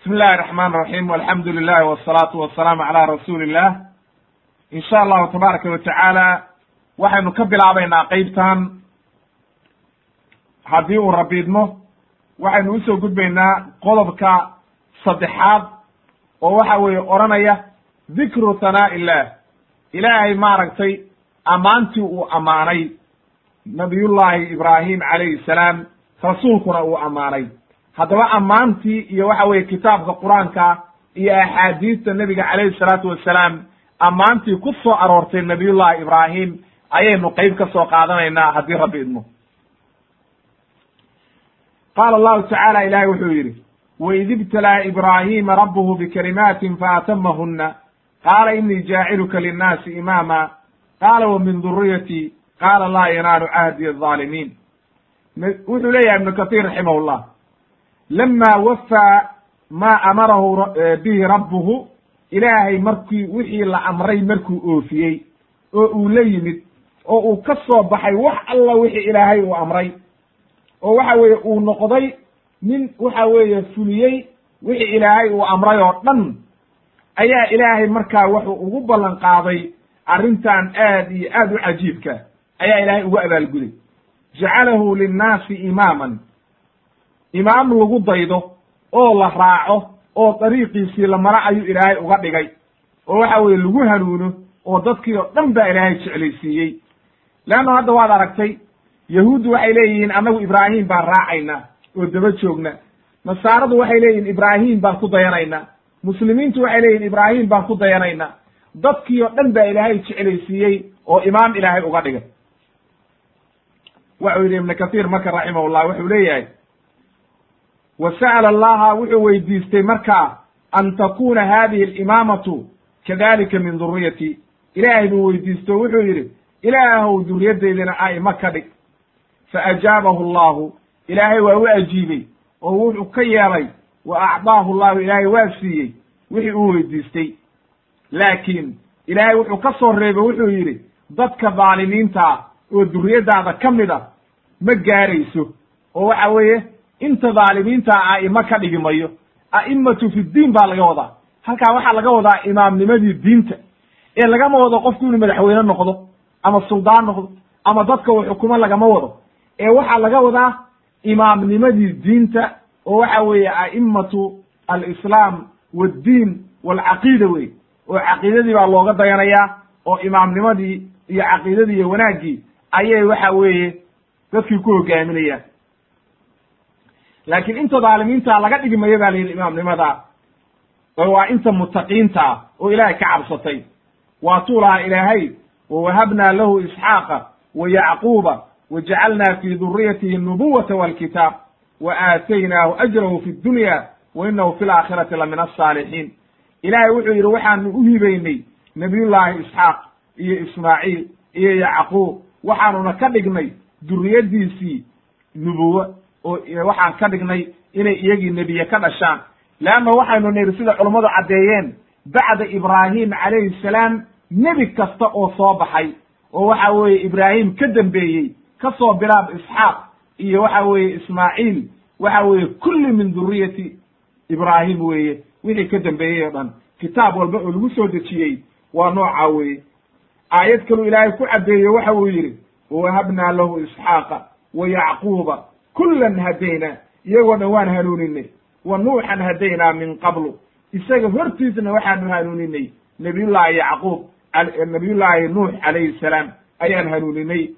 bismi illahi raxmaan raxiim alxamdu lilahi wasalaatu wasalaamu calaa rasuuli illah in sha allahu tabaaraka wa tacaala waxaynu ka bilaabaynaa qeybtan haddii uu rabiidmo waxaynu u soo gudbaynaa qodobka saddexaad oo waxa weeye odhanaya dikru hanaa illah ilaahay maaragtay ammaantii uu ammaanay. Nabiyullaahi ibraahim calayhi salaam rasuulkuna uu ammaanay haddaba ammaantii iyo waxa weeye kitaabka qur'aanka iyo axaadiista nebiga calayhi salaatu wassalaam ammaantii ku soo aroortay nabiyullahi ibraahim ayaynu qeyb ka soo qaadanaynaa haddii rabbi idmo. Qaala allahu tacaala ilahay wuxuu yidhi waid ibtalaa ibraahima rabbuhu bikalimaatin faatamahuna qaala inii jaaciluka linnaasi imaama. Qaala wa min duriyati qaala laa yanaalu cahdi alظaalimiin wuxuu leeyahay ibnu kahiir raximahullah lama wafaa maa amarahu bihi rabbuhu ilaahay markii wixii la amray markuu oofiyey oo uu la yimid oo uu ka soo baxay wax alla wixii ilaahay uu amray oo waxa weeye uu noqday nin waxa weeye fuliyey wixii ilaahay uu amray oo dhan ayaa ilaahay markaa wuxuu ugu ballan qaaday arrintan aad iyo aad u cajiibka ayaa ilaahay ugu abaalguday jacalahu linnaasi imaaman imaam lagu daydo oo la raaco oo dariiqiisii la maro ayuu ilaahay uga dhigay. Oo waxa weeye lagu hanuuno oo dadkii oo dhan baa ilaahay jeclaysiiyey. Leanno hadda waad aragtay yahuuddu waxay leeyihiin annagu ibraahim baan raacaynaa oo daba joogna. Nasaaradu waxay leeyihiin ibraahim baan ku dayanaynaa. Muslimiintu waxay leeyihiin ibraahim baan ku dayanaynaa. Dadkii oo dhan baa ilaahay jeclaysiiyey oo imaam ilaahay uga dhigay. Waxuu yidhi ibnu kathiir marka raximahullah wuxuu leeyahay wa sa'ala allaha wuxuu weydiistay markaa an takuna hadihi alimaamatu kadalika min duriyati ilaahay buu weydiisto wuxuu yidhi ilaahow duriyaddeydana a'ima ka dhig. Fa ajaabahu allahu ilaahay waa u ajiibey oo wuxuu ka yeelay wa acdaahu llahu ilaahay waa siiyey wixii uu weydiistay. Laakiin ilaahay wuxuu ka soo reebay wuxuu yidhi dadka dhaalimiintaa oo duriyaddaada ka mid a ma gaarayso. Oo waxa weeye inta dhaalimiintaa a'imo ka dhigi mayo fi ddiin baa laga wadaa. Halkaa waxaa laga wadaa imaamnimadii diinta ee lagama wado qofku inuu madaxweyne noqdo ama suldaan noqdo ama dadka uu xukumo lagama wado. Ee waxaa laga wadaa imaamnimadii diinta oo waxa weeye a'imatu alislaam waddiin walcaqiida wey oo caqiidadii baa looga dayanayaa oo imaamnimadii iyo caqiidadii iyo wanaaggii ayay waxa weeye dadkii ku hogaaminayaan laakiin inta dhaalimiinta laga dhigi mayo baa la yidhi imaamnimada oo waa inta mutaqiinta oo ilaahay ka cabsatay. Waatuu lahaa ilaahay wawahabnaa lahu isxaaqa wa yacquuba wa jacalnaa fii duriyatihi nubuwata walkitaab wa aataynaahu ajrahu fi dunya wa inahu fi laakhirati la min alsaalixiin ilaahay wuxuu yidhi waxaanu u hibaynay nabiyullaahi isxaaq iyo ismaaciil iyo yacquub waxaanuna ka dhignay duriyaddiisii nubuwo oo waxaan ka dhignay inay iyagii nebiye ka dhashaan. Leanna waxaynu nidhi sida culummadu caddeeyeen bacda ibraahim calayhi salaam nebi kasta oo soo baxay oo waxa weeye ibraahim ka dambeeyey ka soo bilaab isxaaq iyo waxa weeye ismaaciil waxa weeye kulli min duriyati ibraahim weeye wixii ka dambeeyey oo dhan. Kitaab walba oo lagu soo dejiyey waa noocaa weeye. Aayad kaluu ilaahay ku caddeeye waxa uu yidhi wawahabnaa lahu isxaaqa wa yacquuba kullan hadaynaa iyagoo dhan waan hanuuninay. Wa nuuxan hadaynaa min qablu. Isaga hortiisna waxaanu hanuuninay nabiyullaahi yacquub nabiyullaahi nuux calayhi salaam ayaan hanuuninay.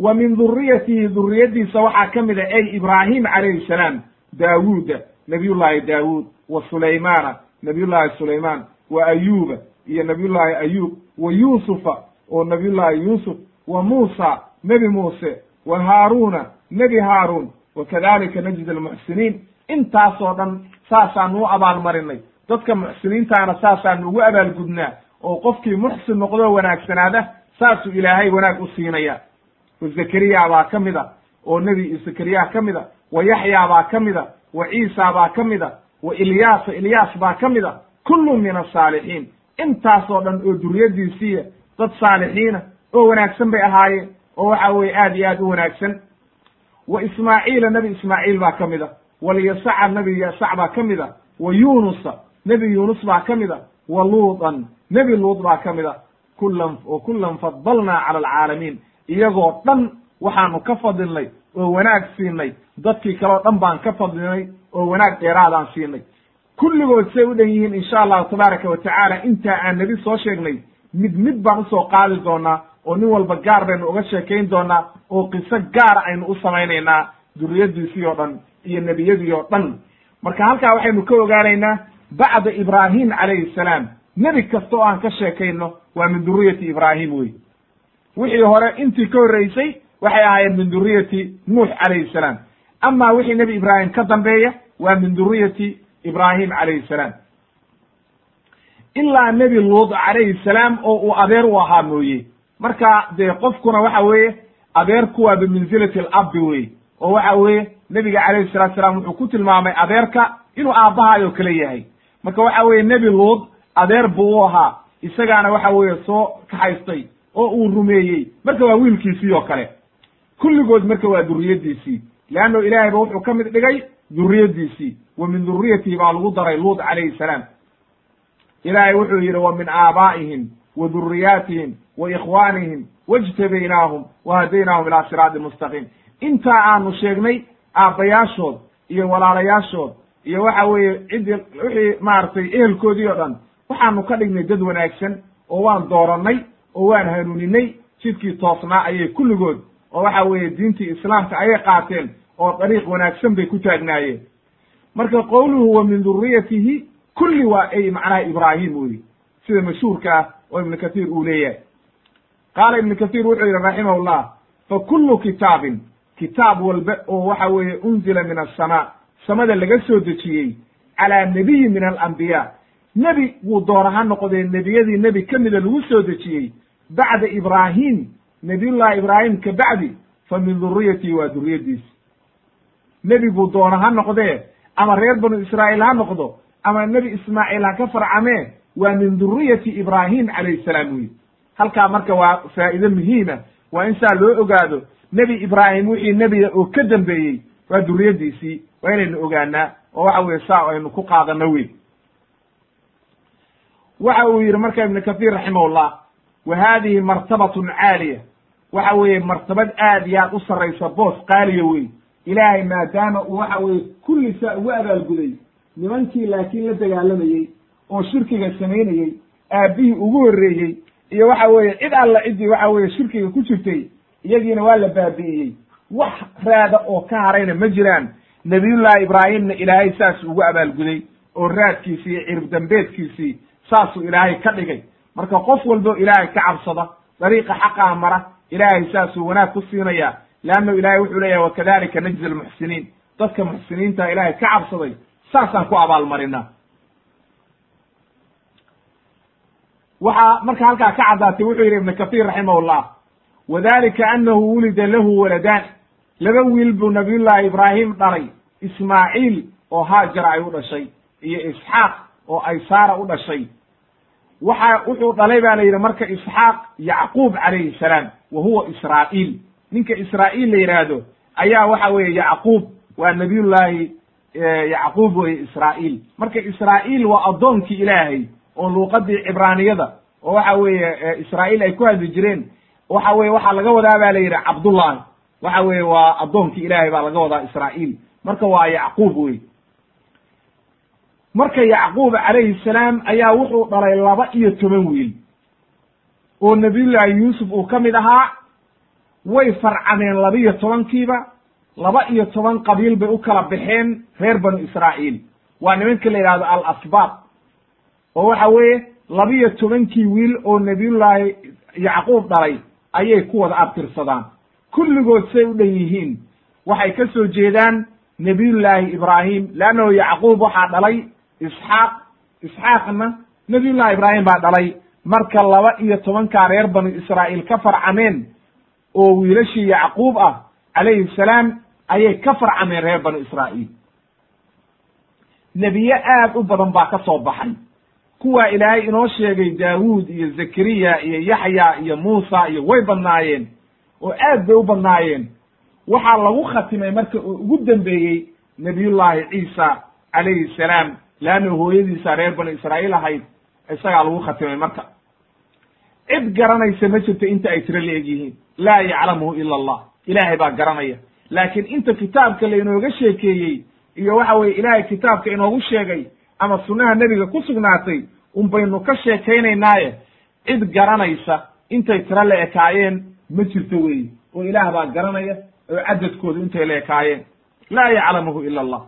Wa min duriyatihi duriyaddiisa waxaa ka mid a ey ibraahim calayhi salaam daawuuda nabiyullaahi daawuud wa sulaymaana nabiyullaahi sulaymaan wa ayuuba iyo nabiyullaahi ayuub wa yuusufa oo nabiyullaahi yuusuf wa muusa nebi muuse wa haaruuna nebi haaruun wa kadalika najid almuxsiniin intaasoo dhan saasaanu u abaalmarinay. Dadka muxsiniintaana saasaanu ugu abaalgudnaa. Oo qofkii muxsin noqdoo wanaagsanaada saasuu ilaahay wanaag u siinaya wa zakariya baa ka mid a oo nebi zakariya ka mid a wa yaxyaa baa ka mid a wa ciisa baa ka mid a wa ilyaasa ilyaas baa ka mid a kullu min asaalixiin intaasoo dhan oo duriyaddiisiiya dad saalixiina oo wanaagsan bay ahaayeen oo waxa weeye aad iyo aad u wanaagsan. Wa ismaaciila nebi ismaaciil baa ka mid a. Walyasaca nebi yasac baa ka mid a. Wa yunusa nebi yuunus baa ka mid a. Wa luudan nebi luud baa ka mid a. Kulan wa kulan fadalnaa cala alcaalamiin iyagoo dhan waxaanu ka fadilnay oo wanaag siinay. Dadkii kale dhan baan ka fadlinay oo wanaag dheeraadaan siinay. Kulligood say u dhan yihiin insha allahu tabaaraka wa tacaala intaa aan nebi soo sheegnay mid mid baan u soo qaadi doonaa oo nin walba gaar baynu uga sheekayn doonaa oo qiso gaara aynu u samaynaynaa duriyadiisii oo dhan iyo nebiyadii oo dhan. Marka halkaa waxaynu ka ogaanaynaa bacda ibraahim calayhi salaam. Nebi kasta oo aan ka sheekayno waa min duriyati ibraahim wey wixii hore intii ka horreysay waxay ahaayeen min duriyati nuux calayhi salaam. Ama wixii nebi ibraahim ka dambeeya waa min duriyati ibraahim calayhi salaam. Ilaa nebi luud calayhi salaam oo uu adeer u ahaa mooye marka dee qofkuna waxa weeye adeerku waa bimanzilati alabbi wey oo waxa weeye nebiga calayhi salatu salaam wuxuu ku tilmaamay adeerka inuu aabbahaayoo kale yahay. Marka waxa weeye nebi luud adeer buu u ahaa isagaana waxa weeye soo kaxaystay oo uu rumeeyey. Marka waa wiilkiisii oo kale. Kulligood marka waa duriyaddiisii leanno ilaahay ba wuxuu ka mid dhigay duriyaddiisii wa min duriyatihi baa lagu daray luud calayhi salaam. Ilaahay wuxuu yidhi wa min aabaa'ihim wa duriyaatihim wa ikhwaanihim wajtabaynaahum wa hadaynaahum ilaa siraatin mustaqiim intaa aanu sheegnay aabbayaashood iyo walaalayaashood iyo waxa weeye ciddii wixii maaragtay ehelkoodii oo dhan waxaanu ka dhignay dad wanaagsan oo waan doorannay oo waan hanuuninay jidkii toosnaa ayay kulligood oo waxa weeye diintii islaamka ayay qaateen oo dariiq wanaagsan bay ku taagnaayeen marka qowluhu wa min duriyatihi kulli waa ay macnaha ibraahim weyi sida mashhuurka ah oo ibnu kathiir uu leeyahay. Qaala ibnu kathiir wuxuu yidhi raximahullah fa kullu kitaabin kitaab walba oo waxa weeye unzila min asamaa samada laga soo dejiyey calaa nebiyi min alambiyaa nebi wuu doona ha noqdee nebiyadii nebi ka mida lagu soo dejiyey bacda ibraahim nebiyullahi ibraahim ka bacdi fa min duriyatihi waa duriyaddiisi nebi buu doona ha noqdee ama reer banu israa'iil ha noqdo ama nebi ismaaciil ha ka farcamee waa min duriyati ibraahim calayhi salaam wey halkaa marka waa faa'ido muhiima waa in saa loo ogaado nebi ibraahim wixii nebiga oo ka dambeeyey waa duriyaddiisii waa inaynu ogaanaa oo waxa weye saa aynu ku qaadano wey waxa uu yidhi marka ibnu kathiir raximahullah wa haadihi martabatun caaliya. Waxa weeye martabad aad iyo aad u sarraysa boos qaaliya wey ilaahay maadaama uu waxa weeye kulli saa ugu abaalguday nimankii laakiin la dagaalamayey oo shirkiga samaynayey aabbihii ugu horreeyey iyo waxa weeye cid alla ciddii waxa weeye shirkiga ku jirtay iyagiina waa la baabi'iyey. Wax raada oo ka harayna ma jiraan. Nebiyullaahi ibraahimna ilaahay saas ugu abaalguday oo raadkiisii iyo cirib dambeedkiisii saasuu ilaahay ka dhigay. Marka qof walbo ilaahay ka cabsada dariiqa xaqaa mara ilaahay saasuu wanaag ku siinaya leanno ilaahay wuxuu leeyahay wakadalika najzi almuxsiniin. Dadka muxsiniinta ilaahay ka cabsaday saasaan ku abaalmarinaa waxaa marka halkaa ka caddaatay wuxuu yidhi ibnu kathiir raximahullah wadalika annahu wulida lahu waladaan laba wiil buu nabiyullaahi ibraahim dhalay ismaaciil oo haajara ay u dhashay iyo isxaaq oo ay saara u dhashay. Waxa wuxuu dhalay baa la yidhi marka isxaaq yacquub calayhi salaam wa huwa israa'iil. Ninka israa'iil la yidhaahdo ayaa waxa weeye yacquub waa nabiyullaahi yacquub weye israa'iil. Marka israa'iil waa addoonkii ilaahay oo luuqadii cibraaniyada oo waxa weeye israa'iil ay ku hadli jireen waxa weye waxaa laga wadaa ba la yidhi cabdullahi. Waxa weeye waa addoonkii ilaahay baa laga wadaa israa'iil. Marka waa yacquub wey marka yacquub calayhi salaam ayaa wuxuu dhalay laba iyo toban wiil oo nabiyullaahi yuusuf uu ka mid ahaa. Way farcameen laba iyo tobankiiba laba iyo toban qabiil bay u kala baxeen reer banu israa'iil. Waa nimanka la yidhahdo al asbaab oo waxa weeye labiyo tobankii wiil oo nebiyullaahi yacquub dhalay ayay ku wada abtirsadaan. Kulligood say u dhan yihiin. Waxay ka soo jeedaan nebiyullaahi ibraahim leannahu yacquub waxaa dhalay isxaaq isxaaqna nebiyullahi ibraahim baa dhalay. Marka laba iyo tobankaa reer banu israa'iil ka farcameen oo wiilashii yacquub ah calayhi salaam ayay ka farcameen reer banu israa'iil. Nebiye aad u badan baa ka soo baxay kuwaa ilaahay inoo sheegay daawuud iyo zakariya iyo yaxya iyo muusa iyo way badnaayeen oo aad bay u badnaayeen. Waxaa lagu khatimay marka oo ugu dambeeyey nabiyullaahi ciisa calayhi salaam leanna hooyadiisa reer bani israa'iil ahayd isagaa lagu khatimay marka. Cid garanaysa ma jirto inta ay tiro la-eg yihiin laa yaclamuhu ila allah. Ilaahay baa garanaya. Laakiin inta kitaabka lainooga sheekeeyey iyo waxa weye ilaahay kitaabka inoogu sheegay ama sunnaha nebiga ku sugnaatay un baynu ka sheekaynaynaaye. Cid garanaysa intay tiro la ekaayeen ma jirto weyi oo ilaah baa garanaya oo cadadkoodu intay la ekaayeen laa yaclamuhu ila allah.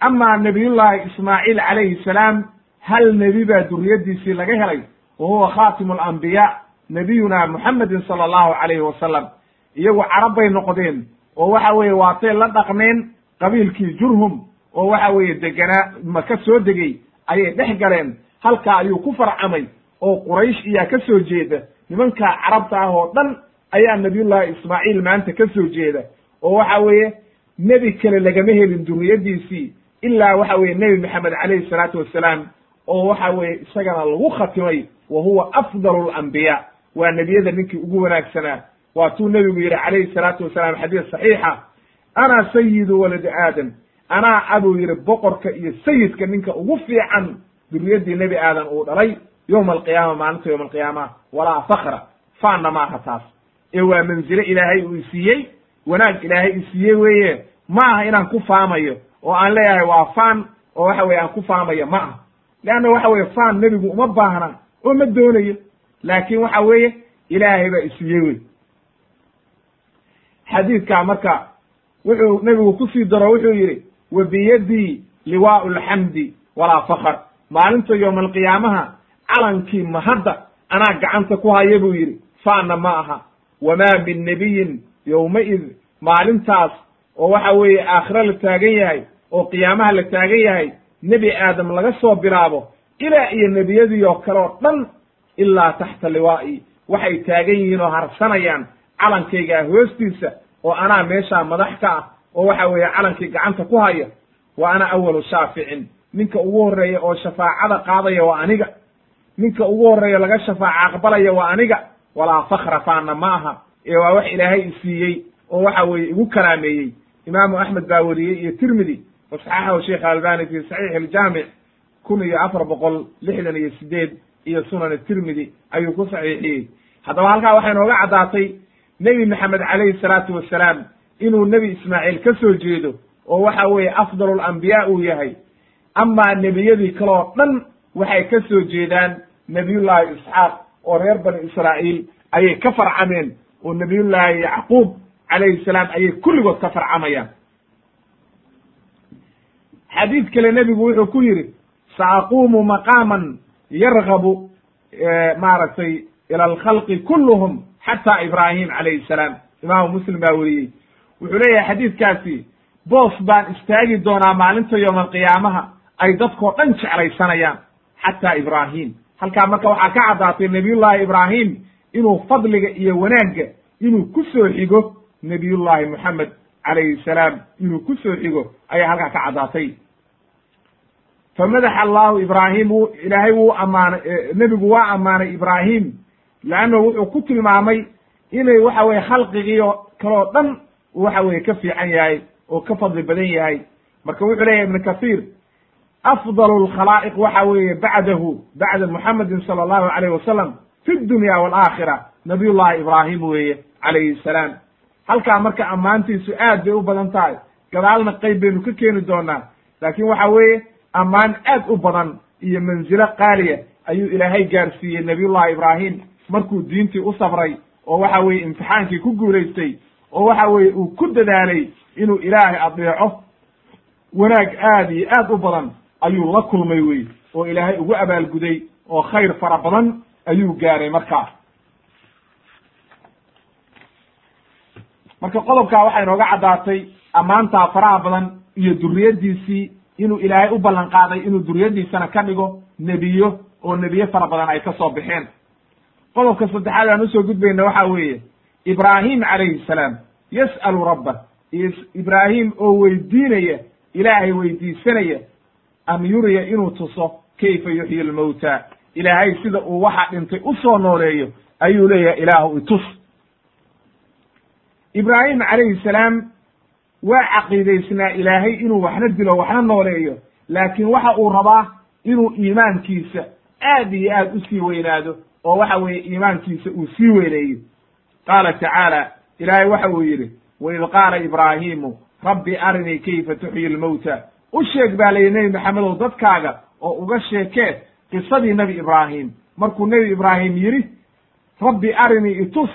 Amaa nabiyullaahi ismaaciil calayhi salaam hal nebi baa duriyaddiisii laga helay? Wa huwa khatimu alambiyaa nabiyuna muxamedin sala allahu calayhi wasalam iyagu carab bay noqdeen oo waxa weeye waatay la dhaqmeen qabiilkii jurhum oo waxa weeye deganaa maka soo degey ayay dhex galeen. Halkaa ayuu ku farcamay oo quraysh iyaa ka soo jeeda. Nimankaa carabta ah oo dhan ayaa nabiyullahi ismaaciil maanta ka soo jeeda. Oo waxa weeye nebi kale lagama helin duriyaddiisii ilaa waxa weeye nebi maxamed calayhi salaatu wassalaam oo waxa weeye isagana lagu khatimay wa huwa afdalu alambiyaa waa nebiyada ninkii ugu wanaagsanaa waatuu nebigu yidhi calayhi salaatu wasalaam xadiis saxiixa ana sayidu waladi aadam anaa abuu yidhi boqorka iyo sayidka ninka ugu fiican duriyaddii nebi aadan uu dhalay yowma alqiyaama maalinta yowma alqiyaama walaa fakra faanna maaha taas. Ee waa manzile ilaahay uu isiiyey wanaag ilaahay isiiyey weeye. Ma aha inaan ku faamayo oo aan leeyahay waa faan oo waxa weye aan ku faamayo ma aha. Leanna waxa weye faan nebigu uma baahna oo ma doonayo. Laakin waxa weeye ilaahay baa isiiyey wey xadiidkaa marka wuxuu nebigu ku sii daro wuxuu yidhi wa biyadii liwaau lxamdi walaa fakr maalinta yowma alqiyaamaha calankii mahadda anaa gacanta ku haya buu yidhi faana ma aha. Wamaa min nebiyin yowmaid maalintaas oo waxa weeye aakhiro la taagan yahay oo qiyaamaha la taagan yahay nebi aadam laga soo bilaabo ilaa iyo nebiyadii oo kale oo dhan ilaa taxta liwaa'i. Waxay taagan yihiin oo harsanayaan calankaygaa hoostiisa oo anaa meeshaa madax ka ah oo waxa weeye calankii gacanta ku haya wa ana awalu shaaficin. Ninka ugu horreeya oo shafaacada qaadaya waa aniga. Ninka ugu horreeya laga shafaaca aqbalaya waa aniga. Walaa fakra faana ma aha. Ee waa wax ilaahay isiiyey oo waxa weeye igu kalaameeyey imaamu axmed baa weriyey iyo tirmidi wa saxaxahu sheikh albani fi saxiix aljaamic kun iyo afar boqol lixdan iyo sideed iyo sunan tirmidi ayuu ku saxiixiyey. Haddaba halkaa waxay nooga caddaatay nebi maxamed calayhi salaatu wasalaam inuu nebi ismaaciil ka soo jeedo oo waxa weeye afdalu lambiyaa uu yahay. Amaa nebiyadii kaloo dhan waxay ka soo jeedaan nebiyullaahi isxaaq oo reer bani israa'iil ayay ka farcameen oo nebiyullaahi yacquub calayhi salaam ayay kulligood ka farcamayaan. Xadiid kale nebigu wuxuu ku yidhi saaquumu maqaaman yargabu maaragtay ila alkhalqi kulluhum xata ibraahim calayhi salaam. Imaamu muslim baa weriyey wuxuu leeyahay xadiidkaasi boos baan istaagi doonaa maalinta yowma alqiyaamaha ay dadkoo dhan jeclaysanayaan xataa ibraahim. Halkaa marka waxaa ka caddaatay nebiyullaahi ibraahim inuu fadliga iyo wanaagga inuu ku soo xigo nebiyullaahi moxamed calayhi salaam. Inuu ku soo xigo ayaa halkaa ka caddaatay. Famadaxa allahu ibraahim wu ilaahay wuu ammaanay nebigu waa ammaanay ibraahim leannahu wuxuu ku tilmaamay inay waxa weye khalqigiio kaloo dhan waxa weye ka fiican yahay oo ka fadli badan yahay. Marka wuxuu leeyahay ibnu kasiir afdalu lkhalaa'iq waxa weeye bacdahu bacda muxamedin sala allahu alayh wasalam fi dunya waalaakhira nabiyullahi ibraahim weeye calayhi salaam. Halkaa marka ammaantiisu aad bay u badan tahay. Gadaalna qayb baynu ka keeni doonaa. Laakin waxa weeye ammaan aad u badan iyo manzilo qaaliya ayuu ilaahay gaarsiiyey nabiyullahi ibraahim. Markuu diintii u sabray oo waxa weeye imtixaankii ku guulaystay oo waxa weeye uu ku dadaalay inuu ilaahay adeeco wanaag aad iyo aad u badan ayuu la kulmay wey oo ilaahay ugu abaalguday oo khayr fara badan ayuu gaaray markaa marka qodobkaa waxay nooga caddaatay ammaantaa faraha badan iyo duriyaddiisii inuu ilaahay u ballan qaaday inuu duriyaddiisana ka dhigo nebiyo oo nebiye fara badan ay ka soo baxeen. Qodobka saddexaad aan u soo gudbayna waxa weeye ibraahim calayhi salaam yas'alu rabba ibraahim oo weydiinaya ilaahay weydiisanaya an yuriya inuu tuso kayfa yuxyi lmowta ilaahay sida uu waxa dhintay u soo nooleeyo ayuu leeyahay ilaahu itus ibraahim calayhi salaam waa caqiidaysnaa ilaahay inuu waxna dilo waxna nooleeyo laakiin waxa uu rabaa inuu iimaankiisa aad iyo aad u sii weynaado oo waxa weeye iimaankiisa uu sii weyneeyo qaala tacaala ilaahay waxa uu yidhi waid qaala ibraahiimu rabbi arinii kayfa tuxyi lmowta u sheeg baa layidhi nebi maxamedow dadkaaga oo uga sheekee qisadii nebi ibraahim markuu nebi ibraahim yidhi rabbi arinii itus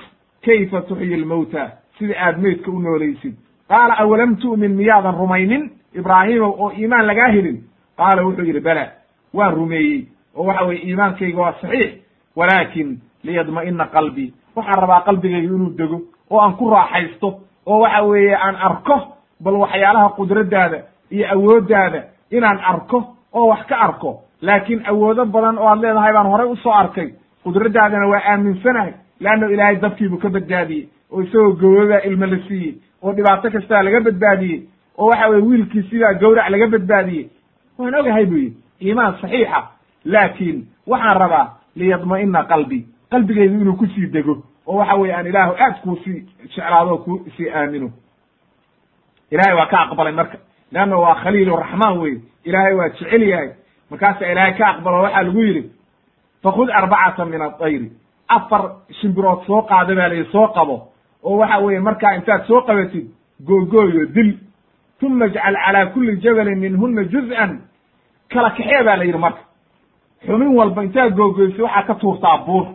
kayfa tuxyi lmowta sida aad meydka u noolaysid qaala awalam tu'min miyaadan rumaynin ibraahiimow oo iimaan lagaa helin qaala wuxuu yidhi bala waan rumeeyey oo waxa weye iimaankayga waa saxiix walaakin liyadma'ina qalbii waxaan rabaa qalbigayga inuu dego oo aan ku raaxaysto oo waxa weeye aan arko bal waxyaalaha qudraddaada iyo awooddaada inaan arko oo wax ka arko. Laakiin awoodo badan oo aad leedahay baan horay u soo arkay. Qudraddaadana waa aaminsanahay. Leanna ilaahay dabkiibuu ka badbaadiyey oo isagoo gowrabaa ilmo la siiyey oo dhibaato kastaa laga badbaadiyey oo waxa weye wiilkii sidaa gawrac laga badbaadiyey. Waan ogahay bu yidhi iimaan saxiixa. Laakiin waxaan rabaa liyadma'ina qalbi qalbigaydu inuu ku sii dego oo waxa weye aan ilaahu aad kuu sii jeclaado ku sii aamino. Ilahay waa ka aqbalay marka. Leanna waa khaliil raxmaan weye ilaahay waa jecel yahay. Markaasaa ilaahay ka aqbalo waxaa lagu yidhi fakud arbacata min adayri afar shimbirood soo qaada baa layihi soo qabo. Oo waxa weeye markaa intaad soo qabatid googooyo dil. Uma ijcal calaa kuli jabalin minhuna juz'an. Kala kaxee baa la yidhi marka. Xubin walba intaad googoysid waxaa ka tuurtaa buur.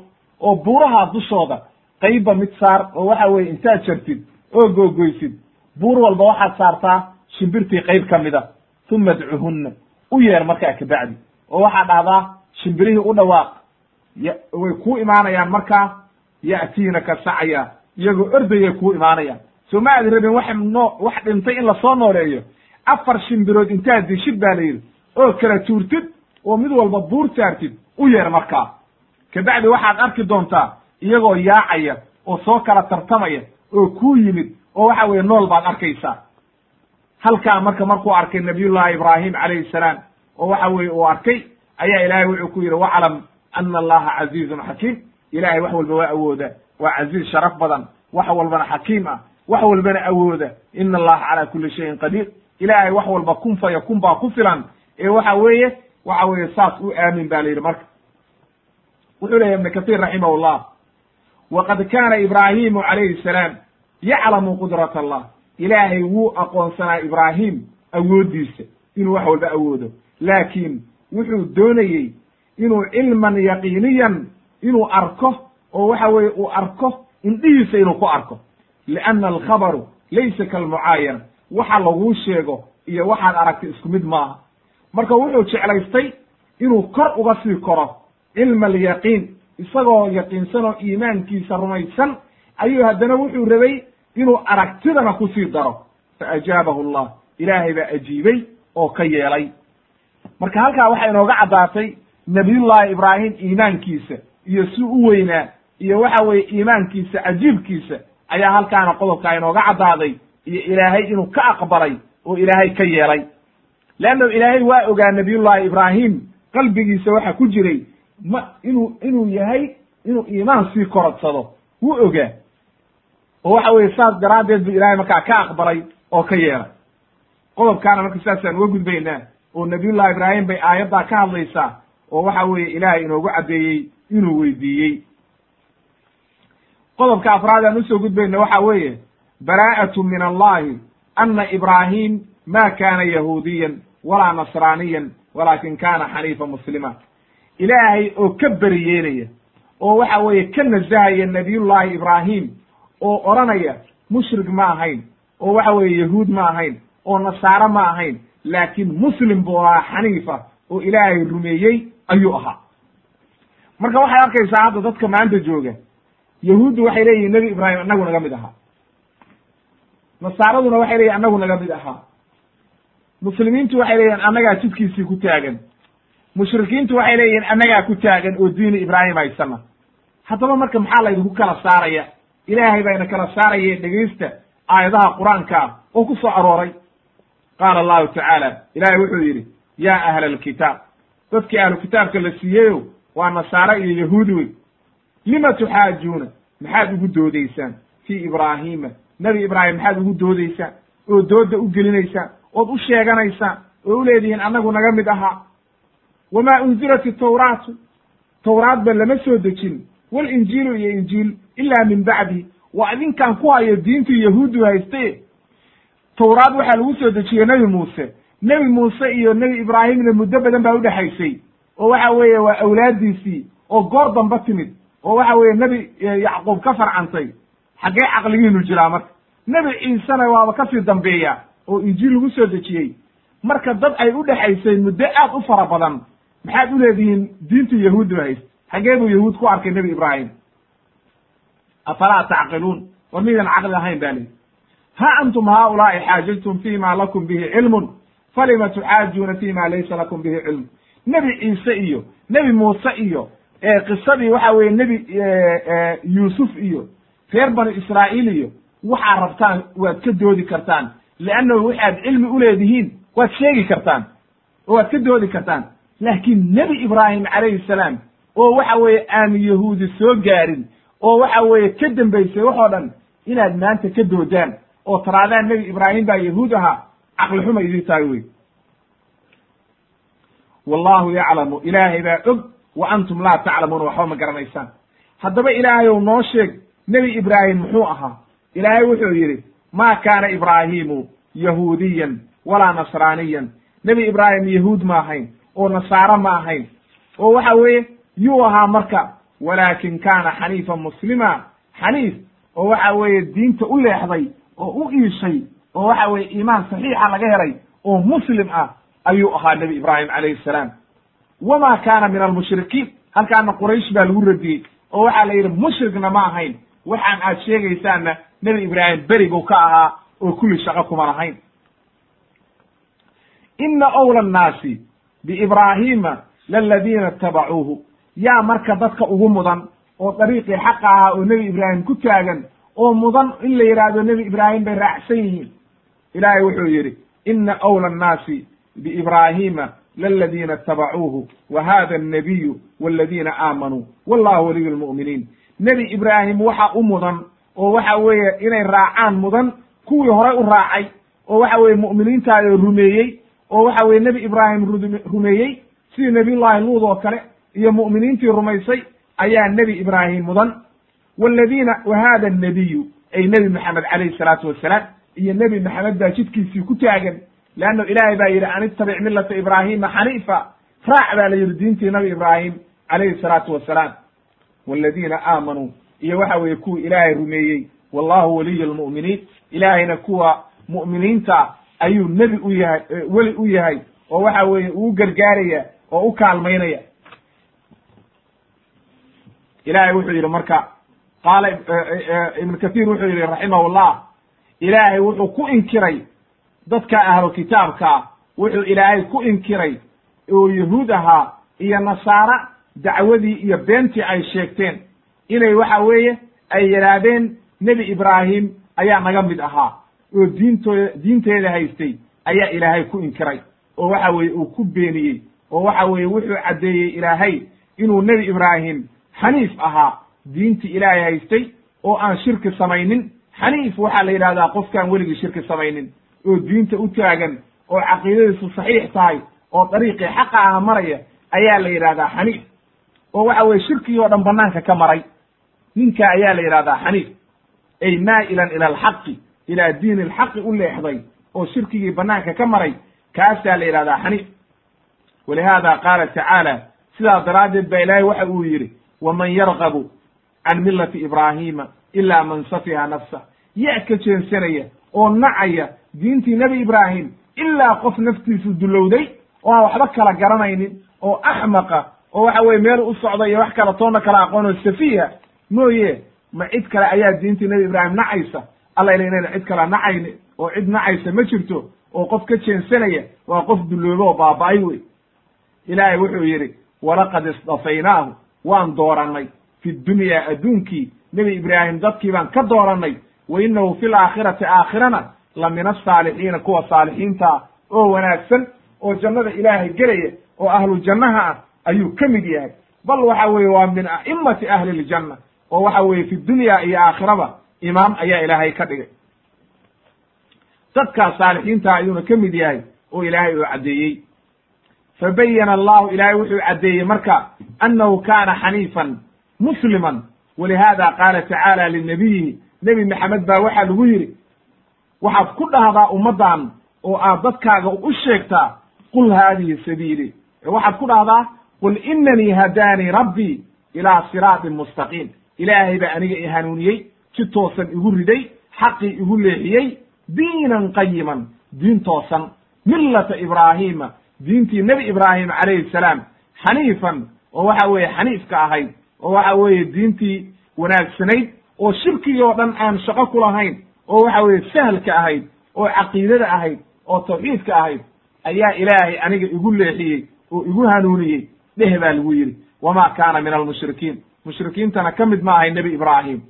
Oo buuraha dushooda qaybba mid saar oo waxa weeye intaad jartid oo googoysid buur walba waxaad saartaa shimbirtii qayb ka mida uma adcuhunna u yeer markaa kabacdi oo waxaad dhahdaa shimbirihii u dhawaaq way kuu imaanayaan markaa ya'tiinaka sacya iyagoo ordayay kuu imaanayaan. Soo ma aad rabin wax noo wax dhintay in la soo nooleeyo. Afar shimbirood intaad dishid baa la yidhi. Oo kala tuurtid oo mid walba buur saartid u yeer markaa. Kabacdi waxaad arki doontaa iyagoo yaacaya oo soo kala tartamaya oo kuu yimid oo waxa weeye nool baad arkaysaa. Halkaa marka markuu arkay nabiyullahi ibraahim calayhi salaam oo waxa weeye uu arkay ayaa ilaahay wuxuu ku yidhi waclam ana allaha casiizun xakiim. Ilahay wax walba waa awooda waa caziiz sharaf badan wax walbana xakiim ah. Wax walbana awooda ina allaha calaa kuli shayin qadiir. Ilaahay wax walba kun fa yakun baa ku filan. Ee waxa weeye waxa weeye saas u aamin ba la yidhi marka. Wuxuu leeyahy ibn kaثيir raximah llah waqad kana ibraahimu calayhi salaam yaclamu qudrat allah ilaahay wuu aqoonsanaa ibraahim awooddiisa inuu wax walba awoodo laakiin wuxuu doonayey inuu cilman yaqiiniyan inuu arko oo waxa weeye uu arko indhihiisa inuu ku arko lianna alkhabaru laysa kalmucaayana waxa laguu sheego iyo waxaad aragtay isku mid maaha marka wuxuu jeclaystay inuu kor uga sii koro cilma alyaqiin isagoo yaqiinsan oo iimaankiisa rumaysan ayuu haddana wuxuu rabay inuu aragtidana ku sii daro. Fa ajaabahu allah. Ilaahay baa ajiibay oo ka yeelay. Marka halkaa waxaa inooga caddaatay nabiyullahi ibraahim iimaankiisa iyo si u weynaa iyo waxa weeye iimaankiisa cajiibkiisa ayaa halkaana qodobkaa inooga caddaaday iyo ilaahay inuu ka aqbalay oo ilaahay ka yeelay. Leanno ilaahay waa ogaa nabiyullahi ibraahim qalbigiisa waxa ku jiray ma inuu inuu yahay inuu iimaan sii korodsado wuu ogaa oo waxa weye saas daraaddeed bu ilahay markaa ka aqbalay oo ka yeelay. Qodobkaana marka sidaasaan uga gudbaynaa oo nabiyullahi ibraahim bay aayaddaa ka hadlaysaa oo waxa weeye ilaahay inoogu caddeeyey inuu weydiiyey. Qodobka afraad aan u soo gudbayna waxa weeye baraa'atu min allahi ana ibraahim ma kana yahuudiyan walaa nasraaniyan walakin kana xaniifa muslima ilaahay oo ka beriyeelaya oo waxa weeye ka nasahaya nabiyullahi ibraahim oo odhanaya mushrik ma ahayn oo waxa weeye yahuud ma ahayn oo nasaaro ma ahayn laakiin muslim buu ahaa xaniifa oo ilaahay rumeeyey ayuu ahaa. Marka waxay arkaysaa hadda dadka maanta jooga yahuuddu waxay leeyihiin nebi ibraahim annagu naga mid ahaa. Nasaaraduna waxay leeyihiin annagu naga mid ahaa. Muslimiintu waxay leeyihiin annagaa jidkiisii ku taagan mushrikiintu waxay leeyihiin annagaa ku taagan oo diini ibraahim haysana. Haddaba marka maxaa laydinku kala saaraya? Ilaahay bayna kala saaraya dhegaysta aayadaha qur'aankaa oo ku soo arooray. Qaala allahu tacaala ilaahay wuxuu yidhi yaa ahla alkitaab dadkii ahlu kitaabka la siiyeyo waa nasaare iyo yahuudi wey lima tuxaajuuna maxaad ugu doodaysaan fii ibraahiima nebi ibraahim maxaad ugu doodaysaan oo dooda u gelinaysaan ood u sheeganaysaan oo u leedihiin annagu naga mid ahaa wamaa unzilat itawraatu tawraadba lama soo dejin walinjiilu iyo injiil ilaa min bacdi waa idinkaan ku hayo diintii yahuuddu hayste tawraad waxaa lagu soo dejiyey nebi muuse nebi muuse iyo nebi ibraahimna muddo badan baa udhexaysay oo waxa weeye waa awlaaddiisii oo goor damba timid oo waxa weeye nebi yacquub ka farcantay xaggee caqligiinu jiraa marka nebi ciisena waaba ka sii dambeeya oo injiil lagu soo dejiyey marka dad ay u dhexaysay muddo aad u fara badan maxaad u leedihiin diintu yahuuddu hayst xaggee buu yahuud ku arkay nebi ibraahim. Afalaa tacqiluun? War midaan caqli ahayn ba lihi ha antum haaulaa'i xaajajtum fi ma lakum bihi cilmun? Falima tuxaajuuna fi ma laysa lakum bihi cilm? Nebi ciise iyo nebi muuse iyo qisadii waxa weeye nebi yuusuf iyo reer banu israa'iil iyo waxaad rabtaan waad ka doodi kartaan. Leannahu waxaad cilmi uleedihiin waad sheegi kartaan. Oo waad ka doodi kartaan laakiin nebi ibraahim calayhi salaam oo waxa weeye aan yahuudi soo gaarin oo waxa weeye ka dambaysay waxoo dhan inaad maanta ka doodaan oo taraadaan nebi ibraahim baa yahuud ahaa caqli xuma idin tahay wey wallahu yaclamu ilaahay baa og wa antum laa taclamuuna waxba ma garanaysaan. Haddaba ilaahayow noo sheeg nebi ibraahim muxuu ahaa? Ilaahay wuxuu yidhi maa kaana ibraahimu yahuudiyan walaa nasraaniyan. Nebi ibraahim yahuud ma ahayn oo nasaaro ma ahayn. Oo waxa weeye yuu ahaa marka walaakin kaana xaniifan muslima. Xaniif oo waxa weeye diinta u leexday oo u iishay oo waxa weeye iimaan saxiixa laga helay oo muslim ah ayuu ahaa nebi ibraahim calayhi salaam. Wama kaana min almushrikiin halkaana quraysh baa lagu radiyey oo waxaa la yidhi mushrikna ma ahayn. Waxaan aad sheegaysaanna nebi ibraahim berigu ka ahaa oo kulli shaqo kuma lahayn. Ina owla annaasi biibraahiima laladiina itabacuuhu yaa marka dadka ugu mudan oo dariiqii xaqa ahaa oo nebi ibraahim ku taagan oo mudan in la yidhaahdo nebi ibraahim bay raacsan yihiin ilaahay wuxuu yidhi ina awla annaasi biibraahiima laladiina itabacuuhu wa hada annabiyu waladiina aamanuu wallahu waliyu lmu'miniin nebi ibraahim waxa u mudan oo waxa weeye inay raacaan mudan kuwii horay u raacay oo waxa weeye mu'miniintaada rumeeyey oo waxa weye nebi ibraahim rumeeyey sidii nebiyullahi luud oo kale iyo mu'miniintii rumaysay ayaa nebi ibraahim mudan. Waladiina wa hada annabiyu ay nebi maxamed calayhi salaatu wasalaam iyo nebi maxamed baa jidkiisii ku taagan leanno ilaahay baa yidhi an ittabic millata ibraahima xaniifa raac baa la yidhi diintii nabi ibraahim calayhi salaatu wasalaam waladiina aamanuu iyo waxa weeye kuwa ilaahay rumeeyey wallahu waliyu lmu'miniin ilaahayna kuwa mu'miniinta ayuu nebi u yahay weli u yahay oo waxa weeye uu gargaaraya oo u kaalmaynaya. Ilahay wuxuu yidhi marka qaala ibn kathir wuxuu yidhi raximahullah ilaahay wuxuu ku inkiray dadka ahlu kitaabkaa wuxuu ilaahay ku inkiray oo yahuud ahaa iyo nasaara dacwadii iyo beentii ay sheegteen. Inay waxa weeye ay yidhaahdeen nebi ibraahim ayaa naga mid ahaa oo diintooda diinteeda haystay ayaa ilaahay ku inkiray oo waxa weeye uu ku beeniyey oo waxa weeye wuxuu caddeeyey ilaahay inuu nebi ibraahim xaniif ahaa diintii ilaahay haystay oo aan shirki samaynin. Xaniif waxaa la yidhahdaa qofkaan weligii shirki samaynin oo diinta u taagan oo caqiidadiisu saxiix tahay oo dariiqii xaqa ah maraya ayaa la yidhahdaa xaniif. Oo waxa weye shirkigii oo dhan banaanka ka maray ninka ayaa la yidhahdaa xaniif. Ay maa'ilan ila alxaqi ilaa diini alxaqi u leexday oo shirkigii banaanka ka maray kaasaa la yidhahdaa xaniif walihaada qaala tacaala sidaa daraaddeed baa ilaahay waxa uu yidhi waman yargabu can millati ibraahiima ila man safiha nafsah yaa ka jeensanaya oo nacaya diintii nebi ibraahim ilaa qof naftiisu dulowday oo aan waxba kala garanaynin oo axmaqa oo waxa weye meel u socda iyo wax kala toonna kala aqoon oo safiiha mooye ma cid kale ayaa diintii nebi ibraahim nacaysa alla ila inayna cid kala nacayni oo cid nacaysa ma jirto oo qof ka jeensanaya waa qof dulloobo oo baaba'ay wey ilaahay wuxuu yidhi walaqad isdafaynaahu waan doorannay. Fi dunyaa adduunkii nebi ibraahim dadkii baan ka doorannay. Wa innahu fi laakhirati aakhirana la min asaalixiina kuwa saalixiinta ah oo wanaagsan oo jannada ilaahay gelaya oo ahlu jannaha ah ayuu ka mid yahay. Bal waxa weeye waa min a'imati ahli ljanna oo waxa weeye fi dunya iyo aakhiraba imaam ayaa ilaahay ka dhigay. Dadkaas saalixiinta ayuuna ka mid yahay oo ilaahay uu caddeeyey. Fabayana allahu ilaahay wuxuu caddeeyey marka annahu kaana xaniifan musliman walihada qaala tacaala linabiyihi nebi maxamed baa waxaa lagu yidhi waxaad ku dhahdaa ummaddan oo aad dadkaaga u sheegtaa qul haadihi sabiili. Waxaad ku dhahdaa qul inanii hadaanii rabbii ilaa siraatin mustaqiim. Ilaahay baa aniga i hanuuniyey si toosan igu riday xaqii igu leexiyey diinan qayiman diin toosan. Millata ibraahiima diintii nebi ibraahim calayhi salaam xaniifan oo waxa weeye xaniifka ahayd oo waxa weeye diintii wanaagsanayd oo shirkigii oo dhan aan shaqo ku lahayn oo waxa weeye sahalka ahayd oo caqiidada ahayd oo tawxiidka ahayd ayaa ilaahay aniga igu leexiyey oo igu hanuuniyey dheh baa lagu yidhi. Wamaa kaana min almushrikiin mushrikiintana ka mid ma ahay nebi ibraahim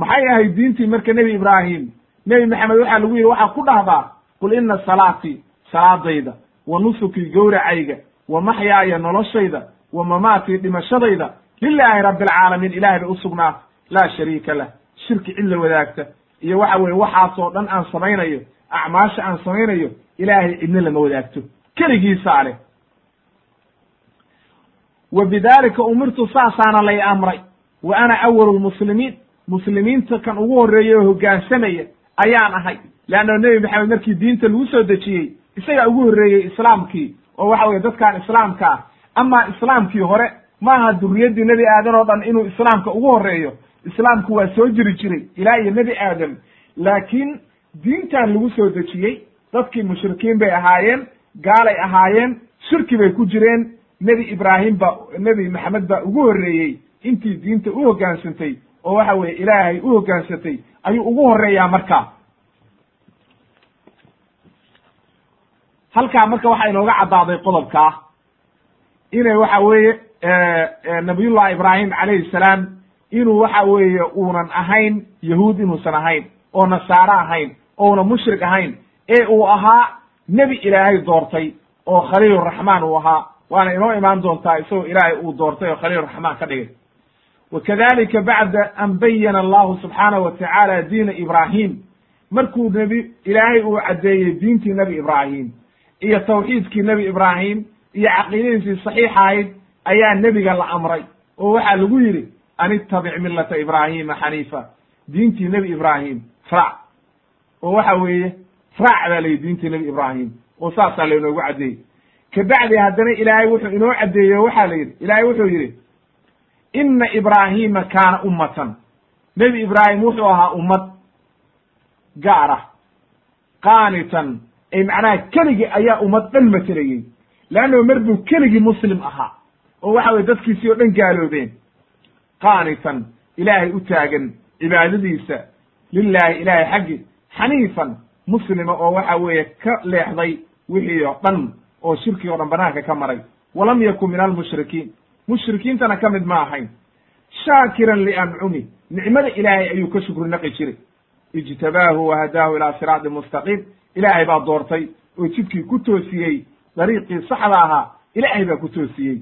maxay ahayd diintii marka nebi ibraahim? Nebi maxamed waxaa lagu yidhi waxaa ku dhahdaa qul ina salaatii salaadayda wa nusukii gowracayga wa maxyaaya noloshayda wa mamaatii dhimashadayda lilaahi rabbi alcaalamiin ilahay bay usugnaa laa shariika lah shirki cid la wadaagta. Iyo waxa weye waxaasoo dhan aan samaynayo acmaasha aan samaynayo ilaahay cidna lama wadaagto. Keligiisaa leh. Wa bidalika umirtu saasaana lay amray wa ana awalu lmuslimiin muslimiinta kan ugu horreeyey oo hoggaansamaya ayaan ahay. Leanna nebi maxamed markii diinta lagu soo dejiyey isagaa ugu horreeyey islaamkii oo waxa weye dadkan islaamka ah. Amaa islaamkii hore maaha duriyaddii nebi aadan oo dhan inuu islaamka ugu horreeyo. Islaamku waa soo jiri jiray ilaa iyo nebi aadam. Laakiin diintan lagu soo dejiyey dadkii mushrikiin bay ahaayeen gaalay ahaayeen shirki bay ku jireen. Nebi ibraahim ba nebi maxamed baa ugu horreeyey. Intii diinta u hoggaansantay oo waxa weeye ilaahay u hoggaansantay ayuu ugu horreeyaa markaa halkaa marka waxaa inooga caddaaday qodobkaa inay waxa weeye nabiyullahi ibraahim calayhi salaam inuu waxa weeye uunan ahayn yahuud inuusan ahayn oo nasaaro ahayn ouna mushrik ahayn ee uu ahaa nebi ilaahay doortay oo khaliiluraxmaan uu ahaa. Waana inoo imaan doontaa isagoo ilaahay uu doortay oo khaliiluraxmaan ka dhigay wa kadalika bacda an bayana allahu subxaanahu wa tacaala diina ibraahim markuu nebi ilaahay uu caddeeyey diintii nebi ibraahim iyo tawxiidkii nebi ibraahim iyo caqiidadiisii saxiix ahayd ayaa nebiga la amray oo waxaa lagu yidhi an ittabic millata ibraahima xaniifa diintii nebi ibraahim raac oo waxa weeye raac baa layihi diintii nebi ibraahim oo saasaa laynoogu caddeeyey kabacdi haddana ilaahay wuxuu inoo caddeeyey o waxaa la yidhi ilaahay wuxuu yidhi ina ibraahima kaana ummatan. Nebi ibraahim wuxuu ahaa ummad gaar ah qaanitan. Ay macnaha keligii ayaa ummad dhan matelayey leanno mar buu keligii muslim ahaa oo waxa weye dadkiisii oo dhan gaaloobeen. Qaanitan ilaahay u taagan cibaadadiisa lilaahi ilaahay xaggi xaniifan muslima oo waxa weeye ka leexday wixii oo dhan oo shirki o dhan banaanka ka maray. Walam yakun min almushrikiin mushrikiintana ka mid ma ahayn. Shaakiran liancumi nicmada ilaahay ayuu ka shukri naqi jiray. Ijtabaahu wahadaahu ilaa siraatin mustaqiim. Ilaahay baa doortay oo jidkii ku toosiyey dariiqii saxda ahaa ilaahay baa ku toosiyey.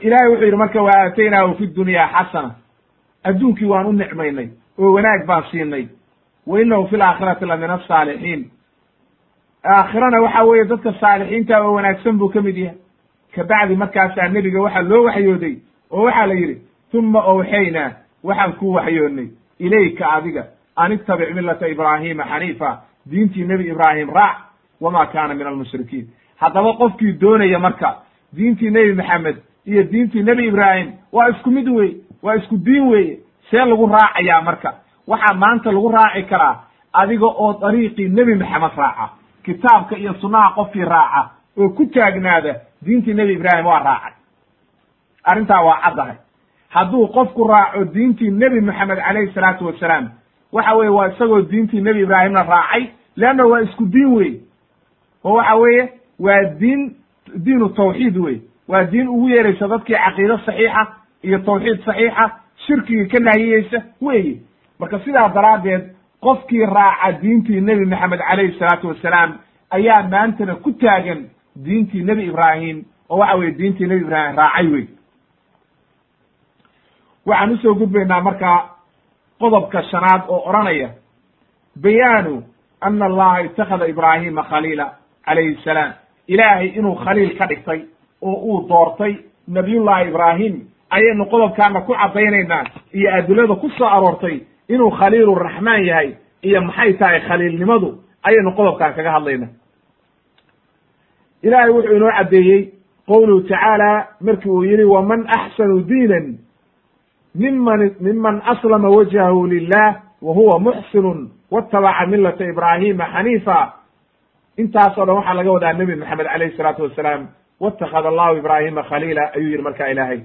Ilahay wuxuu yidhi marka wa aataynaahu fi dunyaa xasana. Adduunkii waan u nicmaynay oo wanaag baan siinay. Wa inahu fi laakhirati la min asaalixiin aakhirana waxa weeye dadka saalixiinta oo wanaagsan buu ka mid yahay kabacdi markaasaa nebiga waxaa loo waxyooday oo waxaa la yidhi tuma owxaynaa waxaan ku waxyoonnay ilayka adiga an ittabic millata ibraahima xaniifa diintii nebi ibraahim raac wama kaana min almushrikiin haddaba qofkii doonaya marka diintii nebi maxamed iyo diintii nebi ibraahim waa isku mid wey waa isku diin weeye see lagu raacayaa marka. Waxaa maanta lagu raaci karaa adiga oo dariiqii nebi maxamed raaca kitaabka iyo sunnaha qofkii raaca oo ku taagnaada diintii nebi ibraahim waa raacay. Arrintaa waa caddahay hadduu qofku raaco diintii nebi maxamed calayhi salaatu wasalaam waxa weeye waa isagoo diintii nebi ibraahimna raacay leanna waa isku diin wey oo waxa weeye waa diin diinu tawxiid wey waa diin ugu yeeraysa dadkii caqiido saxiixa iyo tawxiid saxiixa shirkigii ka nahiyeysa weeye. Marka sidaa daraaddeed qofkii raaca diintii nebi maxamed calayhi salaatu wasalaam ayaa maantana ku taagan diintii nebi ibraahim oo waxa weye diintii nebi ibraahim raacay wey waxaan u soo gudbaynaa markaa qodobka shanaad oo odhanaya bayaanu ana allaha ittakhada ibraahima khaliila calayhi salaam. Ilaahay inuu khaliil ka dhigtay oo uu doortay nabiyullahi ibraahim. Ayaynu qodobkaana ku caddaynaynaa iyo adilada ku soo aroortay inuu khaliiluraxmaan yahay iyo maxay tahay khaliilnimadu ayaynu qodobkaan kaga hadlayna ilaahay wuxuu inoo caddeeyey qowluhu tacaala markii uu yidhi waman axsanu diinan miman miman aslama wajhahu lilah wa huwa muxsinun watabaca milata ibraahima xaniifa. Intaasoo dhan waxaa laga wadaa nebi maxamed alayhi salaatu wasalaam watakada allahu ibraahima khaliila ayuu yihi markaa ilaahay.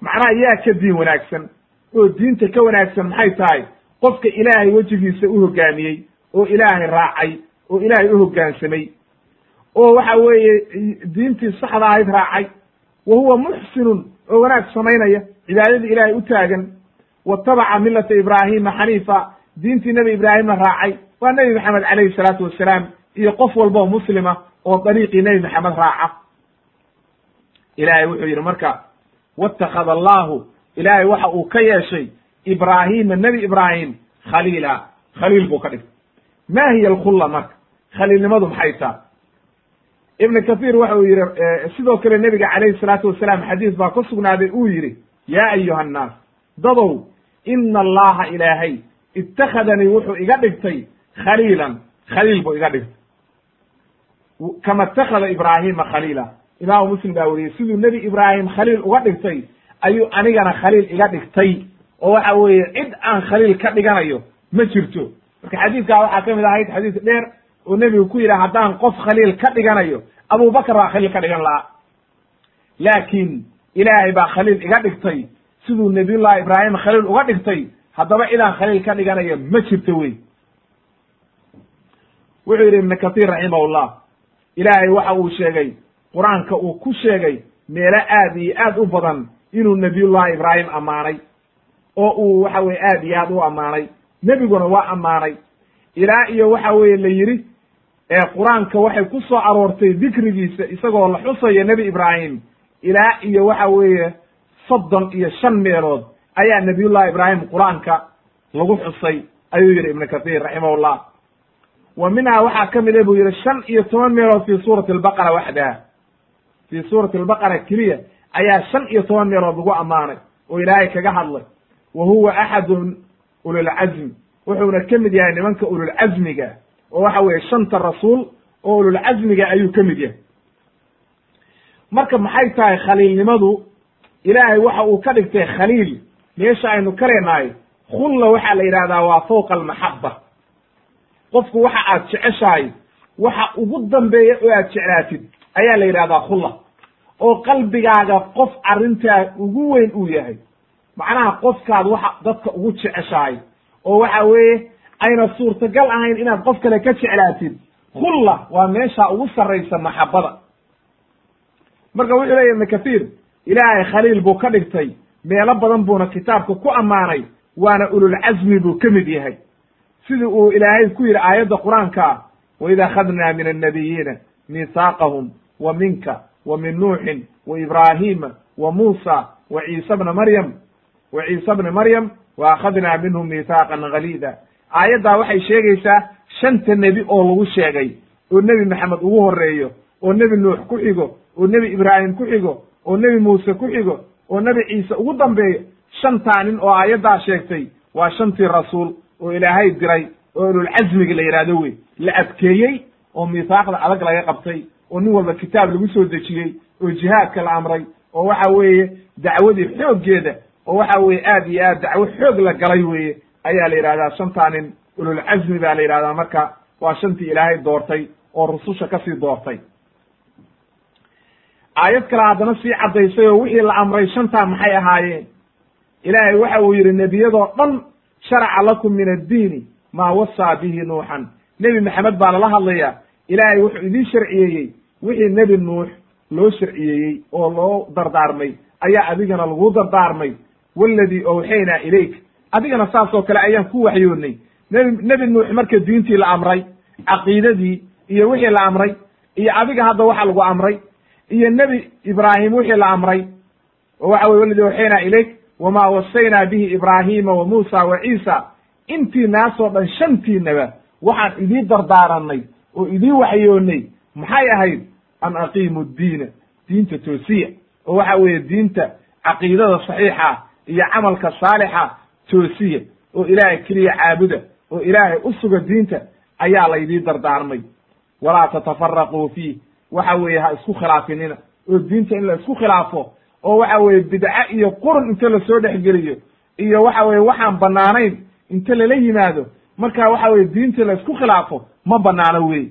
Macnaha yaa ka diin wanaagsan oo diinta ka wanaagsan maxay tahay? Qofka ilaahay wejigiisa u hoggaamiyey oo ilaahay raacay oo ilaahay u hoggaansamay oo waxa weeye diintii saxda ahayd raacay. Wa huwa muxsinun oo wanaag samaynaya cibaadadii ilaahay u taagan. Watabaca milata ibraahima xaniifa diintii nebi ibraahimna raacay. Waa nebi maxamed calayhi salaatu wasalaam iyo qof walba oo muslima oo dariiqii nebi maxamed raaca. Ilaahay wuxuu yidhi marka watakada allahu ilaahay waxa uu ka yeeshay ibraahima nebi ibraahim khaliila. Khaliil buu ka dhigtay. Ma hiya alkhulla marka? Khaliilnimadu maxay taha ibn kathir waxa uu yihi sidoo kale nebiga calayhi salaatu wasalaam xadiis baa ka sugnaaday uu yidhi yaa ayuha annaas dadow ina allaha ilaahay ittakhadanii wuxuu iga dhigtay khaliilan khaliil buu iga dhigtay. Kama ittakhada ibraahima khaliila. Imaamu muslim baa weriyey siduu nebi ibraahim khaliil uga dhigtay ayuu anigana khaliil iga dhigtay. Oo waxa weeye cid aan khaliil ka dhiganayo ma jirto. Marka xadiidkaa waxaa ka mid ahayd xadiis dheer oo nebigu ku yidhi haddaan qof khaliil ka dhiganayo abubakar baa khaliil ka dhigan lahaa. Laakiin ilaahay baa khaliil iga dhigtay. Siduu nabiyullahi ibraahim khaliil uga dhigtay haddaba cidaan khaliil ka dhiganayo ma jirto wey. Wuxuu yidhi ibnu kahiir raximahullah ilaahay waxa uu sheegay qur'aanka uu ku sheegay meelo aad iyo aad u badan inuu nabiyullahi ibraahim ammaanay oo uu waxa weye aad iyo aad u ammaanay. Nebiguna waa ammaanay. Ilaa iyo waxa weeye la yidhi ee qur'aanka waxay ku soo aroortay dikrigiisa isagoo la xusayo nebi ibraahim. Ilaa iyo waxa weeye soddon iyo shan meelood ayaa nabiyullahi ibraahim qur'aanka lagu xusay ayuu yidhi ibnu kahiir raximahullah. Wa minhaa waxaa ka mid a buu yidhi shan iyo toban meelood fi suurati albaqara waxdaha. Fii suurati albaqara keliya ayaa shan iyo toban meelood lagu ammaanay oo ilaahay kaga hadlay. Wa huwa axadun ululcazmi wuxuuna ka mid yahay nimanka ululcazmiga oo waxa weeye shanta rasuul oo ululcazmiga ayuu ka mid yahay. Marka maxay tahay khaliilnimadu ilaahay waxa uu ka dhigtay khaliil meesha aynu ka khulla waxaa la yidhahdaa waa fawqa almaxaba qofku waxa aad jeceshahay waxa ugu dambeeya oo aad jeclaatid ayaa la yidhahdaa khulla oo qalbigaaga qof arrintaa ugu weyn uu yahay. Macnaha qofkaad waxa dadka ugu jeceshahay oo waxa weeye ayna suurtagal ahayn inaad qof kale ka jeclaatid khulla waa meesha ugu sarraysa maxabada. Marka wuxuu leya ibnu kathiir ilaahay khaliil buu ka dhigtay. Meelo badan buuna kitaabka ku ammaanay waana ululcazmi buu ka mid yahay. Sidii uu ilaahay ku yidhi aayadda qur'aankaa waid akhadnaa min annabiyiina miihaaqahum wa minka wa min nuuxin wa ibraahima wa muusa wa ciisa bna maryam wa ciisa bni maryam wa akhadnaa minhum miithaaqan galiida aayaddaa waxay sheegaysaa shanta nebi oo lagu sheegay oo nebi maxamed ugu horeeyo oo nebi nuux ku xigo oo nebi ibraahim ku xigo oo nebi muuse ku xigo oo nebi ciise ugu dambeeyo. Shantaa nin oo aayaddaa sheegtay waa shantii rasuul oo ilaahay diray oo ululcazmiga la yidhaahdo wey la adkeeyey oo miihaaqda adag laga qabtay oo nin walba kitaab lagu soo dejiyey oo jihaadka la amray oo waxa weeye dacwadii xooggeeda oo waxa weeye aad iyo aad dacwo xoog la galay weeye ayaa la yidhahdaa shantaa nin ululcazmi baa la yidhahdaa marka waa shantii ilaahay doortay oo rususha ka sii doortay. Aayad kale haddana sii caddaysay oo wixii la amray shantaa maxay ahaayeen? Ilaahay waxa uu yidhi nebiyadoo dhan sharaca lakum min addiini maa wasaa bihi nuuxan. Nebi maxamed baa lala hadlayaa ilaahay wuxuu idiin sharciyeeyey wixii nebi nuux loo sharciyeeyey oo loo dardaarmay. Ayaa adigana lagu dardaarmay. Waladii owxaynaa ilayk adigana saasoo kale ayaan ku waxyoonnay nebi nebi nuux marka diintii la amray caqiidadii iyo wixii la amray iyo adiga hadda waxa lagu amray iyo nebi ibraahim wixii la amray oo waxa weye waladii owxaynaa ilayk wamaa wasaynaa bihi ibraahima wa muusa wa ciisa intii naasoo dhan shantiinaba waxaan idii dardaaranay oo idii waxyoonnay maxay ahayd? An aqiimu diina diinta toosiya oo waxa weeye diinta caqiidada saxiixa iyo camalka saalixa toosiya oo ilaahay keliya caabuda oo ilaahay u suga diinta ayaa laydii dardaarmay. Walaa tatafaraquu fiih. Waxa weeye ha isku khilaafinina. Oo diinta in la isku khilaafo oo waxa weeye bidce iyo qurun inta la soo dhexgeliyo iyo waxa weeye waxaan banaanayn inta lala yimaado marka waxa weye diinta la isku khilaafo ma banaano wey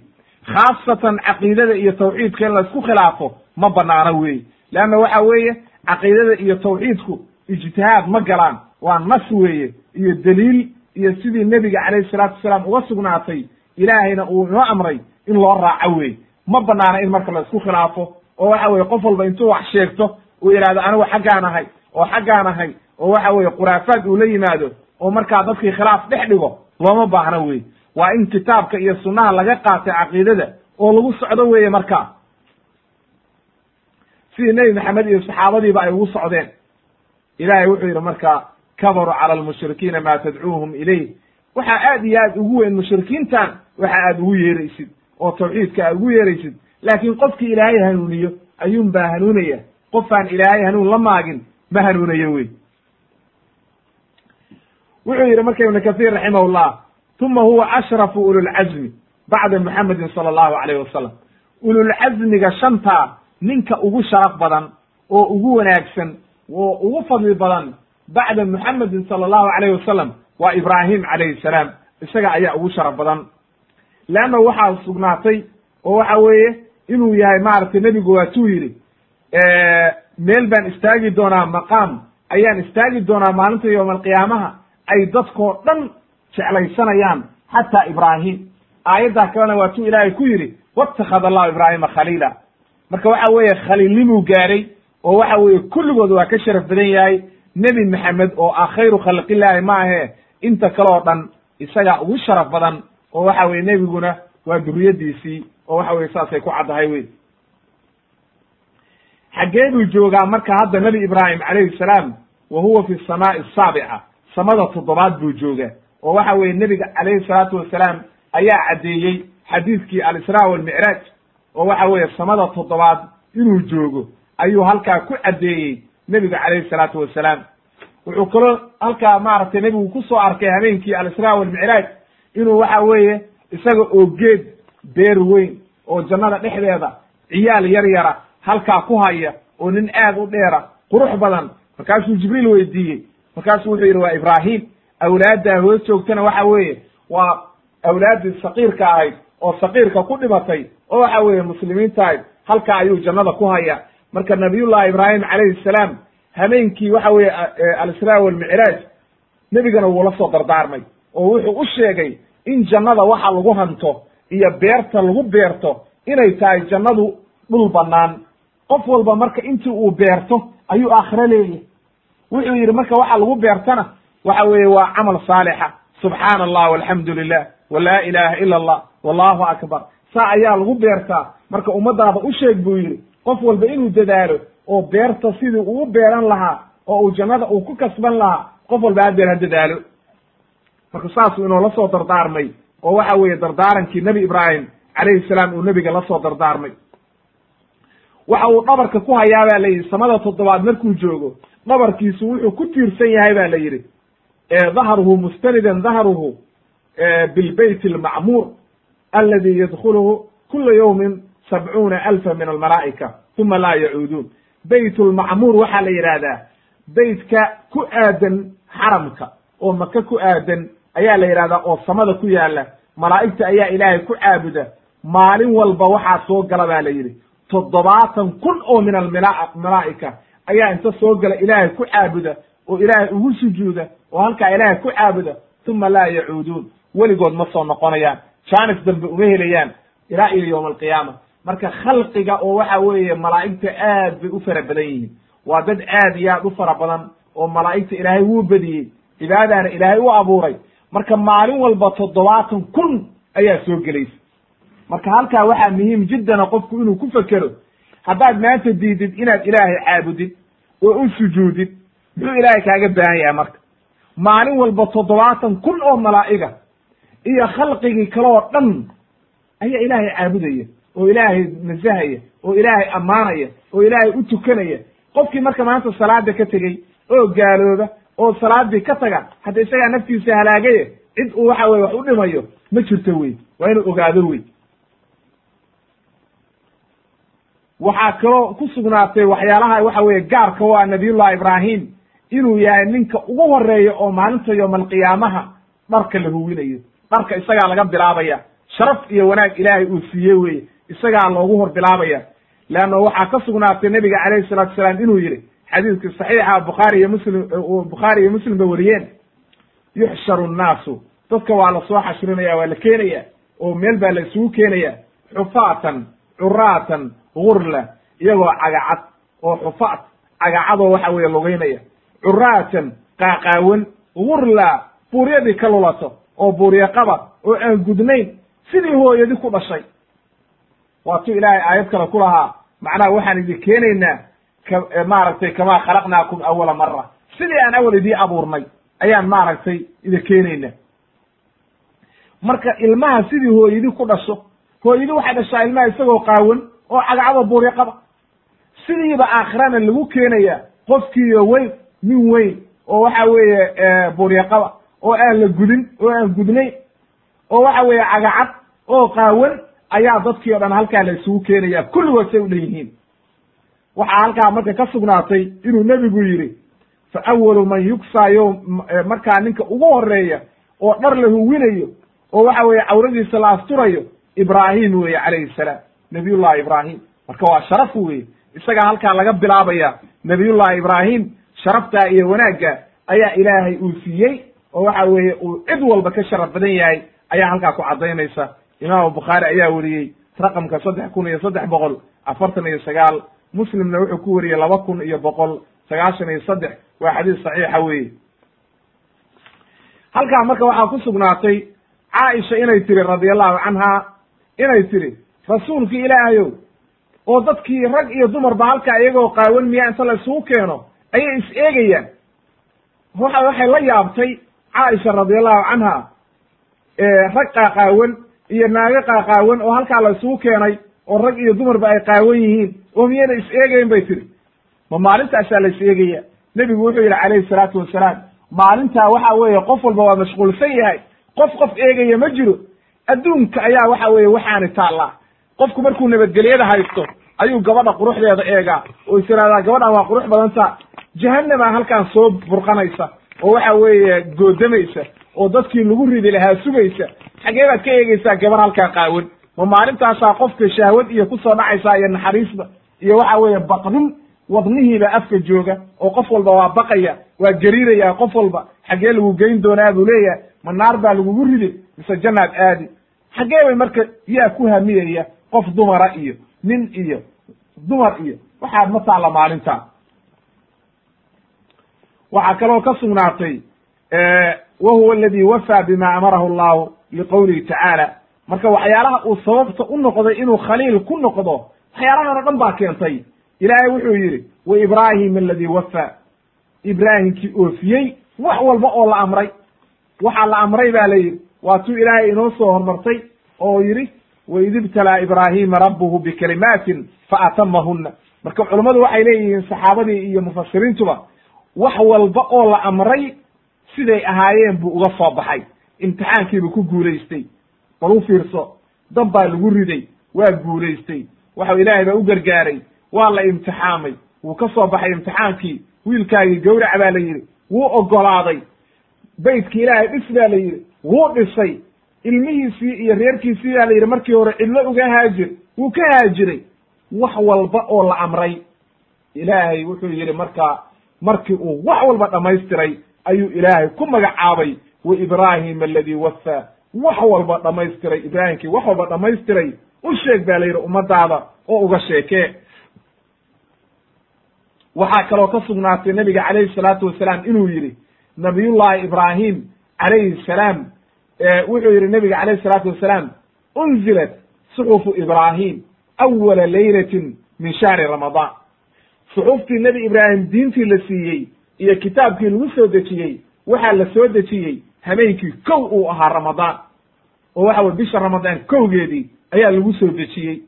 khaasatan caqiidada iyo tawxiidka in la isku khilaafo ma banaano wey leanna waxa weeye caqiidada iyo tawxiidku ijtihaad ma galaan waa nas weeye iyo daliil iyo sidii nebiga calayhi salaatu wasalaam uga sugnaatay ilaahayna uu inoo amray in loo raaco wey ma banaana in marka la isku khilaafo oo waxa weye qof walba intuu wax sheegto uu yidhahdo anigu xaggaan ahay oo xaggaan ahay oo waxa weye khuraafaad uu la yimaado oo markaa dadkii khilaaf dhex dhigo looma baahno wey waa in kitaabka iyo sunnaha laga qaatay caqiidada oo lagu socdo weeye markaa. Sidii nebi maxamed iyo saxaabadiiba ay ugu socdeen. Ilahay wuxuu yidhi marka kabaruu cala almushrikiina ma tadcuuhum ilayh. Waxaa aad iyo aad ugu weyn mushrikiintan waxa aad ugu yeeraysid oo tawxiidka aad ugu yeeraysid. Laakiin qofkii ilaahay hanuuniyo ayuun baa hanuunaya. Qofaan ilaahay hanuun la maagin ma hanuunayo wey wuxuu yidhi marka ibnu kahiir raximahullah uma huwa ashrafu ululcazmi bacda muxamedin sala allahu alayh wasalam ululcazmiga shantaa ninka ugu sharaf badan oo ugu wanaagsan oo ugu fadli badan bacda muxamedin sala allahu alayh wasalam waa ibraahim calayhi salaam. Isaga ayaa ugu sharaf badan. Leanna waxaa sugnaatay oo waxa weeye inuu yahay maaragtay nebigu waatuu yidhi meel baan istaagi doonaa maqaam. Ayaan istaagi doonaa maalinta yowma alqiyaamaha ay dadkoo dhan jeclaysanayaan xataa ibraahim aayaddaa kalena waa tuu ilaahay ku yidhi wattakhada allahu ibraahima khaliila. Marka waxa weeye khaliilnimuu gaaray oo waxa weeye kulligood waa ka sharaf badan yahay nebi maxamed oo ah khayru khalqillaahi ma ahe inta kale oo dhan isagaa ugu sharaf badan oo waxa weye nebiguna waa duriyadiisii oo waxa weye saasay ku caddahay wey xaggee buu joogaa marka hadda nebi ibraahim calayhi salaam wa huwa fi samaa'i asaabica samada toddobaad buu joogaa oo waxa weeye nebiga calayhi salaatu wasalaam ayaa caddeeyey xadiiskii alisraa walmicraaj oo waxa weeye samada toddobaad inuu joogo ayuu halkaa ku caddeeyey nebiga calayhi salaatu wasalaam. Wuxuu kaloo halkaa maaragtay nebigu ku soo arkay habeenkii alisraa walmicraaj inuu waxa weeye isaga oo geed beer weyn oo jannada dhexdeeda ciyaal yar yara halkaa ku haya oo nin aad u dheera qurux badan. Markaasuu jibriil weydiiyey. Markaasuu wuxuu yidhi waa ibraahim awlaaddaa hoos joogtana waxa weeye waa awlaaddii saqiirka ahayd oo saqiirka ku dhimatay oo waxa weeye muslimiinta ahayd halkaa ayuu jannada ku haya marka nabiyullahi ibraahim calayhi salaam habeenkii waxa weeye alisraa walmicraaj nebigana wuu la soo dardaarmay oo wuxuu u sheegay in jannada waxa lagu hanto iyo beerta lagu beerto inay tahay jannadu dhul bannaan. Qof walba marka intii uu beerto ayuu aakhiro leeyahy wuxuu yidhi marka waxa lagu beertana waxa weeye waa camal saalixa. Subxaana allah walxamdu lilah walaa ilaha ila allah wallahu akbar. Saa ayaa lagu beertaa. Marka ummadaada u sheeg buu yidhi qof walba inuu dadaalo oo beerta sidii uu beeran lahaa oo uu jannada uu ku kasban lahaa qof walba haddeer ha dadaalo. Marka saasuu inoola soo dardaarmay oo waxa weeye dardaarankii nebi ibraahim calayhi salaam uu nebiga la dardaarmay. Waxa uu dhabarka ku hayaa baa la yidhi samada toddobaad markuu joogo dhabarkiisu wuxuu ku tiirsan yahay ba la yidhi dahruhu mustanidan dahruhu bilbayt almacmuur aladi yadkhuluhu kula yawmin sabcuuna alfa min almalaa'ika uma laa yacuuduun. Bayt lmacmuur waxaa la yidhaahdaa beytka ku aadan xaramka oo maka ku aadan ayaa la yidhahdaa oo samada ku yaalla malaa'igta ayaa ilaahay ku caabuda. Maalin walba waxaa soo gala ba la yidhi toddobaatan kun oo min almalaa'ika ayaa inta soo gala ilaahay ku caabuda oo ilaahay ugu sujuuda oo halkaa ilaahay ku caabuda uma laa yacuuduun. Weligood ma soo noqonayaan jaanis dambe uma helayaan ilaa iyo yowma alqiyaama marka khalqiga oo waxa weeye malaa'igta aad bay u fara badan yihiin. Waa dad aad iyo aad u fara badan oo malaa'igta ilaahay wuu bediyey cibaadaana ilaahay u abuuray. Marka maalin walba toddobaatan kun ayaa soo gelaysa. Marka halkaa waxaa muhiim jiddana qofku inuu ku fekero haddaad maanta diidid inaad ilaahay caabudid oo u sujuudid muxuu ilaahay kaaga baahan yahay marka? Maalin walba toddobaatan kun oo malaa'iga iyo khalqigii kale oo dhan ayaa ilaahay caabudaya oo ilaahay nasahaya oo ilaahay ammaanaya oo ilaahay u tukanaya qofkii marka maanta salaada ka tegey oo gaalooba oo salaadii ka taga hadda isagaa naftiisa halaagaye cid uu waxa weye wax u dhimayo ma jirto wey waa inuu ogaado wey waxaa kaloo ku sugnaatay waxyaalaha waxa weeye gaarka u ah nabiyullahi ibraahim inuu yahay ninka ugu horreeya oo maalinta yoomalqiyaamaha dharka la huwinayo dharka isagaa laga bilaabaya sharaf iyo wanaag ilaahay uu siiyey weye isagaa loogu hor bilaabaya. Leanna waxaa ka sugnaatay nebiga calayhi salatu salaam inuu yihi xadiidkii saxiixa bukhaari iyo muslim bukhaari iyo muslim ba wariyeen yuxsharu nnaasu. Dadka waa la soo xashrinaya waa la keenaya oo meel baa la isugu keenaya xufaatan curaatan gurla iyagoo cagacad oo xufaat cagacadoo waxa weeye lugaynaya. Curaatan qaaqaawan gurla buuryadii ka lulato oo buurya qabad oo aan gudnayn sidii hooyadi ku dhashay waatuu ilaahay aayad kale ku lahaa. Macnaha waxaan idin keenaynaa maaragtay kamaa khalaqnaakum awala mara sidii aan awal idii abuurnay ayaan maaragtay idin keenayna marka ilmaha sidii hooyadi ku dhasho hooyadi waxay dhashaa ilmaha isagoo qaawan oo cagacado buurya qaba. Sidiiba aakhirana lagu keenaya qofkiiyo weyn nin weyn oo waxa weeye buurya qaba oo aan la gudin oo aan gudnayn oo waxa weeye cagacad oo qaawan ayaa dadkii o dhan halkaa la isugu keenaya kulligood say u dhan yihiin waxaa halkaa marka ka sugnaatay inuu nebigu yidhi fa awalu man yugsaa yowm markaa ninka ugu horreeya oo dhar la huwinayo oo waxa weeye cawradiisa la asturayo ibraahim weeye calayhi salaam. Nabiyullahi ibraahim. Marka waa sharaf weye isagaa halkaa laga bilaabaya nabiyullahi ibraahim sharaftaa iyo wanaagga ayaa ilaahay uu siiyey oo waxa weeye uu cid walba ka sharaf badan yahay ayaa halkaa ku caddaynaysa imaamu bukhaari ayaa weriyey raqamka saddex kun iyo saddex boqol afartan iyo sagaal. Muslimna wuxuu ku wariyey laba kun iyo boqol sagaashan iyo saddex. Waa xadiis saxiixa weeye. Halkaa marka waxaa ku sugnaatay caaisha inay tiri radiallahu canha inay tiri rasuulkii ilaahayow oo dadkii rag iyo dumarba halkaa iyagoo qaawan miyaa inta la isugu keeno ayay is eegayaan. Waxa waxay la yaabtay caaisha radiallahu canha rag qaaqaawan iyo naago qaaqaawan oo halkaa la isugu keenay oo rag iyo dumarba ay qaawan yihiin oo miyayna is eegayn bay tiri. Ma maalintaasaa la is eegaya. Nebigu wuxuu yidhi calayhi salaatu wasalaam maalintaa waxa weeye qof walba waa mashquulsan yahay. Qof qof eegaya ma jiro. Adduunka ayaa waxa weeye waxaani taallaa. Qofku markuu nabadgelyada haysto ayuu gabadha quruxdeeda eegaa. Oo is ihahdaa gabadhan waa qurux badanta jahanama halkaan soo burqanaysa oo waxa weeye goodamaysa oo dadkii lagu ridi lahaa sugaysa xagee baad ka eegeysaa gabar halkaa qaawan ma maalintaasaa qofka shahwad iyo ku soo dhacaysaa iyo naxariisba iyo waxa weeye baqdin wadnihiiba afka jooga oo qof walba waa baqaya waa gariiraya qof walba xaggee lagu geyn doonaa buu leeyahay ma naar baa lagugu ridi mise jannaad aadi. Xaggee bay marka yaa ku hamiyaya qof dumara iyo nin iyo dumar iyo waxaad ma taalla maalintaa. Waxaa kaloo ka sugnaatay wa huwa aladi wafaa bima amarahu allahu liqowlihi tacaala marka waxyaalaha uu sababta u noqday inuu khaliil ku noqdo waxyaalahan o dhan baa keentay ilaahay wuxuu yidhi wa ibraahim aladi wafaa ibraahimkii oofiyey wax walba oo la amray waxaa la amray ba la yidhi waatuu ilaahay inoo soo hormartay oo yidhi waid ibtalaa ibraahima rabbuhu bikalimaatin faatamahuna marka culummadu waxay leeyihiin saxaabadii iyo mufasiriintuba wax walba oo la amray siday ahaayeen buu uga soo baxay. Imtixaankiibuu ku guulaystay. Bal u fiirso dab baa lagu riday waa guulaystay. Waxau ilaahay baa u gargaaray waa la imtixaamay. Wuu ka soo baxay imtixaankii wiilkaagii gawrac baa la yidhi wuu ogolaaday. Beytkii ilaahay dhis baa la yidhi wuu dhisay. Ilmihiisii iyo reerkiisii baa la yidhi markii hore cidlo uga haajir wuu ka haajiray. Wax walba oo la amray. Ilaahay wuxuu yidhi markaa markii uu wax walba dhammaystiray ayuu ilaahay ku magacaabay wa ibraahim aladii wafaa wax walba dhammaystiray ibraahimkii wax walba dhammaystiray. U sheeg baa la yidhi ummadaada oo uga sheekee. Waxaa kaloo ka sugnaatay nebiga calayhi salaatu wasalaam inuu yidhi nabiyullahi ibraahim calayhi salaam. Wuxuu yidhi nebiga calayhi salaatu wasalaam unzilat suxufu ibraahim awala laylatin min shahri ramadaan. Suxuftii nebi ibraahim diintii la siiyey iyo kitaabkii lagu soo dejiyey waxaa la soo dejiyey habeenkii kow uu ahaa ramadaan. Oo waxa weye bisha ramadaan kowgeedii ayaa lagu soo dejiyey.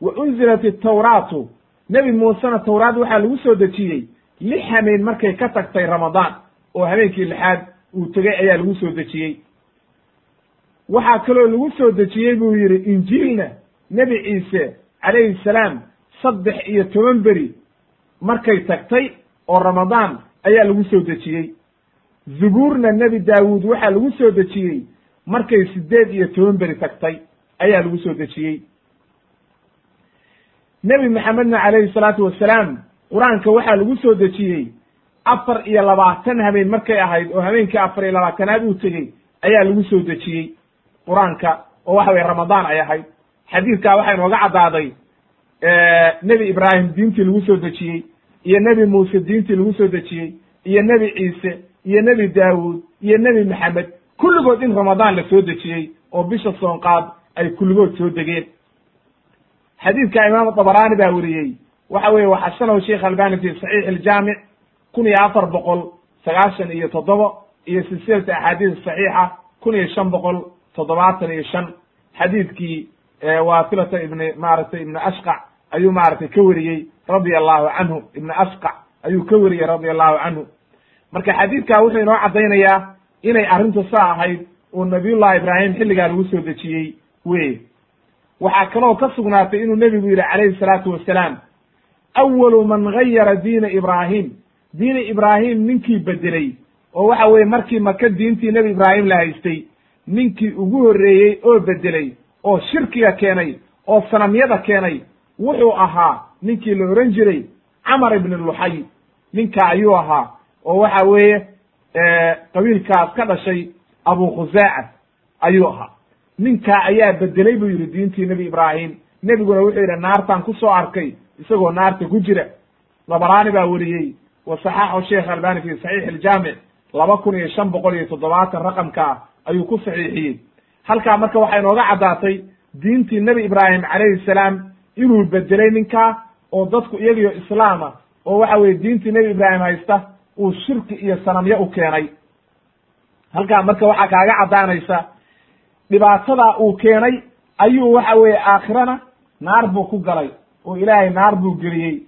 Wa unzilat itawraatu nebi muusena tawraad waxaa lagu soo dejiyey lix hameen markay ka tagtay ramadaan oo habeenkii lixaad uu tegey ayaa lagu soo dejiyey. Waxaa kaloo lagu soo dejiyey buu yidhi injiilna nebi ciise calayhi salaam saddex iyo toban beri markay tagtay oo ramadaan ayaa lagu soo dejiyey. Zubuurna nebi daawuud waxaa lagu soo dejiyey markay siddeed iyo toban beri tagtay ayaa lagu soo dejiyey. Nebi maxamedna calayhi salaatu wasalaam qur'aanka waxaa lagu soo dejiyey afar iyo labaatan habeen markay ahayd oo habeenkii afar iyo labaatanaad uu tegey ayaa lagu soo dejiyey qur'aanka oo waxa weye ramadaan ay ahayd. Xadiidkaa waxaa inooga caddaaday nebi ibraahim diintii lagu soo dejiyey iyo nebi muuse diintii lagu soo dejiyey iyo nebi ciise iyo nebi daawuud iyo nebi maxamed kulligood in ramadaan la soo dejiyey oo bisha soonqaad ay kulligood soo degeen. Xadiidka imaam dabaraani baa weriyey waxa weye waxasanahu sheikh albani fi saxiix iljaamic kun iyo afar boqol sagaashan iyo toddoba iyo silsilata axaadiis saxiixa kun iyo shan boqol toddobaatan iyo shan. Xadiidkii wasilata ibni maaragtay ibni ashqac ayuu maaragtay ka weriyey radia allahu canhu ibni ashqac ayuu ka weriyey radia allahu canhu marka xadiidkaa wuxuu inoo caddaynayaa inay arrintu saa ahayd oo nabiyullahi ibraahim xilligaa lagu soo dejiyey weye waxaa kaloo ka sugnaatay inuu nebigu yidhi calayhi salaatu wasalaam awalu man gayara diina ibraahim. Diina ibraahim ninkii bedeley oo waxa weye markii maka diintii nebi ibraahim la haystay ninkii ugu horreeyey oo bedeley oo shirkiga keenay oo sanamyada keenay wuxuu ahaa ninkii la ohan jiray camar ibn luxay ninka ayuu ahaa oo waxa weeye qabiilkaas ka dhashay abu khusaaca ayuu ahaa. Ninkaa ayaa bedelay buu yidhi diintii nebi ibraahim. Nebiguna wuxuu yidhi naartaan ku soo arkay isagoo naarta ku jira. Dabaraani baa weriyey wa saxaxu sheekh albani fi saxiix iljaamic laba kun iyo shan boqol iyo toddobaatan raqamkaa ayuu ku saxiixiyey. Halkaa marka waxay inooga caddaatay diintii nebi ibraahim calayhi salaam inuu bedelay ninkaa oo dadku iyagiyo islaama oo waxa weye diintii nebi ibraahim haysta uu shirki iyo sanamyo u keenay. Halkaa marka waxaa kaaga caddaanaysa dhibaatadaa uu keenay ayuu waxa weeye aakhirana naar buu ku galay oo ilaahay naar buu geliyey.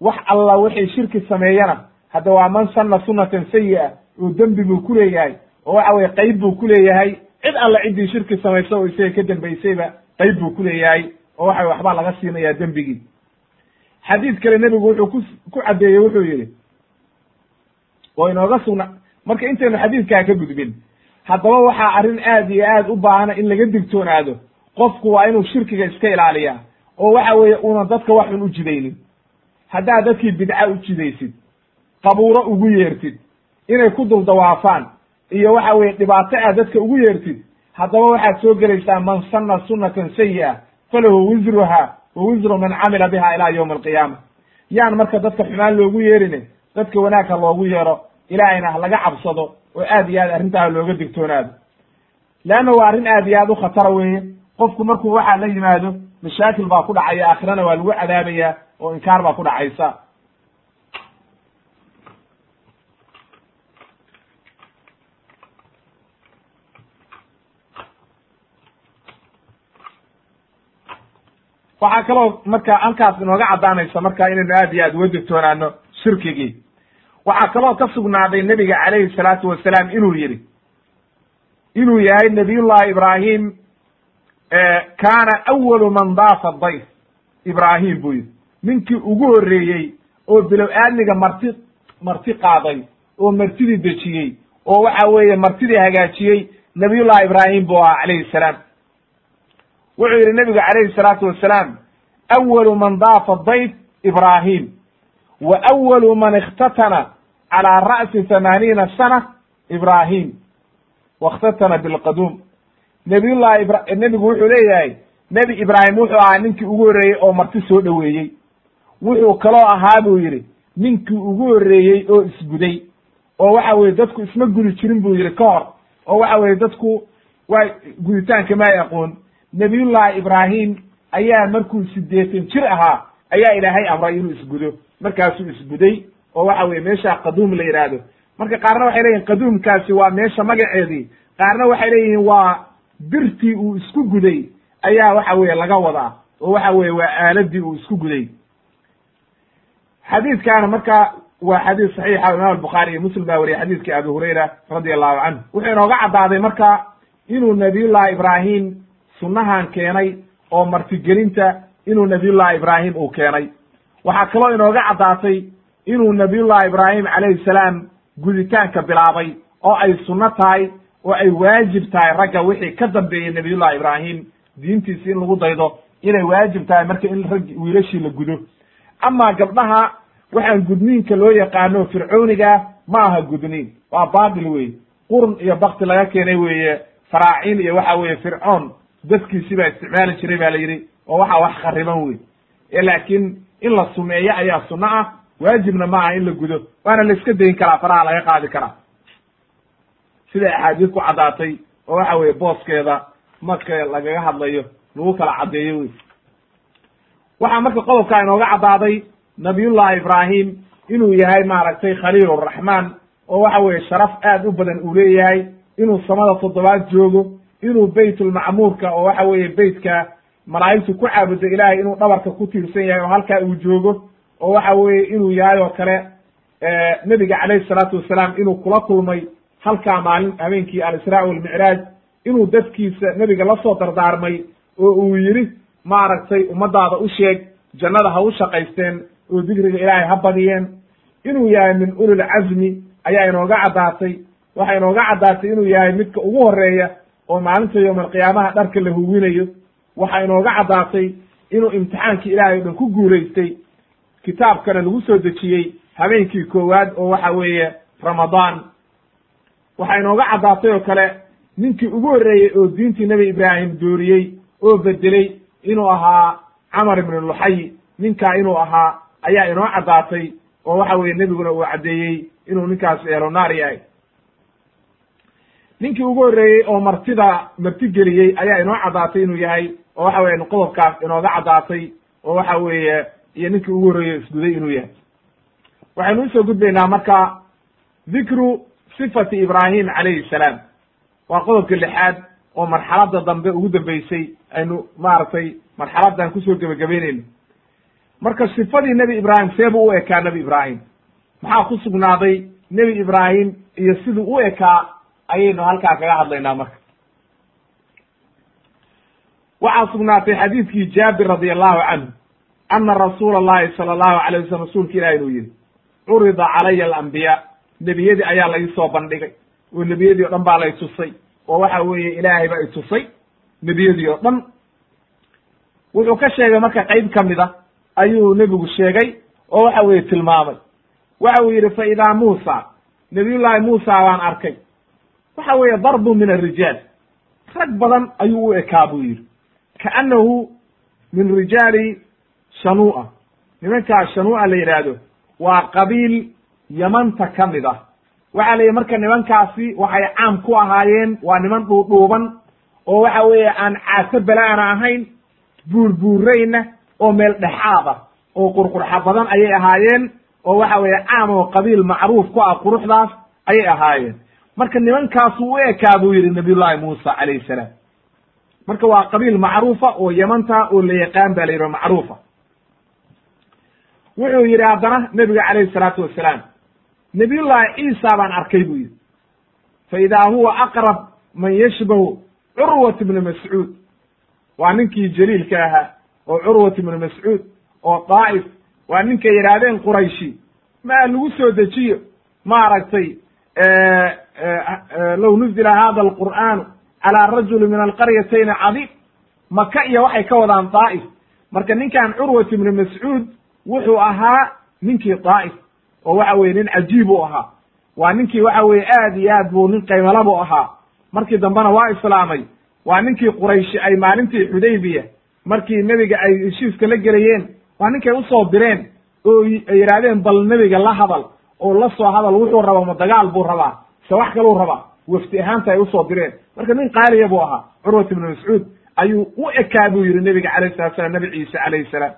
Wax alla wixii shirki sameeyana hadda waa man sanna sunnatan sayi'a oo dembi buu ku leeyahay oo waxa weye qayb buu ku leeyahay. Cid alla ciddii shirki samaysa oo isaga ka dambaysayba qayb buu ku leeyahay oo waxa waxbaa laga siinayaa dembigii. Xadiid kale nebigu wuxuu ku ku caddeeyey wuxuu yidhi oo inooga sugna marka intaynu xadiidkaa ka gudbin haddaba waxaa arrin aad iyo aad u baahana in laga digtoonaado qofku waa inuu shirkiga iska ilaaliyaa oo waxa weeye una dadka wax un u jidaynin. Haddaad dadkii bidca u jidaysid qabuuro ugu yeertid inay ku dul dawaafaan iyo waxa weye dhibaato aad dadka ugu yeertid haddaba waxaad soo gelaysaa man sanna sunnatan sayi'a falahu wisruha wa wisru man camila biha ilaa yowmi alqiyaama yaan marka dadka xumaan loogu yeerine dadka wanaag ha loogu yeero ilaahayna ha laga cabsado oo aad iyo aad arrintaa looga digtoonaado. Leanna waa arrin aad iyo aad u khatara weeye. Qofku markuu waxaa la yimaado mashaakil baa ku dhacaya aakhirana waa lagu cadaabaya oo inkaar baa ku dhacaysa waxaa kaloo marka halkaas inooga caddaanaysa marka inaynu aad iyo aad uga digtoonaano shirkigii. Waxaa kaloo ka sugnaaday nebiga calayhi salaatu wasalaam inuu yidhi inuu yahay nabiyullahi ibraahim kaana awalu man daafa dayf. Ibraahim buu yidhi ninkii ugu horreeyey oo bilow aadmiga marti marti qaaday oo martidii dejiyey oo waxa weeye martidii hagaajiyey nabiyullahi ibraahim buu ahaa calayhi salaam wuxuu yidhi nebigu calayhi salaatu wasalaam awalu man daafa dayf ibraahim wa awalu man ikhtatana calaa ra'si thamaaniina sana ibraahim wakhtatana bilqaduum. Nabiyullahi ibra nebigu wuxuu leeyahay nebi ibraahim wuxuu ahaa ninkii ugu horreeyey oo marti soo dhoweeyey. Wuxuu kaloo ahaa buu yidhi ninkii ugu horreeyey oo isguday oo waxa weye dadku isma gudi jirin buu yidhi ka hor oo waxa weye dadku waa guditaanka ma ay aqoon nabiyullahi ibraahim ayaa markuu siddeetan jir ahaa ayaa ilaahay amray inuu isgudo. Markaasuu isguday oo waxa weye meeshaa qaduum la yidhaahdo marka qaarna waxay leeyihiin qaduumkaasi waa meesha magaceedii. Qaarna waxay leeyihiin waa birtii uu isku guday ayaa waxa weeye laga wadaa oo waxa weeye waa aaladii uu isku guday. Xadiidkaana marka waa xadiis saxiixa imaam albukhaari iyo muslim baa wariyay xadiiskii abi hurayra radi allahu canhu wuxuu inooga caddaaday marka inuu nabiyullahi ibraahim sunnahan keenay oo martigelinta inuu nabiyullahi ibraahim uu keenay. Waxaa kaloo inooga caddaatay inuu nabiyullahi ibraahim calayhi salaam guditaanka bilaabay oo ay sunno tahay oo ay waajib tahay ragga wixii ka dambeeyey nabiyullahi ibraahim. Diintiisi in lagu daydo inay waajib tahay marka in rag wiilashii la gudo. Amaa gabdhaha waxaan gudniinka loo yaqaano fircooniga ma aha gudniin. Waa baatil wey qurun iyo bakti laga keenay weeye faraaciin iyo waxa weeye fircoon dadkiisi baa isticmaali jiray ba la yidhi oo waxa wax khariban wey laakiin in la sumeeyo ayaa sunno ah waajibna ma aha in la gudo waana la iska dayin karaa faraha laga qaadi karaa. Sida axaadiis ku caddaatay oo waxa weeye booskeeda marka lagaga hadlayo lagu kala caddeeyo wey waxaa marka qodobkaa inooga caddaaday nabiyullahi ibraahim inuu yahay maaragtay khaliil raxmaan oo waxa weeye sharaf aad u badan uu leeyahay inuu samada toddobaad joogo inuu beytulmacmuurka oo waxa weeye beytka malaa'igtu ku caabudo ilaahay inuu dhabarka ku tiirsan yahay oo halkaa uu joogo oo waxa weeye inuu yahay oo kale nebiga calayhi salaatu wasalaam inuu kula kulmay halkaa maalin habeenkii alisraa walmicraaj inuu dadkiisa nebiga la soo dardaarmay oo uu yidhi maaragtay ummadaada u sheeg jannada ha u shaqaysteen oo dikriga ilaahay ha badiyeen. Inuu yahay min ulil cazmi ayaa inooga caddaatay. Waxaa inooga caddaatay inuu yahay midka ugu horreeya oo maalinta yowmalqiyaamaha dharka la huwinayo waxaa inooga caddaatay inuu imtixaankii ilaahay o dhan ku guulaystay kitaabkana lagu soo dejiyey habeenkii koowaad oo waxa weeye ramadaan. Waxaa inooga caddaatay oo kale ninkii ugu horreeyey oo diintii nebi ibraahim dooriyey oo bedeley inuu ahaa camar ibnu luxay ninkaa inuu ahaa ayaa inoo caddaatay oo waxa weeye nebiguna uu caddeeyey inuu ninkaas elonaar yahay ninkii ugu horreeyey oo martida marti geliyey ayaa inoo caddaatay inuu yahay oo waxa weye qodobkaas inooga caddaatay oo waxa weeye iyo ninkii ugu horreeyey isguday inuu yahay. Waxaynu u soo gudbaynaa marka dikru sifati ibraahim calayhi salaam. Waa qodobka lixaad oo marxaladda dambe ugu dambeysay aynu maaragtay marxaladan ku soo gebagabeyneyno marka sifadii nebi ibraahim see buu u ekaa nebi ibraahim. Maxaa ku sugnaaday nebi ibraahim iyo siduu u ekaa ayaynu halkaa kaga hadlaynaa marka. Waxaa sugnaatay xadiidkii jaabir radi allahu canhu ana rasuula allahi sala allahu alayh wasalam rasuulka ilahi inuu yihi curida calaya alambiyaa nebiyadii ayaa la soo bandhigay oo nebiyadii o dhan baa lay tusay oo waxa weeye ilaahay baa i tusay nebiyadii oo dhan. Wuxuu ka sheegay marka qayb ka mid a ayuu nebigu sheegay oo waxa weeye tilmaamay. Waxa uu yidhi fa idaa muusa nabiyullaahi muusa baan arkay waxa weeye darbu min arijaal rag badan ayuu u ekaa buu yidhi. Kaannahu min rijaali shanuu'a. Nimankaa shanuu'a la yidhaahdo waa qabiil yamanta ka mid ah. Waxaa la yidhi marka nimankaasi waxay caam ku ahaayeen waa niman dhuudhuuban oo waxa weeye aan caaso balaana ahayn buurbuurayna oo meel dhexaad ah oo qurqurxa badan ayay ahaayeen oo waxa weeye caam oo qabiil macruuf ku ah quruxdaas ayay ahaayeen marka nimankaasuu u ekaa buu yidhi nabiyullahi muusa calayhi salaam. Marka waa qabiil macruufa oo yamanta oo la yaqaan ba la yidhi macruufa. Wuxuu yidhi haddana nebiga calayhi salaatu wasalaam nabiyullahi ciisa baan arkay buu yidhi. Fa idaa huwa aqrab man yashbahu curwat ibni mascuud. Waa ninkii jaliilka ahaa oo curwat ibnu mascuud oo daa'if. Waa ninkay yidhaahdeen qurayshi maa lagu soo dejiyo? Maaragtay low nuzila hada alqur'aanu calaa rajuli min alqaryatayni cadiim maka iyo waxay ka wadaan daa'if marka ninkan curwat ibnu mascuud wuxuu ahaa ninkii daa'if oo waxa weye nin cajiib u ahaa. Waa ninkii waxa weye aad iyo aad buu nin qaymala bu ahaa. Markii dambena waa islaamay waa ninkii qurayshi ay maalintii xudaybiya markii nebiga ay heshiiska la gelayeen waa ninkay u soo direen oo ay yidhaahdeen bal nebiga la hadal oo la soo hadal wuxuu rabaa ma dagaal buu rabaa se wax kaluu rabaa wafti ahaanta ay u soo direen. Marka nin qaaliya buu ahaa curwat ibnu mascuud ayuu u ekaa buu yihi nebiga alayh salatu slam nebi ciise calayhi salaam.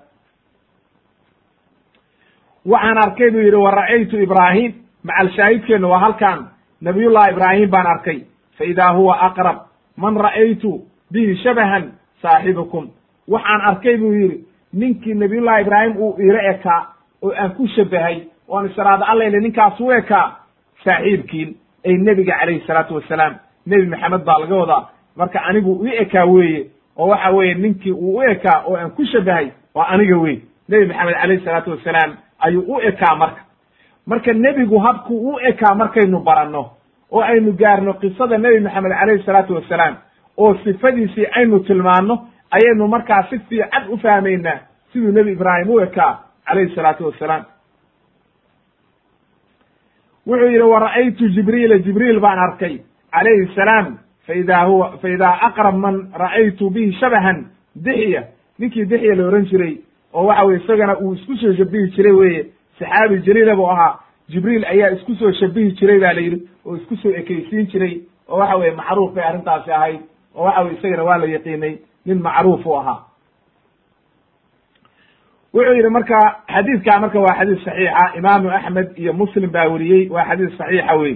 Waxaan arkay buu yidhi wa ra'aytu ibraahim macal shaahidkeenna waa halkan nabiyullahi ibraahim baan arkay. Fa idaa huwa aqrab man ra'aytu bihi shabahan saaxibukum. Waxaan arkay buu yidhi ninkii nabiyullahi ibraahim uu iila ekaa oo aan ku shabahay oan israada allayle ninkaas u ekaa saaxiibkiin ay nebiga calayhi salaatu wasalaam nebi maxamed baa laga wadaa. Marka anigu i ekaa weeye oo waxa weeye ninkii uu u ekaa oo aan ku shabahay waa aniga wey nebi maxamed calayhi salaatu wasalaam ayuu u ekaa marka. Marka nebigu habku u ekaa markaynu baranno oo aynu gaarno qisada nebi maxamed calayhi salaatu wasalaam oo sifadiisii aynu tilmaanno ayaynu markaa si fiican u fahmaynaa siduu nebi ibraahim u ekaa calayhi salaatu wasalaam wuxuu yidhi wa ra'aytu jibriila jibriil baan arkay calayhi salaam faida huwa fa idaa aqrab man ra'aytu bihi shabahan dixya ninkii dixya la ohan jiray oo waxa weye isagana uu isku soo shabihi jiray weye saxaabi jaliila buu ahaa jibriil ayaa isku soo shabihi jiray ba la yidhi oo isku soo ekeysiin jiray oo waxa weye macruuf bay arrintaasi ahayd oo waxa weye isagana waa la yaqiinay nin macruuf u ahaa wuxuu yidhi marka xadiidkaa marka waa xadiis saxiixa imaamu axmed iyo muslim baa weriyey waa xadiis saxiixa wey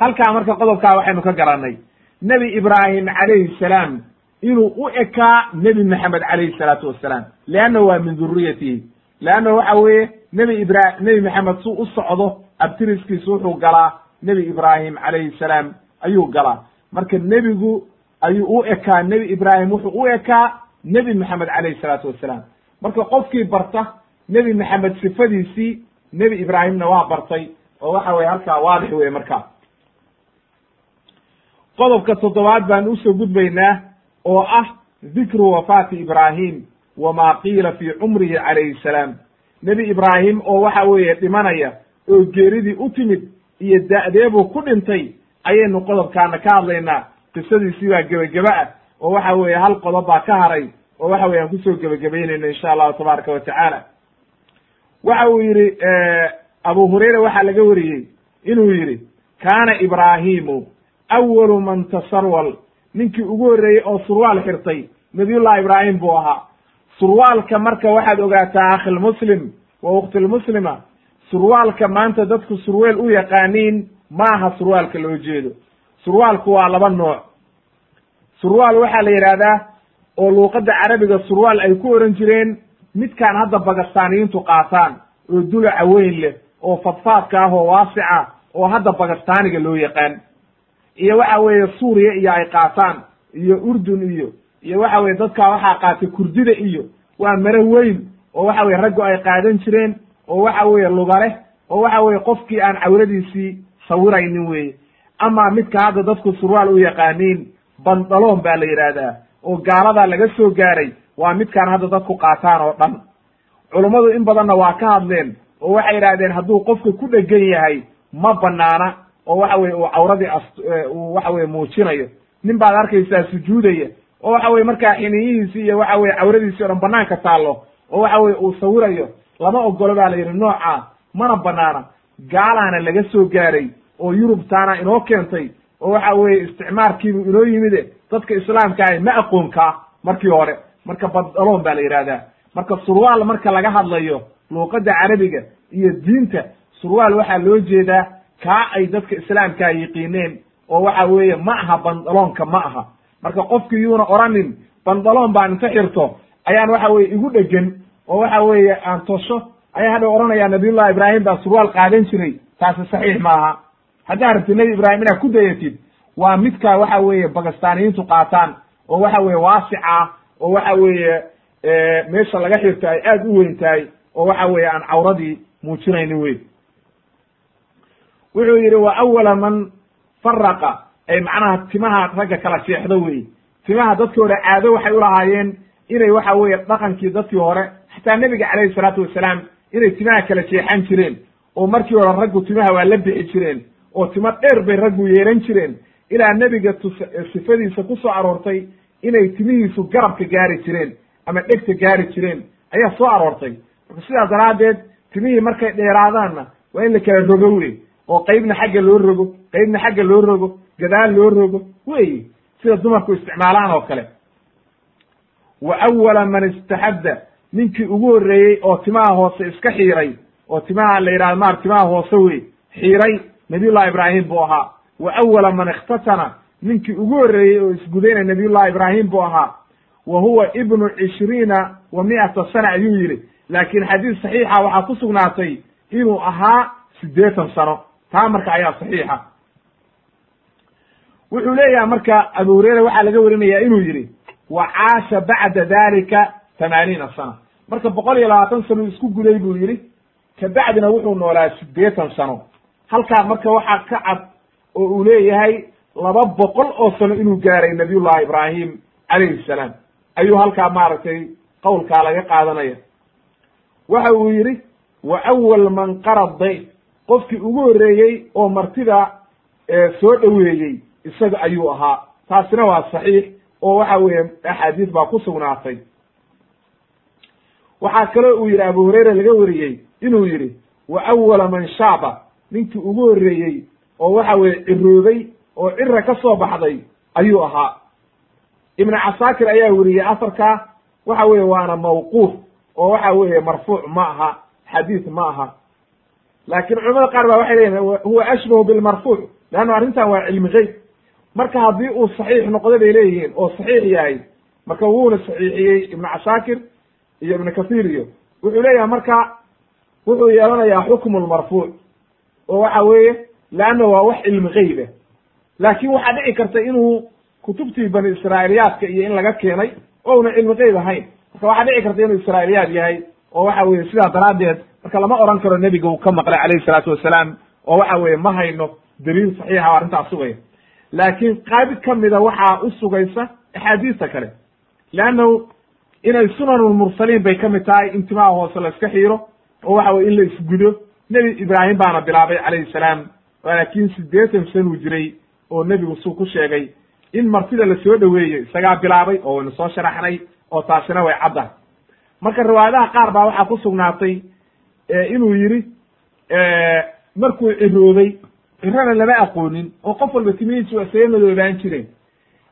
halkaa marka qodobkaa waxaynu ka garannay nebi ibraahim calayhi salaam inuu u ekaa nebi maxamed calayhi salaatu wasalaam leanna waa min duriyatihi leanna waxa weeye nebi ibra nebi maxamed su u socdo abtiriskiisu wuxuu galaa nebi ibraahim calayhi salaam ayuu galaa. Marka nebigu ayuu u ekaa nebi ibraahim wuxuu u ekaa nebi maxamed calayhi salaatu wasalaam marka qofkii barta nebi maxamed sifadiisii nebi ibraahimna waa bartay oo waxa weye halkaa waadix weye marka qodobka toddobaad baan u soo gudbaynaa oo ah dikru wafaati ibraahim wama qiila fi cumrihi calayhi salaam. Nebi ibraahim oo waxa weeye dhimanaya oo geeridii u timid iyo da'deebuu ku dhintay ayaynu qodobkaana ka hadlaynaa qisadiisii baa gebagebe ah oo waxa weeye hal qodob baa ka haray oo waxa weye aan ku soo gebagabaynayno insha allahu tabaaraka wa tacaala. Waxa uu yidhi abu hurayra waxaa laga wariyey inuu yidhi kaana ibraahimu awalu man tasarwal. Ninkii ugu horreeyey oo surwaal xirtay nabiyullahi ibraahim buu ahaa. Surwaalka marka waxaad ogaataa akhilmuslim wa ukhtilmuslima surwaalka maanta dadku surweel u yaqaaniin maaha surwaalka loo jeedo. Surwaalku waa laba nooc. Surwaal waxaa la yidhaahdaa oo luuqadda carabiga surwaal ay ku oran jireen midkaan hadda bagastaaniyiintu qaataan oo dulaca weyn leh oo fadfaadka ah oo waasica oo hadda bagastaaniga loo yaqaan. Iyo waxa weeye suuriya iyo ay qaataan iyo urdun iyo iyo waxa weye dadkaa waxaa qaatay kurdida iyo waa mare weyn oo waxa weye raggu ay qaadan jireen oo waxa weeye lugaleh oo waxa weye qofkii aan cawradiisii sawiraynin weye ama midka hadda dadku surwaal u yaqaaniin bandaloon baa la yidhaahdaa oo gaaladaa laga soo gaaray waa midkaan hadda dadku qaataan oo dhan. Culummadu in badanna waa ka hadleen oo waxay yidhahdeen hadduu qofka ku dhegan yahay ma banaana oo waxa weye uu cawradii as uu waxa weye muujinayo. Nin baad arkaysaa sujuudaya oo waxa weye markaa xiniyihiisi iyo waxa weye cawradiisi o dhan banaanka taallo oo waxa weye uu sawirayo. Lama ogolo baa la yidhi noocaa mana banaana gaalaana laga soo gaaray oo yurubtaana inoo keentay oo waxa weeye isticmaarkiibu inoo yimide dadka islaamka ahi ma aqoonkaa markii hore marka badaloon baa la yidhahdaa marka surwaal marka laga hadlayo luuqadda carabiga iyo diinta surwaal waxaa loo jeedaa kaa ay dadka islaamkaa yiqiineen oo waxa weeye ma aha bandaloonka ma aha. Marka qofki yuuna oranin bandaloon baan inta xirto ayaan waxa weye igu dhegan oo waxa weeye aan tosho ayaan hadha oranayaa nabiyullahi ibraahim baa surwaal qaadan jiray taasi saxiix maaha. Haddaa rabtid nebi ibraahim inaad ku dayatid waa midkaa waxa weeye bagastaaniyiintu qaataan oo waxa weeye waasica oo waxa weeye meesha laga xirto ay aad u weyn tahay oo waxa weeye aan cawradii muujinaynin wey wuxuu yidhi wa awala man faraqa ay macnaha timaha ragga kala jeexdo wey timaha dadkii hore caado waxay u lahaayeen inay waxa weeye dhaqankii dadkii hore xataa nebiga calayhi salaatu wasalaam inay timaha kala jeexan jireen. Oo markii hore raggu timaha waa la bixi jireen oo timo dheer bay raggu yeelan jireen ilaa nebiga sifadiisa ku soo aroortay inay timihiisu garabka gaari jireen ama dhegta gaari jireen ayaa soo aroortay. Marka sidaas daraaddeed timihii markay dheeraadaanna waa in la kala rogo wey oo qeybna xagga loo rogo qeybna xagga loo rogo gadaal loo rogo wey sida dumarku isticmaalaan oo kale. Wa awala man istaxadda ninkii ugu horreeyey oo timaha hoose iska xiiray oo timaha la yidhahdo maar timaha hoose wey xiiray nabiyullahi ibraahim buu ahaa wa awala man ikhtatana ninkii ugu horreeyey oo isgudayna nabiyullahi ibraahim buu ahaa. Wa huwa ibnu cishriina wa mi'ata sana ayuu yidhi. Laakiin xadiis saxiixa waxaa ku sugnaatay inuu ahaa siddeetan sano. Taa marka ayaa saxiixa. Wuxuu leeyahay marka abu hureyre waxaa laga warinaya inuu yidhi wa caasha bacda dalika tamaaniina sana. Marka boqol iyo labaatan sano isku guday buu yidhi kabacdina wuxuu noolaa siddeetan sano. Halkaa marka waxaa ka cad oo uu leeyahay laba boqol oo sano inuu gaaray nabiyullahi ibraahim calayhi salaam. Ayuu halkaa maaragtay qowlkaa laga qaadanaya. Waxa uu yidhi wa awal man qarad dayf qofkii ugu horreeyey oo martida soo dhoweeyey isaga ayuu ahaa. Taasina waa saxiix oo waxa weeye axaadiis baa ku sugnaatay. Waxaa kaloo uu yidhi abu hurayra laga wariyey inuu yidhi wa awala man shaaba ninkii ugu horreeyey oo waxa weeye ciroobay oo cira ka soo baxday ayuu ahaa. Ibnu casaakir ayaa weriyey asarkaa waxa weeye waana mawquuf oo waxa weeye marfuuc ma aha xadiis ma aha. Laakiin culamada qaar ba waxay leyihin huwa ashbahu bilmarfuuc leanna arrintan waa cilmi geyb marka haddii uu saxiix noqdo bay leeyihiin oo saxiix yahay marka wuuna saxiixiyey ibnu casaakir iyo ibnu kathir iyo wuxuu leeyahay marka wuxuu yeelanayaa xukmu lmarfuuc oo waxa weeye leanna waa wax cilmi geyba laakin waxaa dhici karta inuu kutubtii bani israailiyaadka iyo in laga keenay o una cilmi geyb ahayn marka waxaa dhici karta inuu israailiyaad yahay oo waxa weye sidaa daraaddeed marka lama oran karo nebiga uu ka maqlay calayhi salaatu wasalaam oo waxa weye ma hayno daliil saxiixa o arrintaas sugaya laakiin qayb ka mida waxaa u sugaysa axaadiista kale leannahu inay sunanulmursaliin bay ka mid tahay intimaa hoose la iska xiiro oo waxa weye in la isgudo nebi ibraahim baana bilaabay calayhi salaam laakiin siddeetan sanuu jiray oo nebigu suu ku sheegay in martida la soo dhoweeyey isagaa bilaabay oo waynu soo sharaxnay oo taasina way caddahay marka riwaayadaha qaar baa waxaa ku sugnaatay inuu yidhi markuu ciroobay cirana lama aqoonin oo qof walba timihiisu isaga madoobaan jireen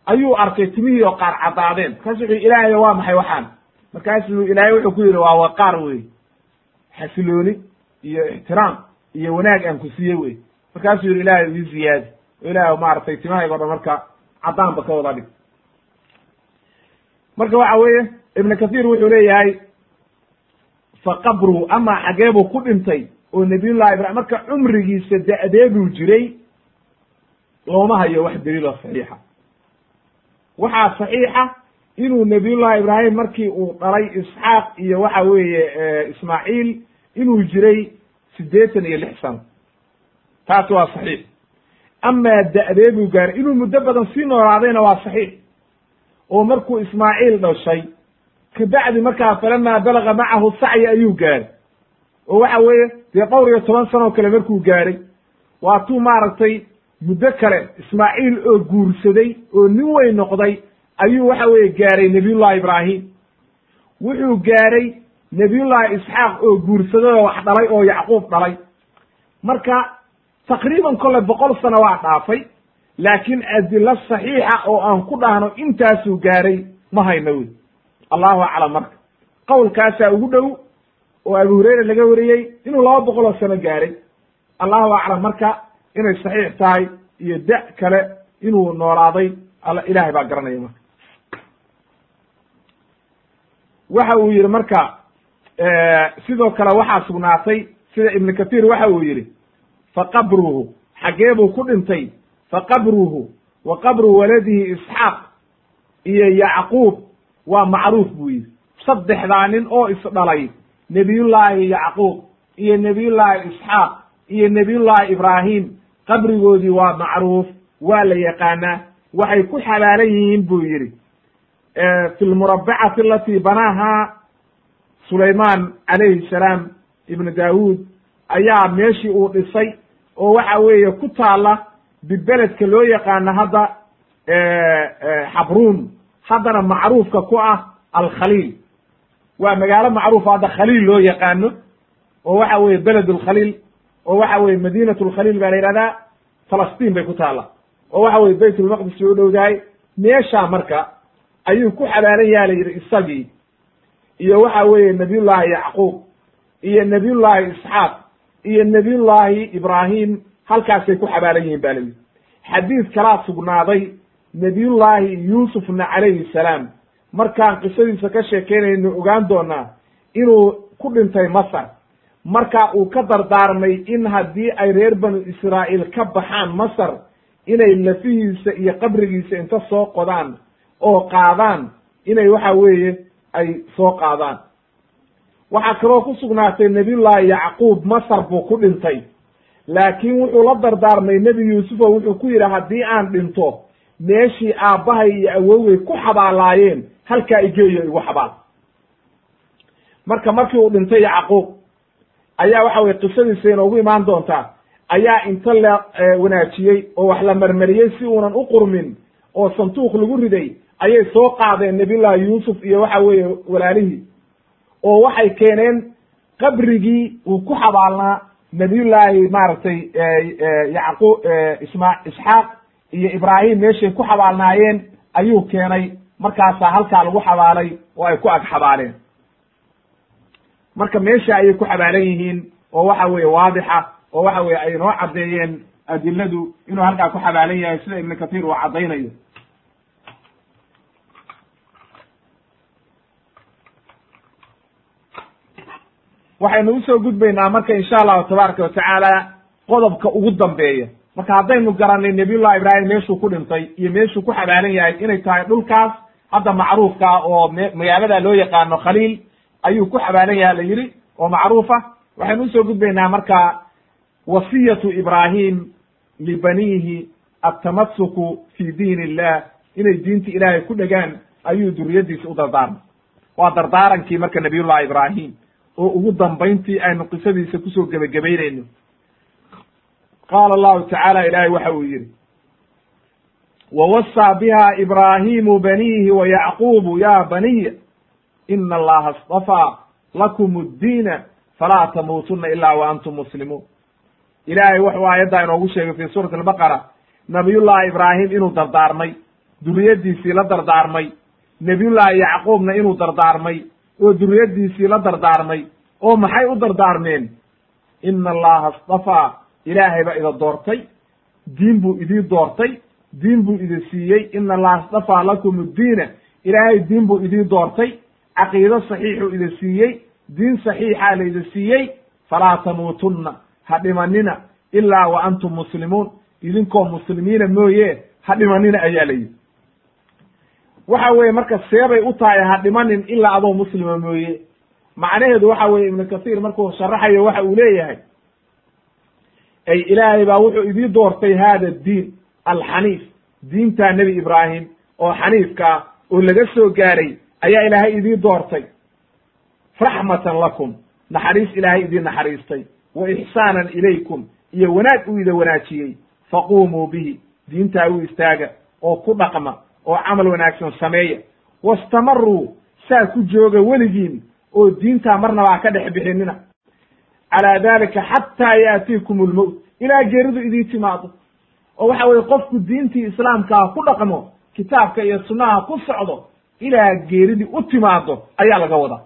ayuu arkay timihii oo qaar caddaadeen. Markaasu wuxuu ilaahayo waa maxay waxaan? Markaasuu ilaahay wuxuu ku yidhi waa waqaar wey xasilooni iyo ixtiraam iyo wanaag aan ku siiyey wey markaasuu yidhi ilaahay ii ziyaadi oo ilahay maaragtay timahaygo dhan marka caddaanba ka wada dhig. Marka waxa weeye ibnu kathiir wuxuu leeyahay fa qabruhu ama xagee buu ku dhintay oo nabiyullahi ibrahim marka cumrigiisa da-deeduu jiray looma hayo wax daliil oo saxiixa. Waxaa saxiixa inuu nabiyullahi ibraahim markii uu dhalay isxaaq iyo waxa weeye ismaaciil inuu jiray siddeetan iyo lix sano taasi waa saxiix. Amaa da-deeduu gaaray inuu muddo badan sii noolaadayna waa saxiix. Oo markuu ismaaciil dhashay kabacdi markaa falamaa balaga macahu sacyi ayuu gaaray. Oo waxa weeye dee dhowr iyo toban sanoo kale markuu gaaray waatuu maaragtay muddo kale ismaaciil oo guursaday oo nin weyn noqday ayuu waxa weeye gaaray nebiyullahi ibraahim. Wuxuu gaaray nebiyullahi isxaaq oo guursaday oo wax dhalay oo yacquub dhalay. Marka taqriiban kolle boqol sano waa dhaafay laakiin adilo saxiixa oo aan ku dhahno intaasuu gaaray ma hayno wey allahu aclam marka. Qowlkaasaa ugu dhow oo abu hureyre laga wariyey inuu laba boqol oo sano gaaray. Allahu aclam marka inay saxiix tahay iyo da kale inuu noolaaday alla ilahay baa garanaya marka. Waxa uu yihi marka sidoo kale waxaa sugnaatay sida ibnu kathiir waxa uu yihi fa qabruhu xaggee buu ku dhintay. Fa qabruhu wa qabru waladihi isxaaq iyo yacquub waa macruuf buu yidhi. Saddexdaa nin oo isdhalay nebiyullaahi yacquub iyo nebiyullaahi isxaaq iyo nebiyullaahi ibraahim qabrigoodii waa macruuf waa la yaqaanaa waxay ku xabaalan yihiin buu yidhi. Fi lmurabbacati alatii banaaha sulaymaan calayhi salaam ibnu daawuud ayaa meeshii uu dhisay oo waxa weeye ku taalla bibeledka loo yaqaano hadda xabruun. Haddana macruufka ku ah alkhaliil. Waa magaalo macruufa hadda khaliil loo yaqaano oo waxa weye beled lkhaliil oo waxa weye madinat lkhaliil baa la yihahdaa falastiin bay ku taalla. Oo waxa weye bayt lmaqdis bay u dhowdahay meeshaa marka ayuu ku xabaalan yaha la yidhi isagii iyo waxa weeye nabiyullaahi yacquub iyo nabiyullaahi isxaaq iyo nebiyullaahi ibraahim halkaasay ku xabaalan yihiin ba layidhi xadiid kalaa sugnaaday nebiyullaahi yuusufna calayhi salaam. Markaan qisadiisa ka sheekeynayno ogaan doonaa inuu ku dhintay masar. Marka uu ka dardaarmay in haddii ay reer banu israa'iil ka baxaan masar inay lafihiisa iyo qabrigiisa inta soo qodaan oo qaadaan inay waxa weeye ay soo qaadaan waxaa kaloo ku sugnaatay nebiyullaahi yacquub masar buu ku dhintay. Laakiin wuxuu la dardaarmay nebi yuusufo wuxuu ku yidhi haddii aan dhinto meeshii aabbahay iyo awowgay ku xabaalaayeen halkaa igeeyo igu xabaal. Marka markii uu dhintay yacquub ayaa waxa weye qisadiisa inoogu imaan doontaa ayaa inta la wanaajiyey oo wax la marmariyey si uunan u qurmin oo sanduuq lagu riday ayay soo qaadeen nabiyullahi yuusuf iyo waxa weeye walaalihii oo waxay keeneen qabrigii uu ku xabaalnaa nabiyullaahi maaragtay yacqu isma isxaaq iyo ibraahim meeshay ku xabaalnaayeen ayuu keenay. Markaasaa halkaa lagu xabaalay oo ay ku ag xabaaleen. Marka meesha ayay ku xabaalan yihiin oo waxa weeye waadixa oo waxa weye ay noo caddeeyeen adiladu inuu halkaa ku xabaalan yahay sida ibnu kathiir uu caddaynayo waxaynu u soo gudbaynaa marka insha allahu tabaaraka watacaala qodobka ugu dambeeya. Marka haddaynu garanay nabiyullahi ibraahim meeshuu ku dhintay iyo meeshuu ku xabaalan yahay inay tahay dhulkaas hadda macruufka oo magaalada loo yaqaano khaliil ayuu ku xabaalan yaha la yidhi oo macruufa. Waxaynu u soo gudbaynaa marka wasiyatu ibraahim libaniihi altamasuku fi diin illah inay diinta ilaahay ku dhegaan ayuu duriyadiisa u dardaarmay. Waa dardaarankii marka nabiyullahi ibraahim oo ugu dambayntii aynu qisadiisa ku soo gebagabaynayno. Qaala allahu tacaala ilaahay waxa uu yidhi wawasaa biha ibraahimu baniihi wa yacquubu ya baniya ina allaha astafaa lakum addiina falaa tamuutuna ila wa antum muslimuun. Ilaahay wuxuu aayaddaa inoogu sheegay fi suurati albaqara nabiyullahi ibraahim inuu dardaarmay duriyaddiisii la dardaarmay nebiyullaahi yacquubna inuu dardaarmay oo duriyaddiisii la dardaarmay oo maxay u dardaarmeen? Ina allaha astafaa ilaahay baa ida doortay diin buu idii doortay diin buu idi siiyey. Ina allaha astafaa lakum addiina ilaahay diin buu idii doortay caqiido saxiixuu idi siiyey diin saxiixaa la idi siiyey. Falaa tamuutunna ha dhimanina ilaa wa antum muslimuun. Idinkoo muslimiina mooye ha dhimanina ayaa la yidhi waxa weeye marka seebay u tahay ha dhimanin ilaa adoo muslima mooye. Macnaheedu waxa weeye ibnu kathiir markuu sharaxayo waxa uu leeyahay ay ilaahay baa wuxuu idii doortay hada diin alxaniif diintaa nebi ibraahim oo xaniifkaa oo laga soo gaaray ayaa ilaahay idii doortay. Raxmatan lakum naxariis ilaahay idii naxariistay. Wa ixsaanan ilaykum iyo wanaag uu ida wanaajiyey. Faquumuu bihi diintaa u istaaga oo ku dhaqma oo camal wanaagsan sameeya. Wastamaruu saa ku jooga weligiin oo diintaa marnaba ha ka dhex bixinina. Calaa dalika xataa yaatiikum lmowt ilaa geeridu idii timaado oo waxa weye qofku diintii islaamkaa ku dhaqmo kitaabka iyo sunnaha ku socdo ilaa geeridii u timaado ayaa laga wadaa.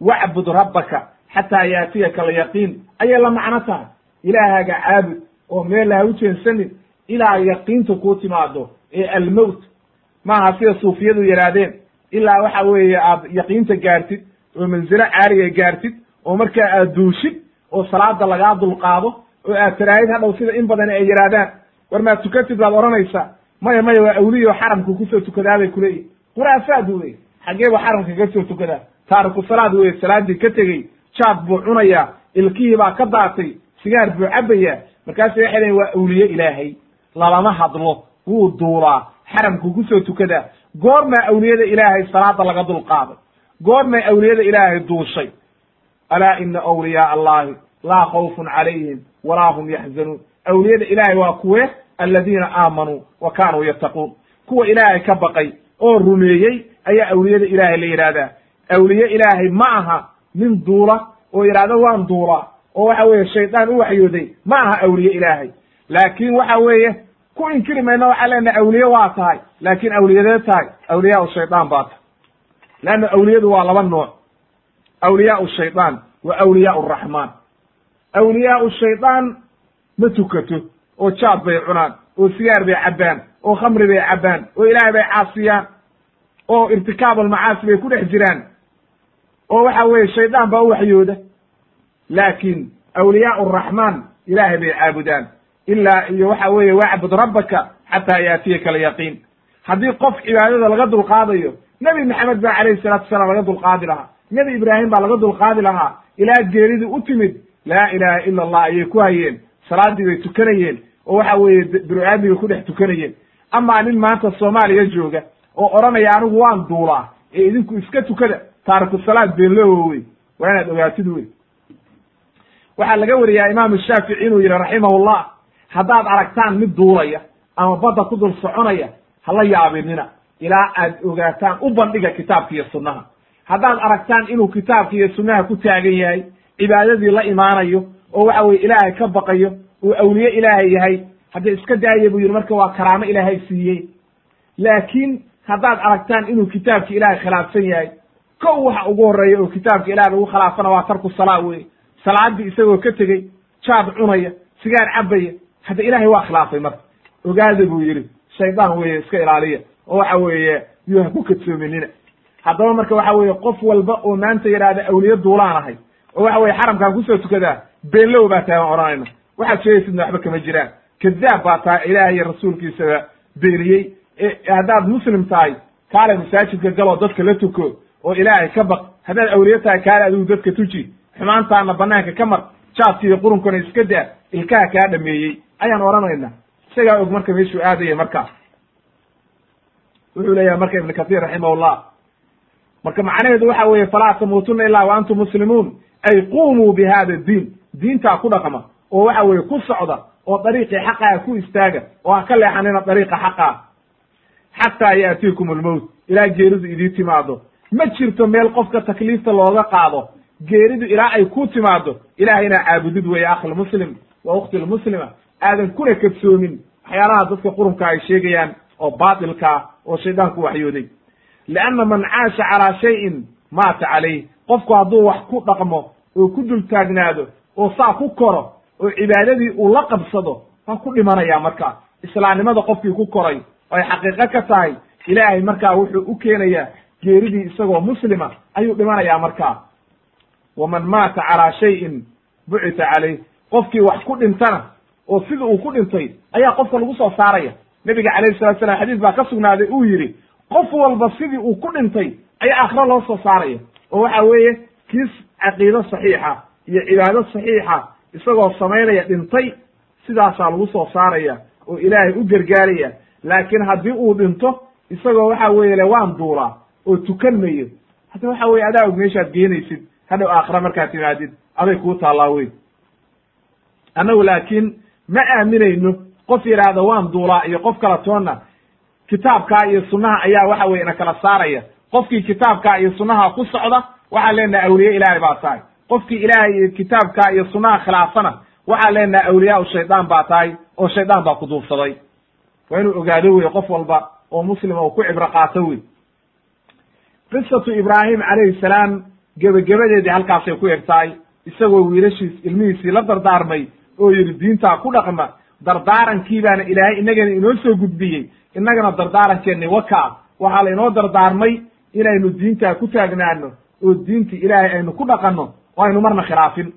Wacbud rabbaka xataa yaatiyaka alyaqiin. Ayay la macno tahay. Ilaahaga caabud oo meel ha u jeensanin ilaa yaqiinta kuu timaado ee almowt maaha sida suufiyadu yidhaahdeen ilaa waxa weeye aad yaqiinta gaartid oo manzilo caaliga gaartid oo markaa aad duushid oo salaada lagaa dulqaado oo aad taraahid hadhow sida in badan ay yidhaahdaan war maad tukatid baad odhanaysaa maya maya waa awliyo xaramku ku soo tukadaabay kuleeyihin khuraafaad wey xaggee ba xaramka ka soo tukadaa taariku salaad weye salaadii ka tegey jaad buu cunayaa ilkihii baa ka daatay sigaar buu cabbayaa. Markaasu waxay leeyiin waa awliye ilaahay. Lalama hadlo wuu duulaa xaramku ku soo tukadaa goormaa awliyada ilaahay salaada laga dulqaaday goormay awliyada ilaahay duushay. Alaa ina awliyaaa allahi laa khawfun calayhim walaa hum yaxzanuun awliyada ilaahay waa kuwe aladiina aamanuu wa kaanuu yattaquun. Kuwa ilaahay ka baqay oo rumeeyey ayaa awliyada ilaahay la yidhaahdaa awliye ilaahay ma aha nin duula oo yidhahdo waan duulaa oo waxa weeye shaydaan u waxyooday ma aha awliye ilaahay. Laakiin waxa weeye ku inkiri mayno waxaa leenahay awliye waa tahay laakiin awliyadee tahay awliyaa shaydaan baa tahay. Leanna awliyadu waa laba nooc. Awliyaa shaydaan wa awliyaa raxmaan. Awliyaau shaydaan ma tukato oo jaad bay cunaan oo sigaar bay cabbaan oo khamri bay cabbaan oo ilaahay bay caasiyaan oo irtikaab almacaasi bay ku dhex jiraan. Oo waxa weeye shaydaan baa u waxyooda. Laakiin awliyaau araxmaan ilaahay bay caabudaan ilaa iyo waxa weeye wacbud rabbaka xataa yaatiyaka alyaqiin. Haddii qof cibaadada laga dulqaadayo nebi maxamed baa calayhi salatu wasalaam laga dulqaadi lahaa. Nebi ibraahim baa laga dulqaadi lahaa. Ilaa geeridii u timid laa ilaha ila allah ayay ku hayeen. Salaadii bay tukanayeen oo waxa weeye binu-aadmigay ku dhex tukanayeen. Amaa nin maanta soomaaliya jooga oo odhanaya anigu waan duulaa ee idinku iska tukada taariku salaad beenlowo wey waa inaad ogaatid wey waxaa laga wariyaa imaamu shaafici inuu yihi raximahullah haddaad aragtaan mid duulaya ama badda ku dul soconaya hala yaabinina. Ilaa aad ogaataan u bandhiga kitaabka iyo sunnaha. Haddaad aragtaan inuu kitaabka iyo sunnaha ku taagan yahay cibaadadii la imaanayo oo waxa weye ilaahay ka baqayo uu awliye ilaahay yahay hadda iska daaya buu yidhi marka waa karaamo ilaahay siiyey. Laakiin haddaad aragtaan inuu kitaabki ilaahay khilaafsan yahay kow waxa ugu horreeya oo kitaabka ilahay lagu khilaafana waa tarku salaa weye salaadii isagoo ka tegey jaad cunaya sigaar cabaya hadda ilaahay waa khilaafay marka. Ogaada buu yidhi shaydaan weeye iska ilaaliya. Oo waxa weeye yuu ha ku kadsoominina. Haddaba marka waxa weeye qof walba oo maanta yidhaahda awliye duulaan ahay oo waxa weye xaramkaan ku soo tukadaa beenlow baa tahay aan odhanayna. Waxaad sheegaysidna waxba kama jiraan. Kadaab baa tahay ilaahay iyo rasuulkiisaba beeniyey. Haddaad muslim tahay kaale masaajidka galoo dadka la tuko oo ilaahay ka baq. Haddaad awliye tahay kaale adigu dadka tuji. Xumaantaana banaanka ka mar jaadka iyo qurunkana iska daa ilkaha kaa dhameeyey ayaan odhanayna isagaa og marka meeshuu aadaya markaa wuxuu leeyahay marka ibn kathir raximahullah marka macnaheedu waxa weeye falaa tamuutuna ilaa wa antum muslimuun. Ay qumuu bi hada diin. Diintaa ku dhaqma. Oo waxa weeye ku socda. Oo dariiqii xaqaa ku istaaga. Oo ha ka leexanina dariiqa xaqaa xataa yaatiikum almowt ilaa geeridu idii timaado ma jirto meel qofka takliifta looga qaado. Geeridu ilaa ay ku timaado ilahay inaa caabudid weeye akhilmuslim wa ukhti lmuslima aadan kuna kadsoomin waxyaalaha dadka qurunka ay sheegayaan oo baatilkaa oo shaydaanku waxyooday. Lianna man caasha calaa shayin maata calayh qofku hadduu wax ku dhaqmo oo ku dul taagnaado oo saa ku koro oo cibaadadii uu la qabsado waa ku dhimanaya markaa islaamnimada qofkii ku koray oo ay xaqiiqo ka tahay ilaahay markaa wuxuu u keenayaa geeridii isagoo muslima ayuu dhimanayaa markaa waman maata calaa shayin bucita calayh qofkii wax ku dhintana oo sida uu ku dhintay ayaa qofka lagu soo saaraya. Nebiga calayhi salatu salam xadiis baa ka sugnaaday uu yidhi qof walba sidii uu ku dhintay ayaa aakhiro loo soo saaraya. Oo waxa weeye kiis caqiido saxiixa iyo cibaado saxiixa isagoo samaynaya dhintay sidaasaa lagu soo saaraya oo ilaahay u gargaaraya. Laakiin haddii uu dhinto isagoo waxa weeye le waan duulaa oo tukan mayo hadda waxa weye adaa og meeshaad geenaysid hadhow aakhira markaad timaadid aday kuu taallaa wey annagu laakiin ma aaminayno qof yidhaahda waan duulaa iyo qof kala toonna kitaabkaa iyo sunnaha ayaa waxa weye ina kala saaraya. Qofkii kitaabkaa iyo sunnaha ku socda waxaan leenaha awliye ilaahay baa tahay. Qofkii ilaahay iyo kitaabkaa iyo sunnaha khilaafana waxaan leenaha awliyaau shaydaan baa tahay oo shaydaan baa ku duufsaday waa inuu ogaado wey qof walba oo muslima uu ku cibro qaato wey qisatu ibraahim calayhi salaam gebagabadeedii halkaasay ku eg tahay isagoo wiilashiis ilmihiisii la dardaarmay oo yidhi diintaa ku dhaqma dardaaranki baana ilaahay inagana inoo soo gudbiyey innagana dardaarankeeni wakaa waxaa lainoo dardaarmay inaynu diintaa ku taagnaano oo diinta ilaahay aynu ku dhaqanno oo aynu marna khilaafin.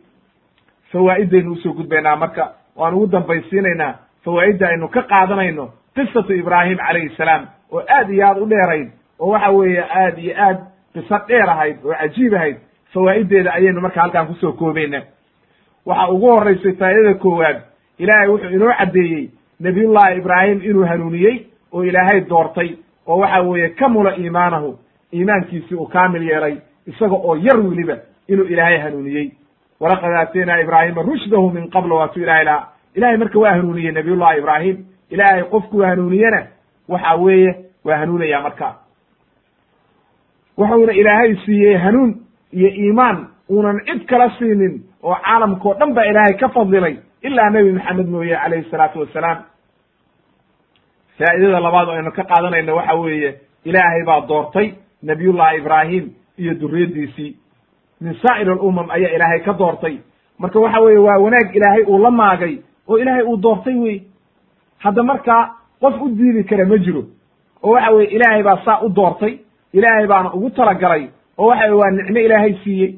Fawaa'idaynu u soo gudbaynaa marka. Waan ugu dambaysiinaynaa fawaa'idda aynu ka qaadanayno qisatu ibraahim calayhi salaam oo aad iyo aad u dheerayd oo waxa weeye aad iyo aad qiso dheer ahayd oo cajiib ahayd. Fawaa'ideeda ayaynu marka halkaan ku soo koobayna waxa ugu horraysay faa'idada koowaad ilaahay wuxuu inoo caddeeyey nabiyullahi ibraahim inuu hanuuniyey oo ilaahay doortay oo waxa weeye kamula iimaanahu iimaankiisii uu kaamil yeelay isaga oo yar weliba inuu ilaahay hanuuniyey. Walaqad aataynaa ibraahima rushdahu min qabl waatuu ilahay lahaa. Ilahay marka waa hanuuniyey nabiyullahi ibraahim ilaahay qofkuu hanuuniyena waxa weeye waa hanuunaya marka. Wuxuuna ilaahay siiyey hanuun iyo iimaan uunan cid kala siinin oo caalamkao dhan baa ilaahay ka fadlilay ilaa nebi maxamed mooye calayhi salaatu wassalaam faa'idada labaad oo aynu ka qaadanayno waxa weeye ilaahay baa doortay nabiyullahi ibraahim iyo duriyaddiisii min saa'ir alumam ayaa ilaahay ka doortay. Marka waxa weeye waa wanaag ilaahay uu la maagay oo ilaahay uu doortay wey hadda markaa qof u diidi kara ma jiro oo waxa weye ilaahay baa saa u doortay ilaahay baana ugu talagalay oo waxa weye waa nicmo ilaahay siiyey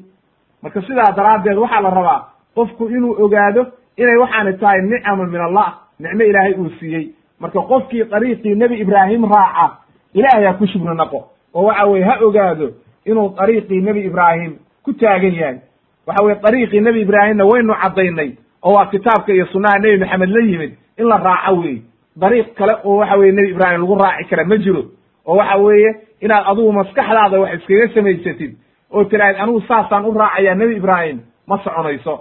marka sidaa daraaddeed waxaa la rabaa qofku inuu ogaado inay waxaani tahay nicama min allah nicmo ilaahay uu siiyey. Marka qofkii dariiqii nebi ibraahim raaca ilaahay ha ku shugri naqo. Oo waxa weye ha ogaado inuu dariiqii nebi ibraahim ku taagan yahay. Waxa weye dariiqii nebi ibraahimna waynu caddaynay oo waa kitaabka iyo sunnaha nebi maxamed la yimid in la raaco wey dariiq kale oo waxa weye nebi ibraahim lagu raaci kara ma jiro. Oo waxa weeye inaad adigu maskaxdaada wax iskaga samaysatid oo tiraahid anigu saasaan u raacayaa nebi ibraahim ma soconayso.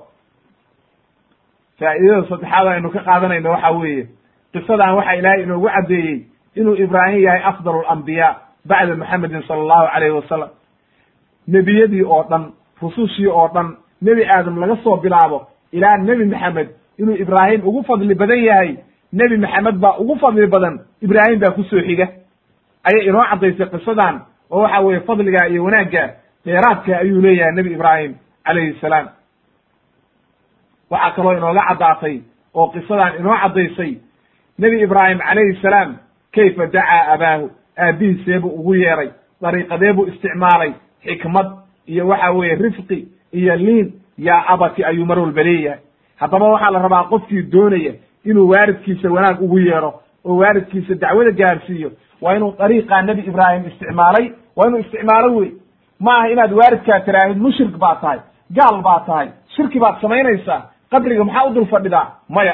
Faa'iidada saddexaad aynu ka qaadanayno waxa weeye qisadan waxa ilaahay inoogu caddeeyey inuu ibraahim yahay afdal alambiyaa bacda maxamedin sala allahu calayhi wasalam nebiyadii oo dhan rusushii oo dhan nebi aadam laga soo bilaabo ilaa nebi maxamed inuu ibraahim ugu fadli badan yahay nebi maxamed baa ugu fadli badan ibraahim baa ku soo xiga. Ayay inoo caddaysay qisadan oo waxa weeye fadliga iyo wanaagga dheeraadka ayuu leeyahay nebi ibraahim calayhi salaam. Waxaa kaloo inooga caddaatay oo qisadan inoo caddaysay nebi ibraahim calayhi salaam kayfa dacaa abaahu? Aabbihiiseebuu ugu yeeray dariiqadee buu isticmaalay xikmad iyo waxa weeye rifqi iyo liin yaa abati ayuu mar walba leeyahay. Haddaba waxaa la rabaa qofkii doonaya inuu waaridkiisa wanaag ugu yeero oo waaridkiisa dacwada gaarsiiyo waa inuu dariiqaa nebi ibraahim isticmaalay waa inuu isticmaalo wey ma aha inaad waaridkaa tiraahid mushrik baa tahay gaal baa tahay shirki baad samaynaysaa qabriga maxaa u dul fadhidaa? Maya.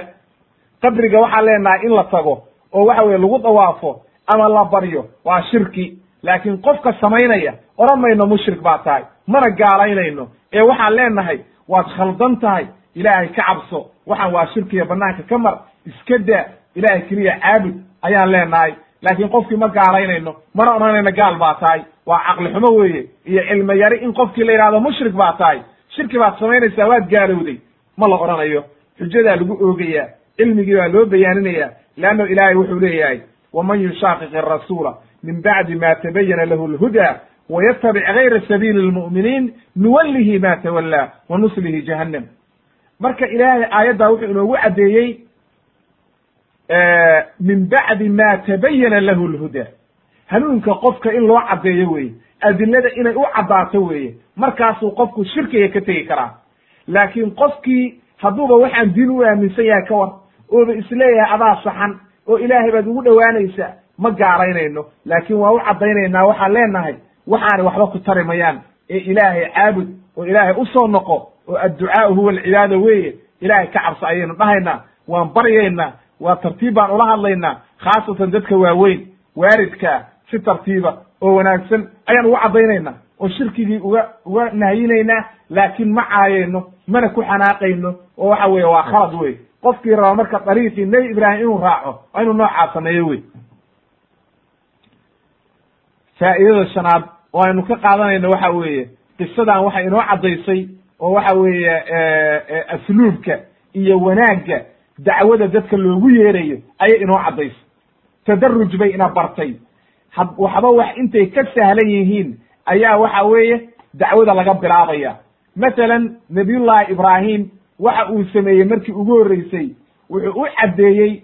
Qabriga waxaan leenahay in la tago oo waxa weye lagu dawaafo ama la baryo waa shirki. Laakiin qofka samaynaya odhan mayno mushrik baa tahay mana gaalaynayno. Ee waxaan leenahay waad khaldan tahay ilaahay ka cabso. Waxaan waa shirkiga banaanka ka mar iska daa ilaahay keliya caabud ayaan leenahay. Laakiin qofkii ma gaalaynayno mana odhanayno gaal baa tahay waa caqli xumo weeye iyo cilmo yari in qofkii la yidhahdo mushrik baa tahay. Shirki baad samaynaysaa waad gaalowday ma la odhanayo xujadaa lagu oogayaa cilmigii baa loo bayaaninaya leanno ilaahay wuxuu leeyahay waman yushaaqiq arasuula min bacdi ma tabayana lahu lhuda waytabic gayra sabiili lmu'miniin nuwallihi ma tawallaa wa nuslihi jahannam. Marka ilaahay aayaddaa wuxuu inoogu caddeeyey min bacdi ma tabayana lahu lhuda hanuunka qofka in loo caddeeyo weye adilada inay u caddaato weeye markaasuu qofku shirkiga ka tegi karaa. Laakiin qofkii hadduuba waxaan diin u aaminsan yahay ka war ooba is leeyahay adaa saxan oo ilaahay baad ugu dhowaanaysaa ma gaaraynayno. Laakiin waa u caddaynaynaa waxaan leenahay waxaanay waxba ku tari mayaan ee ilaahay caabud oo ilaahay u soo noqo oo adducaau huwa alcibaada weeye ilaahay ka cabso ayaynu dhahaynaa waan baryaynaa waa tartiib baan ula hadlaynaa khaasatan dadka waaweyn waaridkaa si tartiiba oo wanaagsan ayaan ugu caddaynaynaa oo shirkigii uga uga nahyinaynaa laakiin ma caayayno mana ku xanaaqayno oo waxa weeye waa khalad wey qofkii raba marka dariiqii nebi ibraahim inuu raaco waa inuu noocaa sameeyo wey faa'idada shanaad oo aynu ka qaadanayno waxa weeye qisadan waxay inoo caddaysay oo waxa weeye asluubka iyo wanaagga dacwada dadka loogu yeerayo ayay inoo caddaysay. Tadaruj bay ina bartay waxba wax intay ka sahlan yihiin ayaa waxa weeye dacwada laga bilaabaya. Masalan nabiyullahi ibraahim waxa uu sameeyey markii ugu horreysay wuxuu u caddeeyey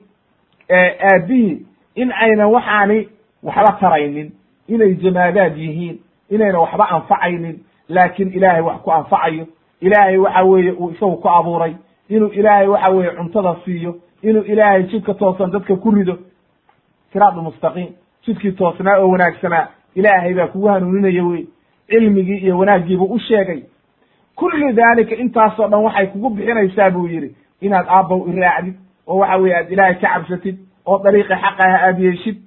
aabbihii in aynan waxaani waxba taraynin inay jamaadaad yihiin inayna waxba anfacaynin laakiin ilaahay wax ku anfacayo. Ilaahay waxa weeye uu isagu ku abuuray inuu ilaahay waxa weeye cuntada siiyo inuu ilaahay jidka toosan dadka ku rido. Siraadu jidkii toosnaa oo wanaagsanaa. Ilaahay baa kugu hanuuninaya wey cilmigii iyo wanaaggiibuu u sheegay. Kullu daalika intaasoo dhan waxay kugu bixinaysaa buu yidhi inaad aabbow iraacdid oo waxa weye aad ilaahay ka cabsatid oo dariiqi xaqaha aad yeeshid.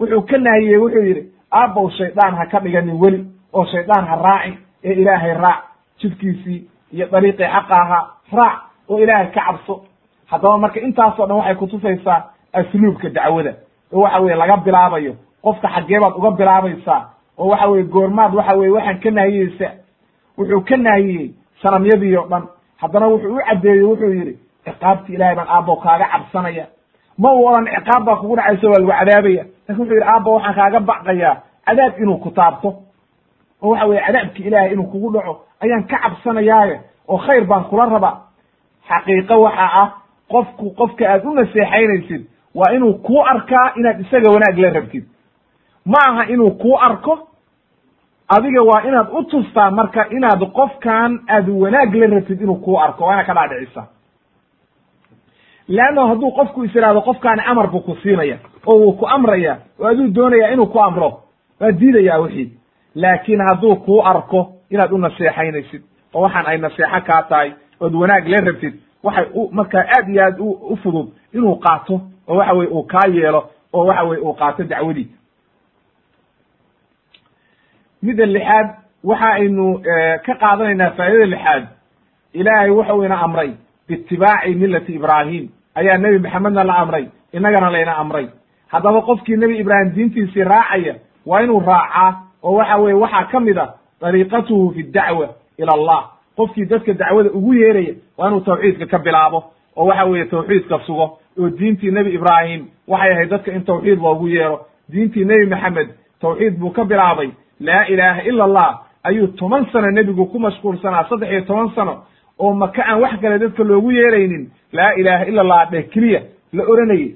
Wuxuu ka nahiyey wuxuu yidhi aabbow shaydaan ha ka dhiganin weli oo shaydaan ha raacin ee ilaahay raac. Jidkiisii iyo dariiqii xaqa ahaa raac oo ilaahay ka cabso. Haddaba marka intaasoo dhan waxay kutusaysaa asluubka dacwada oo waxa weye laga bilaabayo. Qofka xaggee baad uga bilaabaysaa oo waxa weye goormaad waxa weye waxaan ka nahiyeysa wuxuu ka nahiyey sanamyadii o dhan. Haddana wuxuu u caddeeyey wuxuu yidhi ciqaabti ilahay baan aabbow kaaga cabsanaya. Ma uu odhan ciqaab baa kugu dhacayso waa lagu cadaabaya. Lakin wuxuu yidhi aabbo waxaan kaaga baqayaa cadaab inuu ku taabto. Oo waxa weye cadaabki ilaahay inuu kugu dhaco ayaan ka cabsanayaaye oo khayr baan kula rabaa. Xaqiiqo waxa ah qofku qofka aad u naseexaynaysid waa inuu kuu arkaa inaad isaga wanaag la rabtid. Ma aha inuu kuu arko adiga waa inaad u tustaa marka inaad qofkan aad wanaag la rabtid inuu kuu arko waa inaad ka dhaadhicisa. Leanno hadduu qofku is ihahdo qofkaani amar buu ku siinaya oo wuu ku amraya oo aduu doonaya inuu ku amro waa diidayaa wixii. Laakiin hadduu kuu arko inaad u naseexaynaysid oo waxaan ay naseexo kaa tahay ood wanaag la rabtid waxay u markaa aad iyo aad u fudud inuu qaato oo waxa weye uu kaa yeelo oo waxa weye uu qaato dacwadii midda lixaad waxa aynu ka qaadanaynaa faa'idada lixaad. Ilaahay wuxuu ina amray biitibaaci millati ibraahim. Ayaa nebi maxamedna la amray innagana layna amray. Haddaba qofkii nebi ibraahim diintiisii raacaya waa inuu raacaa oo waxa weye waxaa ka mid a dariiqatuhu fi dacwa ila allah. Qofkii dadka dacwada ugu yeeraya waa inuu tawxiidka ka bilaabo oo waxa weeye tawxiidka sugo oo diintii nebi ibraahim waxay ahayd dadka in tawxiid loogu yeero. Diintii nebi maxamed tawxiid buu ka bilaabay. Laa ilaaha ila allah ayuu toban sano nebigu ku mashquulsanaa saddex iyo toban sano oo maka aan wax kale dadka loogu yeeraynin. Laa ilaaha ila allah dheh keliya la oranayay.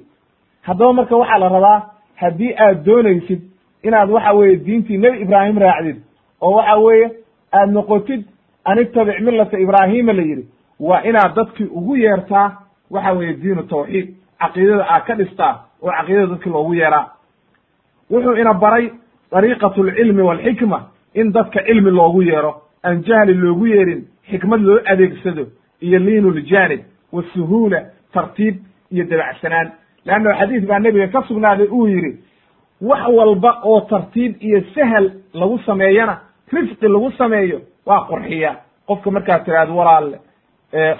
Haddaba marka waxaa la rabaa haddii aad doonaysid inaad waxa weeye diintii nebi ibraahim raacdid oo waxa weeye aad noqotid an ittabic millata ibraahima la yidhi waa inaad dadkii ugu yeertaa waxa weeye diinu tawxiid. Caqiidada aad ka dhistaa oo caqiidada dadkii loogu yeeraa wuxuu ina baray dariiqatu alcilmi walxikma in dadka cilmi loogu yeero aan jahli loogu yeerin xikmad loo adeegsado iyo liinu ljanib wasuhuula tartiib iyo dabacsanaan. Leanna xadiis baa nebiga ka sugnaaday uu yidhi wax walba oo tartiib iyo sahal lagu sameeyana rifqi lagu sameeyo waa qurxiya. Qofka markaad tiraahdo walaalle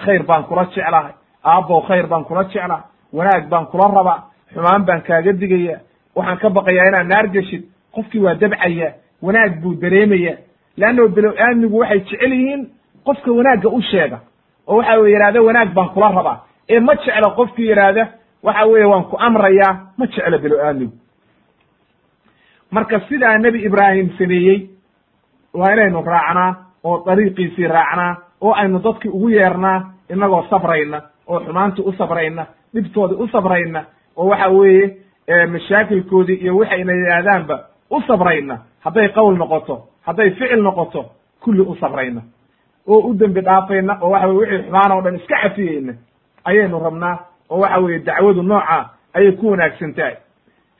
khayr baan kula jeclahay aabbow khayr baan kula jeclahay wanaag baan kula rabaa xumaan baan kaaga digaya waxaan ka baqayaa inaad naar geshid qofkii waa dabcaya wanaag buu dareemaya. Leanno bilow aadmigu waxay jecel yihiin qofka wanaagga u sheega oo waxa weye yidhahda wanaag baan kula rabaa. Ee ma jeclo qofkii yidhaahda waxa weeye waan ku amrayaa ma jeclo bilow aadmigu marka sidaa nebi ibraahim sameeyey waa inaynu raacnaa oo dariiqiisii raacnaa oo aynu dadkii ugu yeernaa inagoo sabrayna oo xumaantii u sabrayna dhibtoodii u sabrayna oo waxa weeye mashaakilkoodii iyo waxayna yidhaahdaanba u sabrayna. Hadday qowl noqoto hadday ficil noqoto kulli u sabrayna. Oo u dembi dhaafayna oo waxa weye wixii xumaan oo dhan iska cafiyeyna ayaynu rabnaa oo waxa weeye dacwadu nooca ayay ku wanaagsan tahay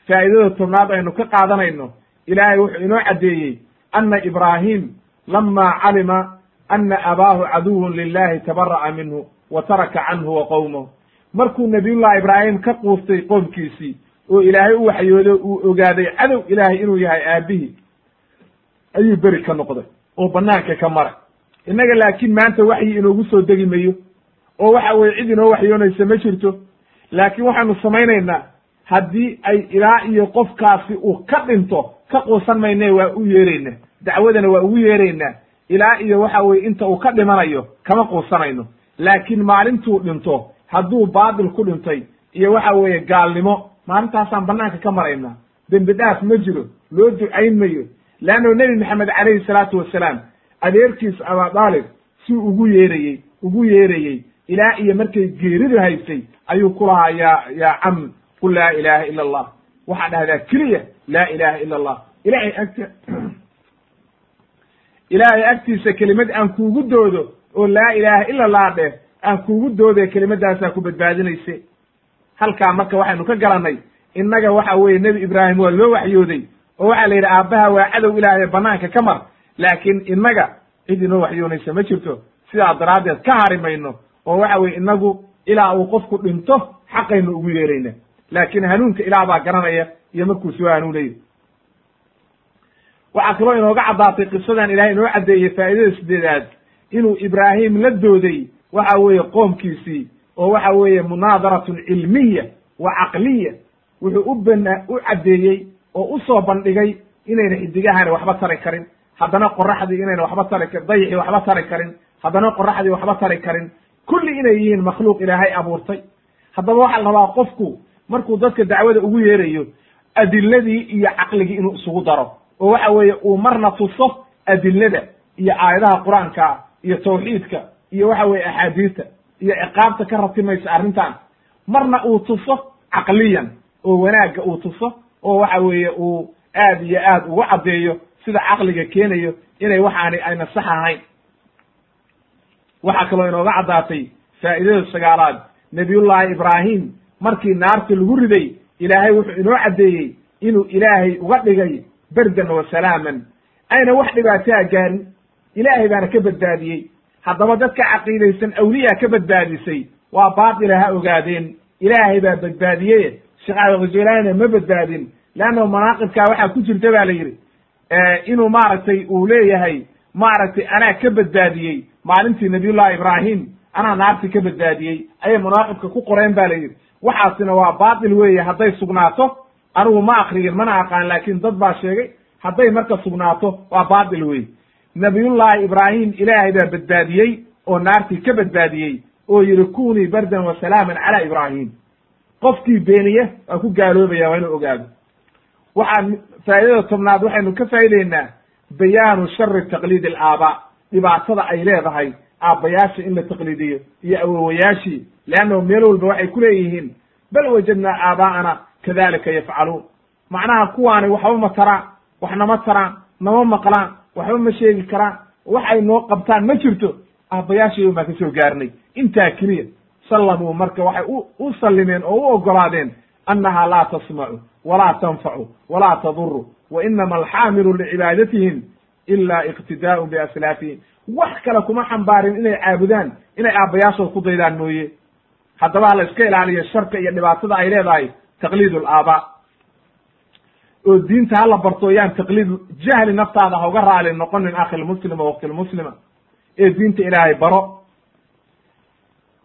faa'idada tobnaad aynu ka qaadanayno ilaahay wuxuu inoo caddeeyey ana ibraahim lama calima ana abaahu caduwun lilahi tabara'a minhu wa taraka canhu wa qowmahu markuu nabiyullahi ibraahim ka quustay qoomkiisii oo ilaahay u waxyoodo uu ogaaday cadow ilaahay inuu yahay aabihii ayuu beri ka noqday oo banaanka ka maray. Innaga laakiin maanta waxyi inoogu soo degi mayo oo waxa weye cid inoo waxyoonaysa ma jirto. Laakiin waxaanu samaynaynaa haddii ay ilaa iyo qofkaasi uu ka dhinto ka quusan mayne waa u yeeraynaa dacwadana waa ugu yeeraynaa ilaa iyo waxa weye inta uu ka dhimanayo kama quusanayno laakiin maalintuu dhinto hadduu baatil ku dhintay iyo waxa weeye gaalnimo maalintaasaan banaanka ka maraynaa. Dembi dhaaf ma jiro loo ducayn mayo. Leanno nebi maxamed calayhi salaatu wasalaam adeerkiis abadaalib si ugu yeerayey ugu yeerayey ilaa iyo markay geeridu haysay ayuu ku lahaa ya yaa cam qul laa ilaha ila allah. Waxaa dhahdaa keliya laa ilaha ila allah. Ilahay agta ilaahay agtiisa kelimad aan kuugu doodo oo laa ilaha ila allah dheh aan kuugu doode kelimadaasaa ku badbaadinayse. Halkaa marka waxaynu ka garannay innaga waxa weeye nebi ibraahim waa loo waxyooday oo waxaa la yidhi aabbaha waa cadow ilaahay banaanka ka mar. Laakiin innaga cid inoo waxyoonaysa ma jirto. Sidaa daraaddeed ka hari mayno oo waxa weye inagu ilaa uu qofku dhinto xaqaynu ugu yeerayna. Laakiin hanuunka ilaah baa garanaya iyo markuu soo hanuunayo waxaa kaloo inooga caddaatay qisadan ilahay inoo caddeeyey faa'idada sideedaad inuu ibraahim la dooday waxa weeye qoomkiisii oo waxa weeye munaadaratun cilmiya wa caqliya wuxuu u bana u caddeeyey oo u soo bandhigay inayna xidigahani waxba tari karin. Haddana qoraxdii inayna waxba tari karin dayixii waxba tari karin haddana qoraxdii waxba tari karin. Kulli inay yihiin makhluuq ilaahay abuurtay. Haddaba waxaa la rabaa qofku markuu dadka dacwada ugu yeerayo adiladii iyo caqligii inuu isugu daro. Oo waxa weeye uu marna tuso adilada iyo aayadaha qur'aanka iyo tawxiidka iyo waxa weye axaadiista iyo ciqaabta ka ratimaysa arrintan. Marna uu tuso caqliyan oo wanaagga uu tuso oo waxa weeye uu aad iyo aad ugu caddeeyo sida caqliga keenayo inay waxaani ayna sax ahayn. Waxaa kaloo inooga caddaatay faa'idada sagaalaad. Nabiyullaahi ibraahim markii naarta lagu riday ilaahay wuxuu inoo caddeeyey inuu ilaahay uga dhigay berdan wa salaaman. Ayna wax dhibaataa gaarin ilaahay baana ka badbaadiyey haddaba dadka caqiidaysan awliya ka badbaadisay waa baatila ha ogaadeen ilaahay baa badbaadiyey sheekh cabdiqajilaanina ma badbaadin leanna manaaqibkaa waxaa ku jirta ba la yidhi inuu maaragtay uu leeyahay maaragtay anaa ka badbaadiyey maalintii nabiyullahi ibraahim anaa naartii ka badbaadiyey ayay munaaqibka ku qoreen ba la yidhi waxaasina waa baatil weeye hadday sugnaato anigu ma akriyin mana aqaan laakin dad baa sheegay hadday marka sugnaato waa baatil weye nabiyullaahi ibraahim ilaahay baa badbaadiyey oo naartii ka badbaadiyey oo yidhi kunii bardan wa salaaman cala ibraahim qofkii beeniye waa ku gaaloobaya waa inuu ogaado. Waxaan faa'idada tobnaad waxaynu ka faa'ideynaa bayaanu shari taqliid alaabaa dhibaatada ay leedahay aabbayaasha in la taqliidiyo iyo awowayaashii leannahu meel walba waxay ku leeyihiin bal wajadnaa aabaa'ana kadalika yafcaluun. Macnaha kuwaani waxba ma taraan waxna ma taraan nama maqlaan waxba ma sheegi karaan. Waxay noo qabtaan ma jirto. Aabbayaashii baan ka soo gaarnay. Intaa keliya sallamuu marka waxay u u sallimeen oo u ogolaadeen annaha laa tasmacu walaa tanfacu walaa taduru wa inama alxaamilu licibaadatihm ila iqtidaa'un biaslaafihim wax kale kuma xambaarin inay caabudaan inay aabbayaashood ku daydaan mooye. Haddaba ha la iska ilaaliyo sharka iyo dhibaatada ay leedahay taqliid alaabaa oo diinta hala barto yaan taqliid jahli naftaada ha uga raali noqonin akhi lmuslima wakti lmuslima ee diinta ilaahay baro.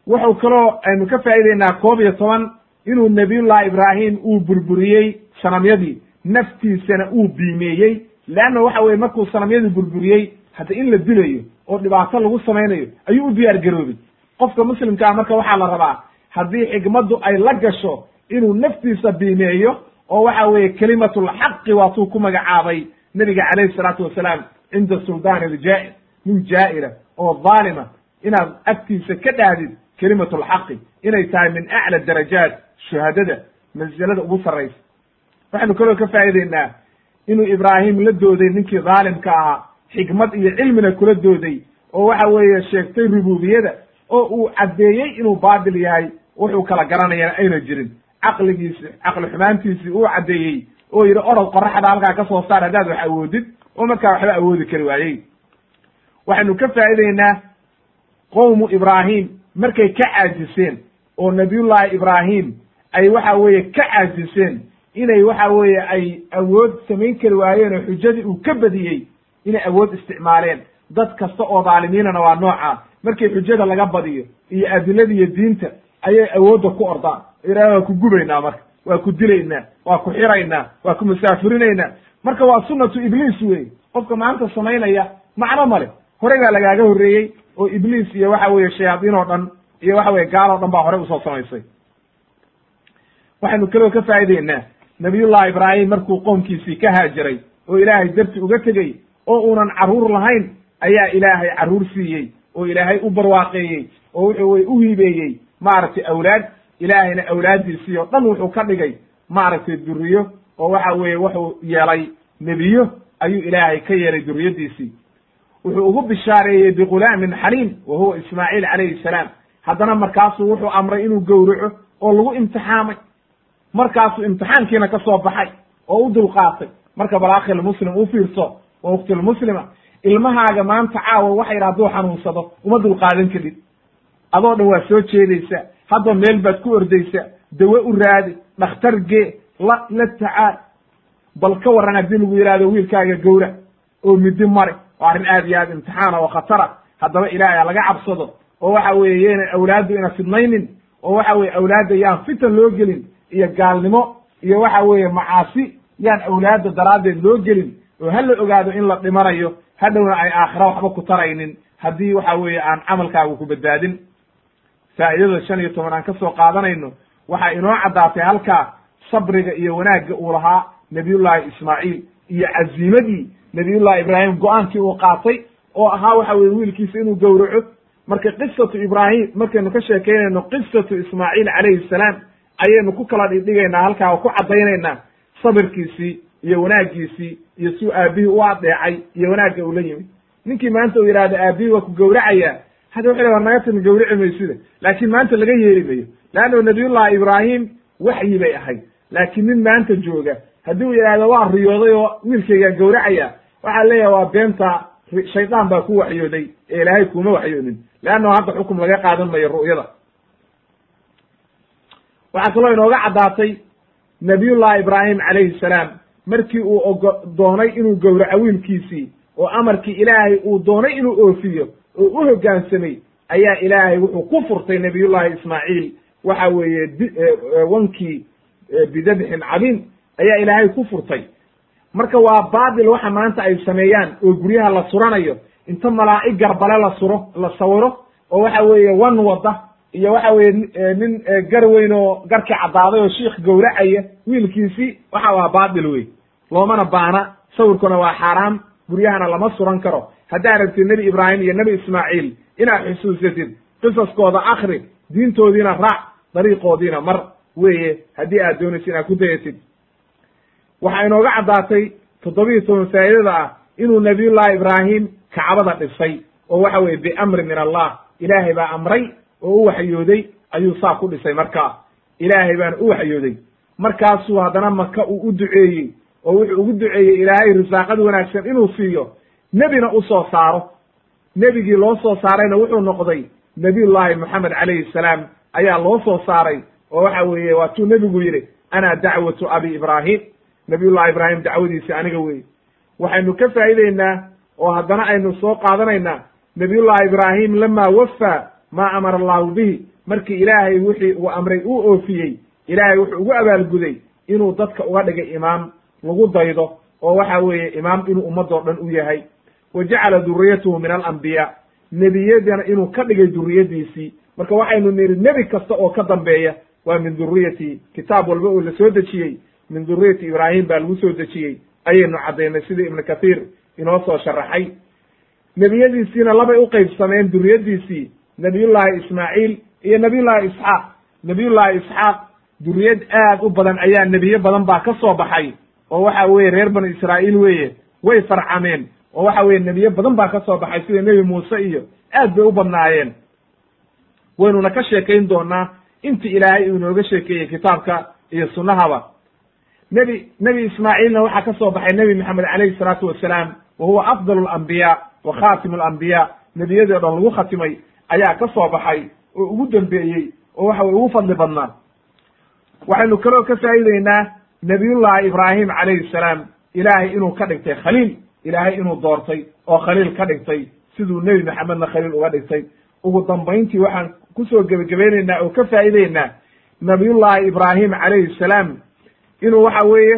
Wuxuu kaloo aynu ka faa'ideynaa koob iyo toban inuu nabiyullahi ibraahim uu burburiyey sanamyadii naftiisana uu biimeeyey. Leanna waxa weye markuu sanamyadii burburiyey hadda in la dilayo oo dhibaato lagu samaynayo ayuu u diyaar garoobay. Qofka muslimkaa marka waxaa la rabaa haddii xigmaddu ay la gasho inuu naftiisa biimeeyo oo waxa weeye kelimatulxaqi waatuu ku magacaabay nebiga calayhi salaatu wasalaam cinda suldaani iljaa'ir nin jaa'ira oo dhaalima inaad agtiisa ka dhahdid kelimatulxaqi inay tahay min acla darajaat shuhadada mansilada ugu sarraysa. Waxaynu kaloo ka faa'ideynaa inuu ibraahim la dooday ninkii dhaalimka ahaa xikmad iyo cilmina kula dooday oo waxa weeye sheegtay rububiyada oo uu caddeeyey inuu baatil yahay wuxuu kala garanayana ayna jirin caqligiisi caqli xumaantiisii uu caddeeyey oo yidhi orod qoraxda halkaa ka soo saar haddaad wax awoodid oo markaa waxba awoodi kari waayey. Waxaynu ka faa'ideynaa qowmu ibraahim markay ka caajiseen oo nabiyullahi ibraahim ay waxa weeye ka caajiseen inay waxa weeye ay awood samayn kari waayeen oo xujadii uu ka badiyey inay awood isticmaaleen. Dad kasta oo dhaalimiinana waa nooca. Markii xujada laga badiyo iyo adilada iyo diinta ayay awoodda ku ordaan iraha waa ku gubaynaa marka waa ku dilaynaa waa ku xiraynaa waa ku musaafirinaynaa marka waa sunnatu ibliis wey qofka maanta samaynaya macno male horey baa lagaaga horreeyey oo ibliis iyo waxa weeye shayaadiin oo dhan iyo waxa weye gaal oo dhan baa horey u soo samaysay. Waxaynu kaloo ka faa'ideynaa nabiyullahi ibraahim markuu qoomkiisii ka haajiray oo ilaahay darti uga tegey oo uunan carruur lahayn ayaa ilaahay carruur siiyey oo ilaahay u barwaaqeeyey oo wuxuu wey u hibeeyey maaragtay awlaad ilaahayna awlaaddiisii oo dhan wuxuu ka dhigay maaragtay duriyo oo waxa weeye wuxuu yeelay nebiyo ayuu ilaahay ka yeelay duriyaddiisii wuxuu ugu bishaareeyey bighulaamin xaliim wa huwa ismaaciil calayhi salaam. Haddana markaasuu wuxuu amray inuu gowraco oo lagu imtixaamay. Markaasuu imtixaankiina ka soo baxay oo u dulqaatay. Marka bal akhil muslim u fiirso wa ukhtilmuslima ilmahaaga maanta caawa waxa yidhi hadduu xanuunsado uma dulqaadan kadid adoo dhan waa soo jeedaysa hadda meel baad ku ordaysa dawe u raadi dhakhtar gee la la tacaal. Bal ka warran haddii lagu yidhahdo wiilkaaga gowra oo midi mari waa arrin aad iyo aad imtixaana oo khatara haddaba ilaahay laga cabsado oo waxa weeye yeenan awlaaddu ina fidnaynin oo waxa weye awlaadda yaan fitan loo gelin iyo gaalnimo iyo waxa weeye macaasi yaan awlaadda daraaddeed loo gelin. Oo ha la ogaado in la dhimanayo hadhowna ay aakhira waxba ku taraynin haddii waxa weeye aan camalkaagu ku badbaadin faa'idada shan iyo toban aan ka soo qaadanayno waxaa inoo caddaatay halkaa sabriga iyo wanaagga uu lahaa nabiyullahi ismaaciil iyo caziimadii nabiyullahi ibraahim go'aankii uu qaatay oo ahaa waxa weye wiilkiisa inuu gowraco. Marka qisatu ibraahim markaynu ka sheekeynayno qisatu ismaaciil calayhi salaam ayaynu ku kala dhigdhigaynaa halkaa oo ku caddaynaynaa sabirkiisii iyo wanaaggiisii iyo suu aabihii u adeecay iyo wanaagga uu la yimid. Ninkii maanta uu yidhahdo aabihii waa ku gowracayaa hadda wuxu war naga timi gawrici maysida laakiin maanta laga yeeli mayo. Leanno nabiyullahi ibraahim waxyi bay ahayd. Laakiin nin maanta jooga haddii uu yidhahdo waa riyooday oo wiilkaygaan gawracaya waxaa leeyahay waa beenta shaydaan baa ku waxyooday ee ilaahay kuma waxyoonin. Leanno hadda xukum laga qaadan mayo ru'yada. Waxaa kaloo inooga caddaatay nabiyullahi ibraahim calayhi salaam markii uu ogo doonay inuu gowraco wiilkiisii oo amarkii ilaahay uu doonay inuu oofiyo oo u hoggaansamay ayaa ilaahay wuxuu ku furtay nabiyullahi ismaaciil. Waxa weeye d wankii bidabxin cadiim ayaa ilaahay ku furtay. Marka waa baatil waxa maanta ay sameeyaan oo guryaha la suranayo. Inta malaa'ig garbale la suro la sawiro oo waxa weeye wan wada iyo waxa weye nin gar weyn oo garkii caddaaday oo shiikh gowracaya wiilkiisii waxa waa baatil wey loomana baana sawirkuna waa xaaraam guryahana lama suran karo haddaad rabtid nebi ibraahim iyo nebi ismaaciil inaad xusuusatid qisaskooda akri diintoodiina raac dariiqoodiina mar weeye haddii aad doonaysid inaad ku dayatid. Waxaa inooga caddaatay toddobiiyo toban faa'idada ah inuu nabiyullahi ibraahim kacbada dhisay oo waxa weye biamri min allah ilaahay baa amray oo u waxyooday ayuu saa ku dhisay markaa ilaahay baana u waxyooday. Markaasuu haddana maka uu u duceeyey oo wuxuu ugu duceeyey ilaahay risaaqad wanaagsan inuu siiyo nebina u soo saaro. Nebigii loo soo saarayna wuxuu noqday nabiyullahi moxamed calayhi salaam. Ayaa loo soo saaray oo waxa weeye waatuu nebigu yidhi ana dacwatu abi ibraahim. Nabiyullahi ibraahim dacwadiisi aniga weye waxaynu ka faa'ideynaa oo haddana aynu soo qaadanaynaa nabiyullahi ibraahim lama wafa maa amara allahu bihi. Markii ilaahay wixii uu amray uu oofiyey ilaahay wuxuu ugu abaalguday inuu dadka uga dhigay imaam lagu daydo oo waxa weeye imaam inuu ummadoo dhan u yahay wa jacala duriyatahu min alambiyaa nebiyadana inuu ka dhigay duriyadiisii marka waxaynu nidhi nebi kasta oo ka dambeeya waa min duriyati kitaab walba oo la soo dejiyey min duriyati ibraahim baa lagu soo dejiyey ayaynu caddaynay sidii ibnu kathiir inoo soo sharaxay nebiyadiisiina labay u qaybsameen duriyadiisii nabiyullahi ismaaciil iyo nabiyullahi isxaaq nabiyullahi isxaaq duriyad aad u badan ayaa nebiye badan baa ka soo baxay oo waxa weeye reer banu israa'iil weeye way farcameen oo waxa weye nebiye badan baa ka soo baxay sida nebi muuse iyo aad bay u badnaayeen. Waynuna ka sheekayn doonaa intii ilaahay uu inooga sheekeeyey kitaabka iyo sunnahaba. Nebi nebi ismaaciilna waxaa ka soo baxay nebi maxamed calayhi salaatu wasalaam wa huwa afdal alambiyaa wa khatimu alambiyaa nebiyadii o dhan lagu khatimay ayaa ka soo baxay oo ugu dambeeyey oo waxa weye ugu fadli badnaa. Waxaynu kaloo ka faa'ideynaa nabiyullahi ibraahim calayhi salaam ilaahay inuu ka dhigtay khaliil ilaahay inuu doortay oo khaliil ka dhigtay siduu nebi maxamedna khaliil uga dhigtay. Ugu dambayntii waxaan ku soo gebagabaynaynaa oo ka faa'ideynaa nabiyullahi ibraahim calayhi salaam inuu waxa weeye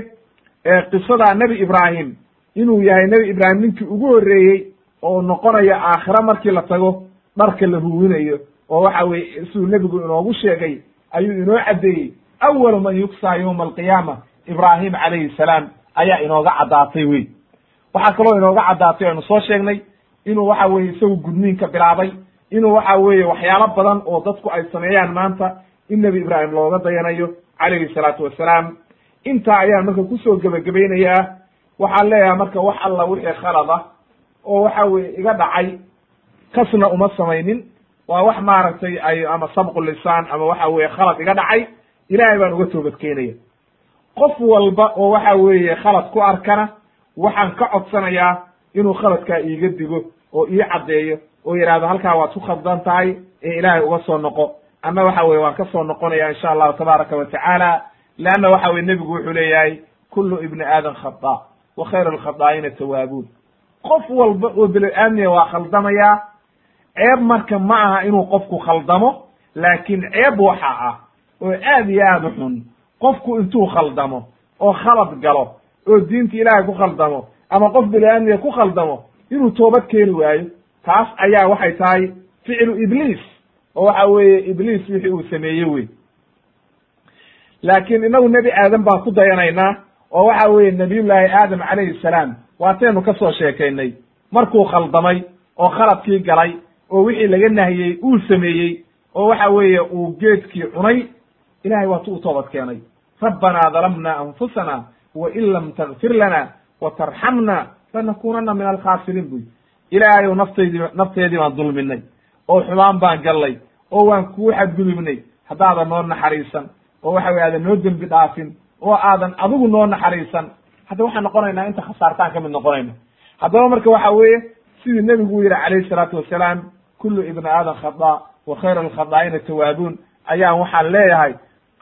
qisadaa nebi ibraahim inuu yahay nebi ibraahim ninkii ugu horreeyey oo noqonayo aakhira markii la tago dharka la huwinayo oo waxa weye siduu nebigu inoogu sheegay ayuu inoo caddeeyey awalu man yuksaa yowma alqiyaama ibraahim calayhi salaam ayaa inooga caddaatay wey waxaa kaloo inooga caddaatay aynu soo sheegnay inuu waxa weye isagu gudniinka bilaabay inuu waxa weeye waxyaalo badan oo dadku ay sameeyaan maanta in nebi ibraahim looga dayanayo calayhi salaatu wassalaam. Intaa ayaan marka ku soo gebagabaynayaa waxaan leeyahay marka wax alla wixii khalad ah oo waxa weye iga dhacay kasna uma samaynin. Waa wax maaragtay ay ama sabqu lisaan ama waxa weye khalad iga dhacay ilaahay baan uga toobadkeenaya. Qof walba oo waxa weeye khalad ku arkana waxaan ka codsanayaa inuu khaladkaa iiga digo oo ii caddeeyo oo yidhahdo halkaa waad ku khaldan tahay ee ilaahay uga soo noqo. Anna waxa weye waan ka soo noqonaya insha allahu tabaaraka wa tacaala leanna waxa weye nebigu wuxuu leeyahay kullu ibni aadam khata wa khayru alkhadaa'ina tawaabuun. Qof walba oo belo-aadmiya waa khaldamayaa ceeb marka ma aha inuu qofku khaldamo laakiin ceeb waxa ah oo aad iyo aad u xun. Qofku intuu khaldamo oo khalad galo oo diinta ilaahay ku khaldamo ama qof bini-aadmiga ku khaldamo inuu toobad keeni waayo. Taas ayaa waxay tahay ficlu ibliis oo waxa weeye ibliis wixii uu sameeye wey laakiin inagu nebi aadam baan ku dayanaynaa oo waxa weeye nabiyullaahi aadam calayhi salaam waataynu ka soo sheekaynay. Markuu khaldamay oo khaladkii galay oo wixii laga nahiyey uu sameeyey oo waxa weeye uu geedkii cunay ilahay waa tu u toobad keenay. Rabbanaa dalamna anfusana wa in lam takfir lana wa tarxamna lanakunana min alkhaasiriin buy ilaahayow naftaydii nafteedii baan dulminay oo xumaan baan gallay oo waan kuu xadgudubnay. Haddaadan noo naxariisan oo waxa weye aadan noo dembi dhaafin oo aadan adigu noo naxariisan hadda waxaan noqonaynaa inta khasaartaan ka mid noqonayna. Haddaba marka waxa weeye sidii nebigu u yidhi calayhi salaatu wasalaam kullu ibni aadam khada wa khayru alkhadaa'ina tawaabuun. Ayaan waxaan leeyahay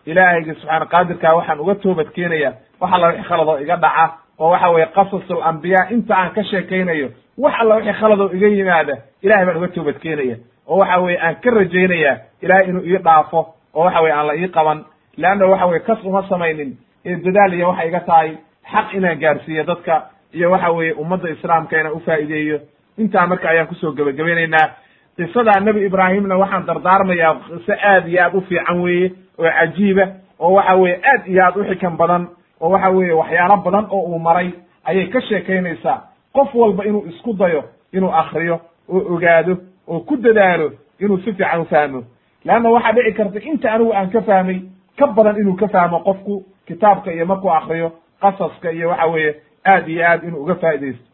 ilaahayga subxaana qaadirkaa waxaan uga toobad keenaya wax alla wixii khaladoo iga dhaca oo waxa weye qasasul ambiyaa inta aan ka sheekaynayo wax alla wixii khaladoo iga yimaada ilahay baan uga toobad keenaya. Oo waxa weye aan ka rajaynaya ilahay inuu ii dhaafo oo waxa weye aan la ii qaban. Leanna waxa weye kas uma samaynin ee dadaal iyo waxay iga tahay xaq inaan gaarsiiyo dadka iyo waxa weeye ummadda islaamka inaan ufaa'ideeyo intaa marka ayaan ku soo gebagabaynaynaa qisadaa nebi ibraahimna waxaan dardaarmayaa qiso aad iyo aad u fiican weeye oo cajiiba oo waxa weye aad iyo aad u xikan badan oo waxa weeye waxyaalo badan oo uu maray ayay ka sheekaynaysaa. Qof walba inuu isku dayo inuu akriyo oo ogaado oo ku dadaalo inuu si fiican u fahmo. Leanna waxaa dhici karta inta anigu aan ka fahmay ka badan inuu ka fahmo qofku kitaabka iyo markuu akriyo qasaska iyo waxa weeye aad iyo aad inuu uga faa'idaysto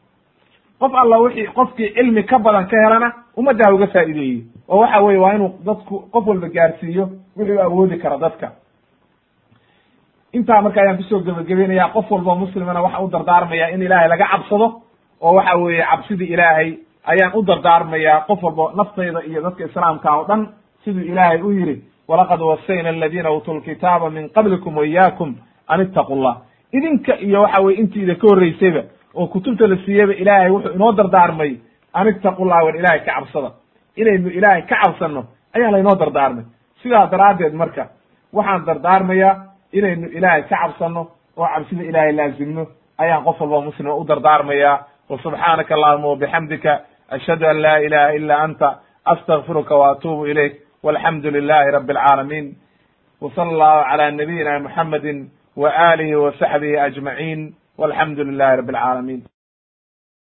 qof alla wixii qofkii cilmi ka badan ka helana ummadda ha uga faa'ideeyey oo waxa weye waa inuu dadku qof walba gaarsiiyo wuxuu awoodi kara dadka intaa marka ayaan ku soo gebagabeynaya qof walba muslimana waxaan u dardaarmaya in ilaahay laga cabsado oo waxa weeye cabsidii ilaahay ayaan u dardaarmayaa qof walba naftayda iyo dadka islaamka oo dhan siduu ilaahay u yidhi walaqad wasayna aladiina uutuu lkitaaba min qablikum waiyaakum an ittaqu llah idinka iyo waxa weye intiida ka horreysayba oo kutubta la siiyeyba ilaahay wuxuu inoo dardaarmay an ittaqu llah war ilaahay ka cabsada. Inaynu ilaahay ka cabsanno ayaa laynoo dardaarmay. Sidaa daraaddeed marka waxaan dardaarmayaa inaynu ilaahay ka cabsanno oo cabsida ilaahay laazimno ayaan qof walba muslima u dardaarmayaa wa subxaanaka allahuma wabixamdika ashhadu an laa ilaha ila anta astakfiruka wa atuubu ilayk walxamdu lilahi rabi alcaalamiin w sala allahu cala nabiyina muxamedi wa alihi wa saxbihi ajmaciin walxamdu lilahi rabi alcaalamiin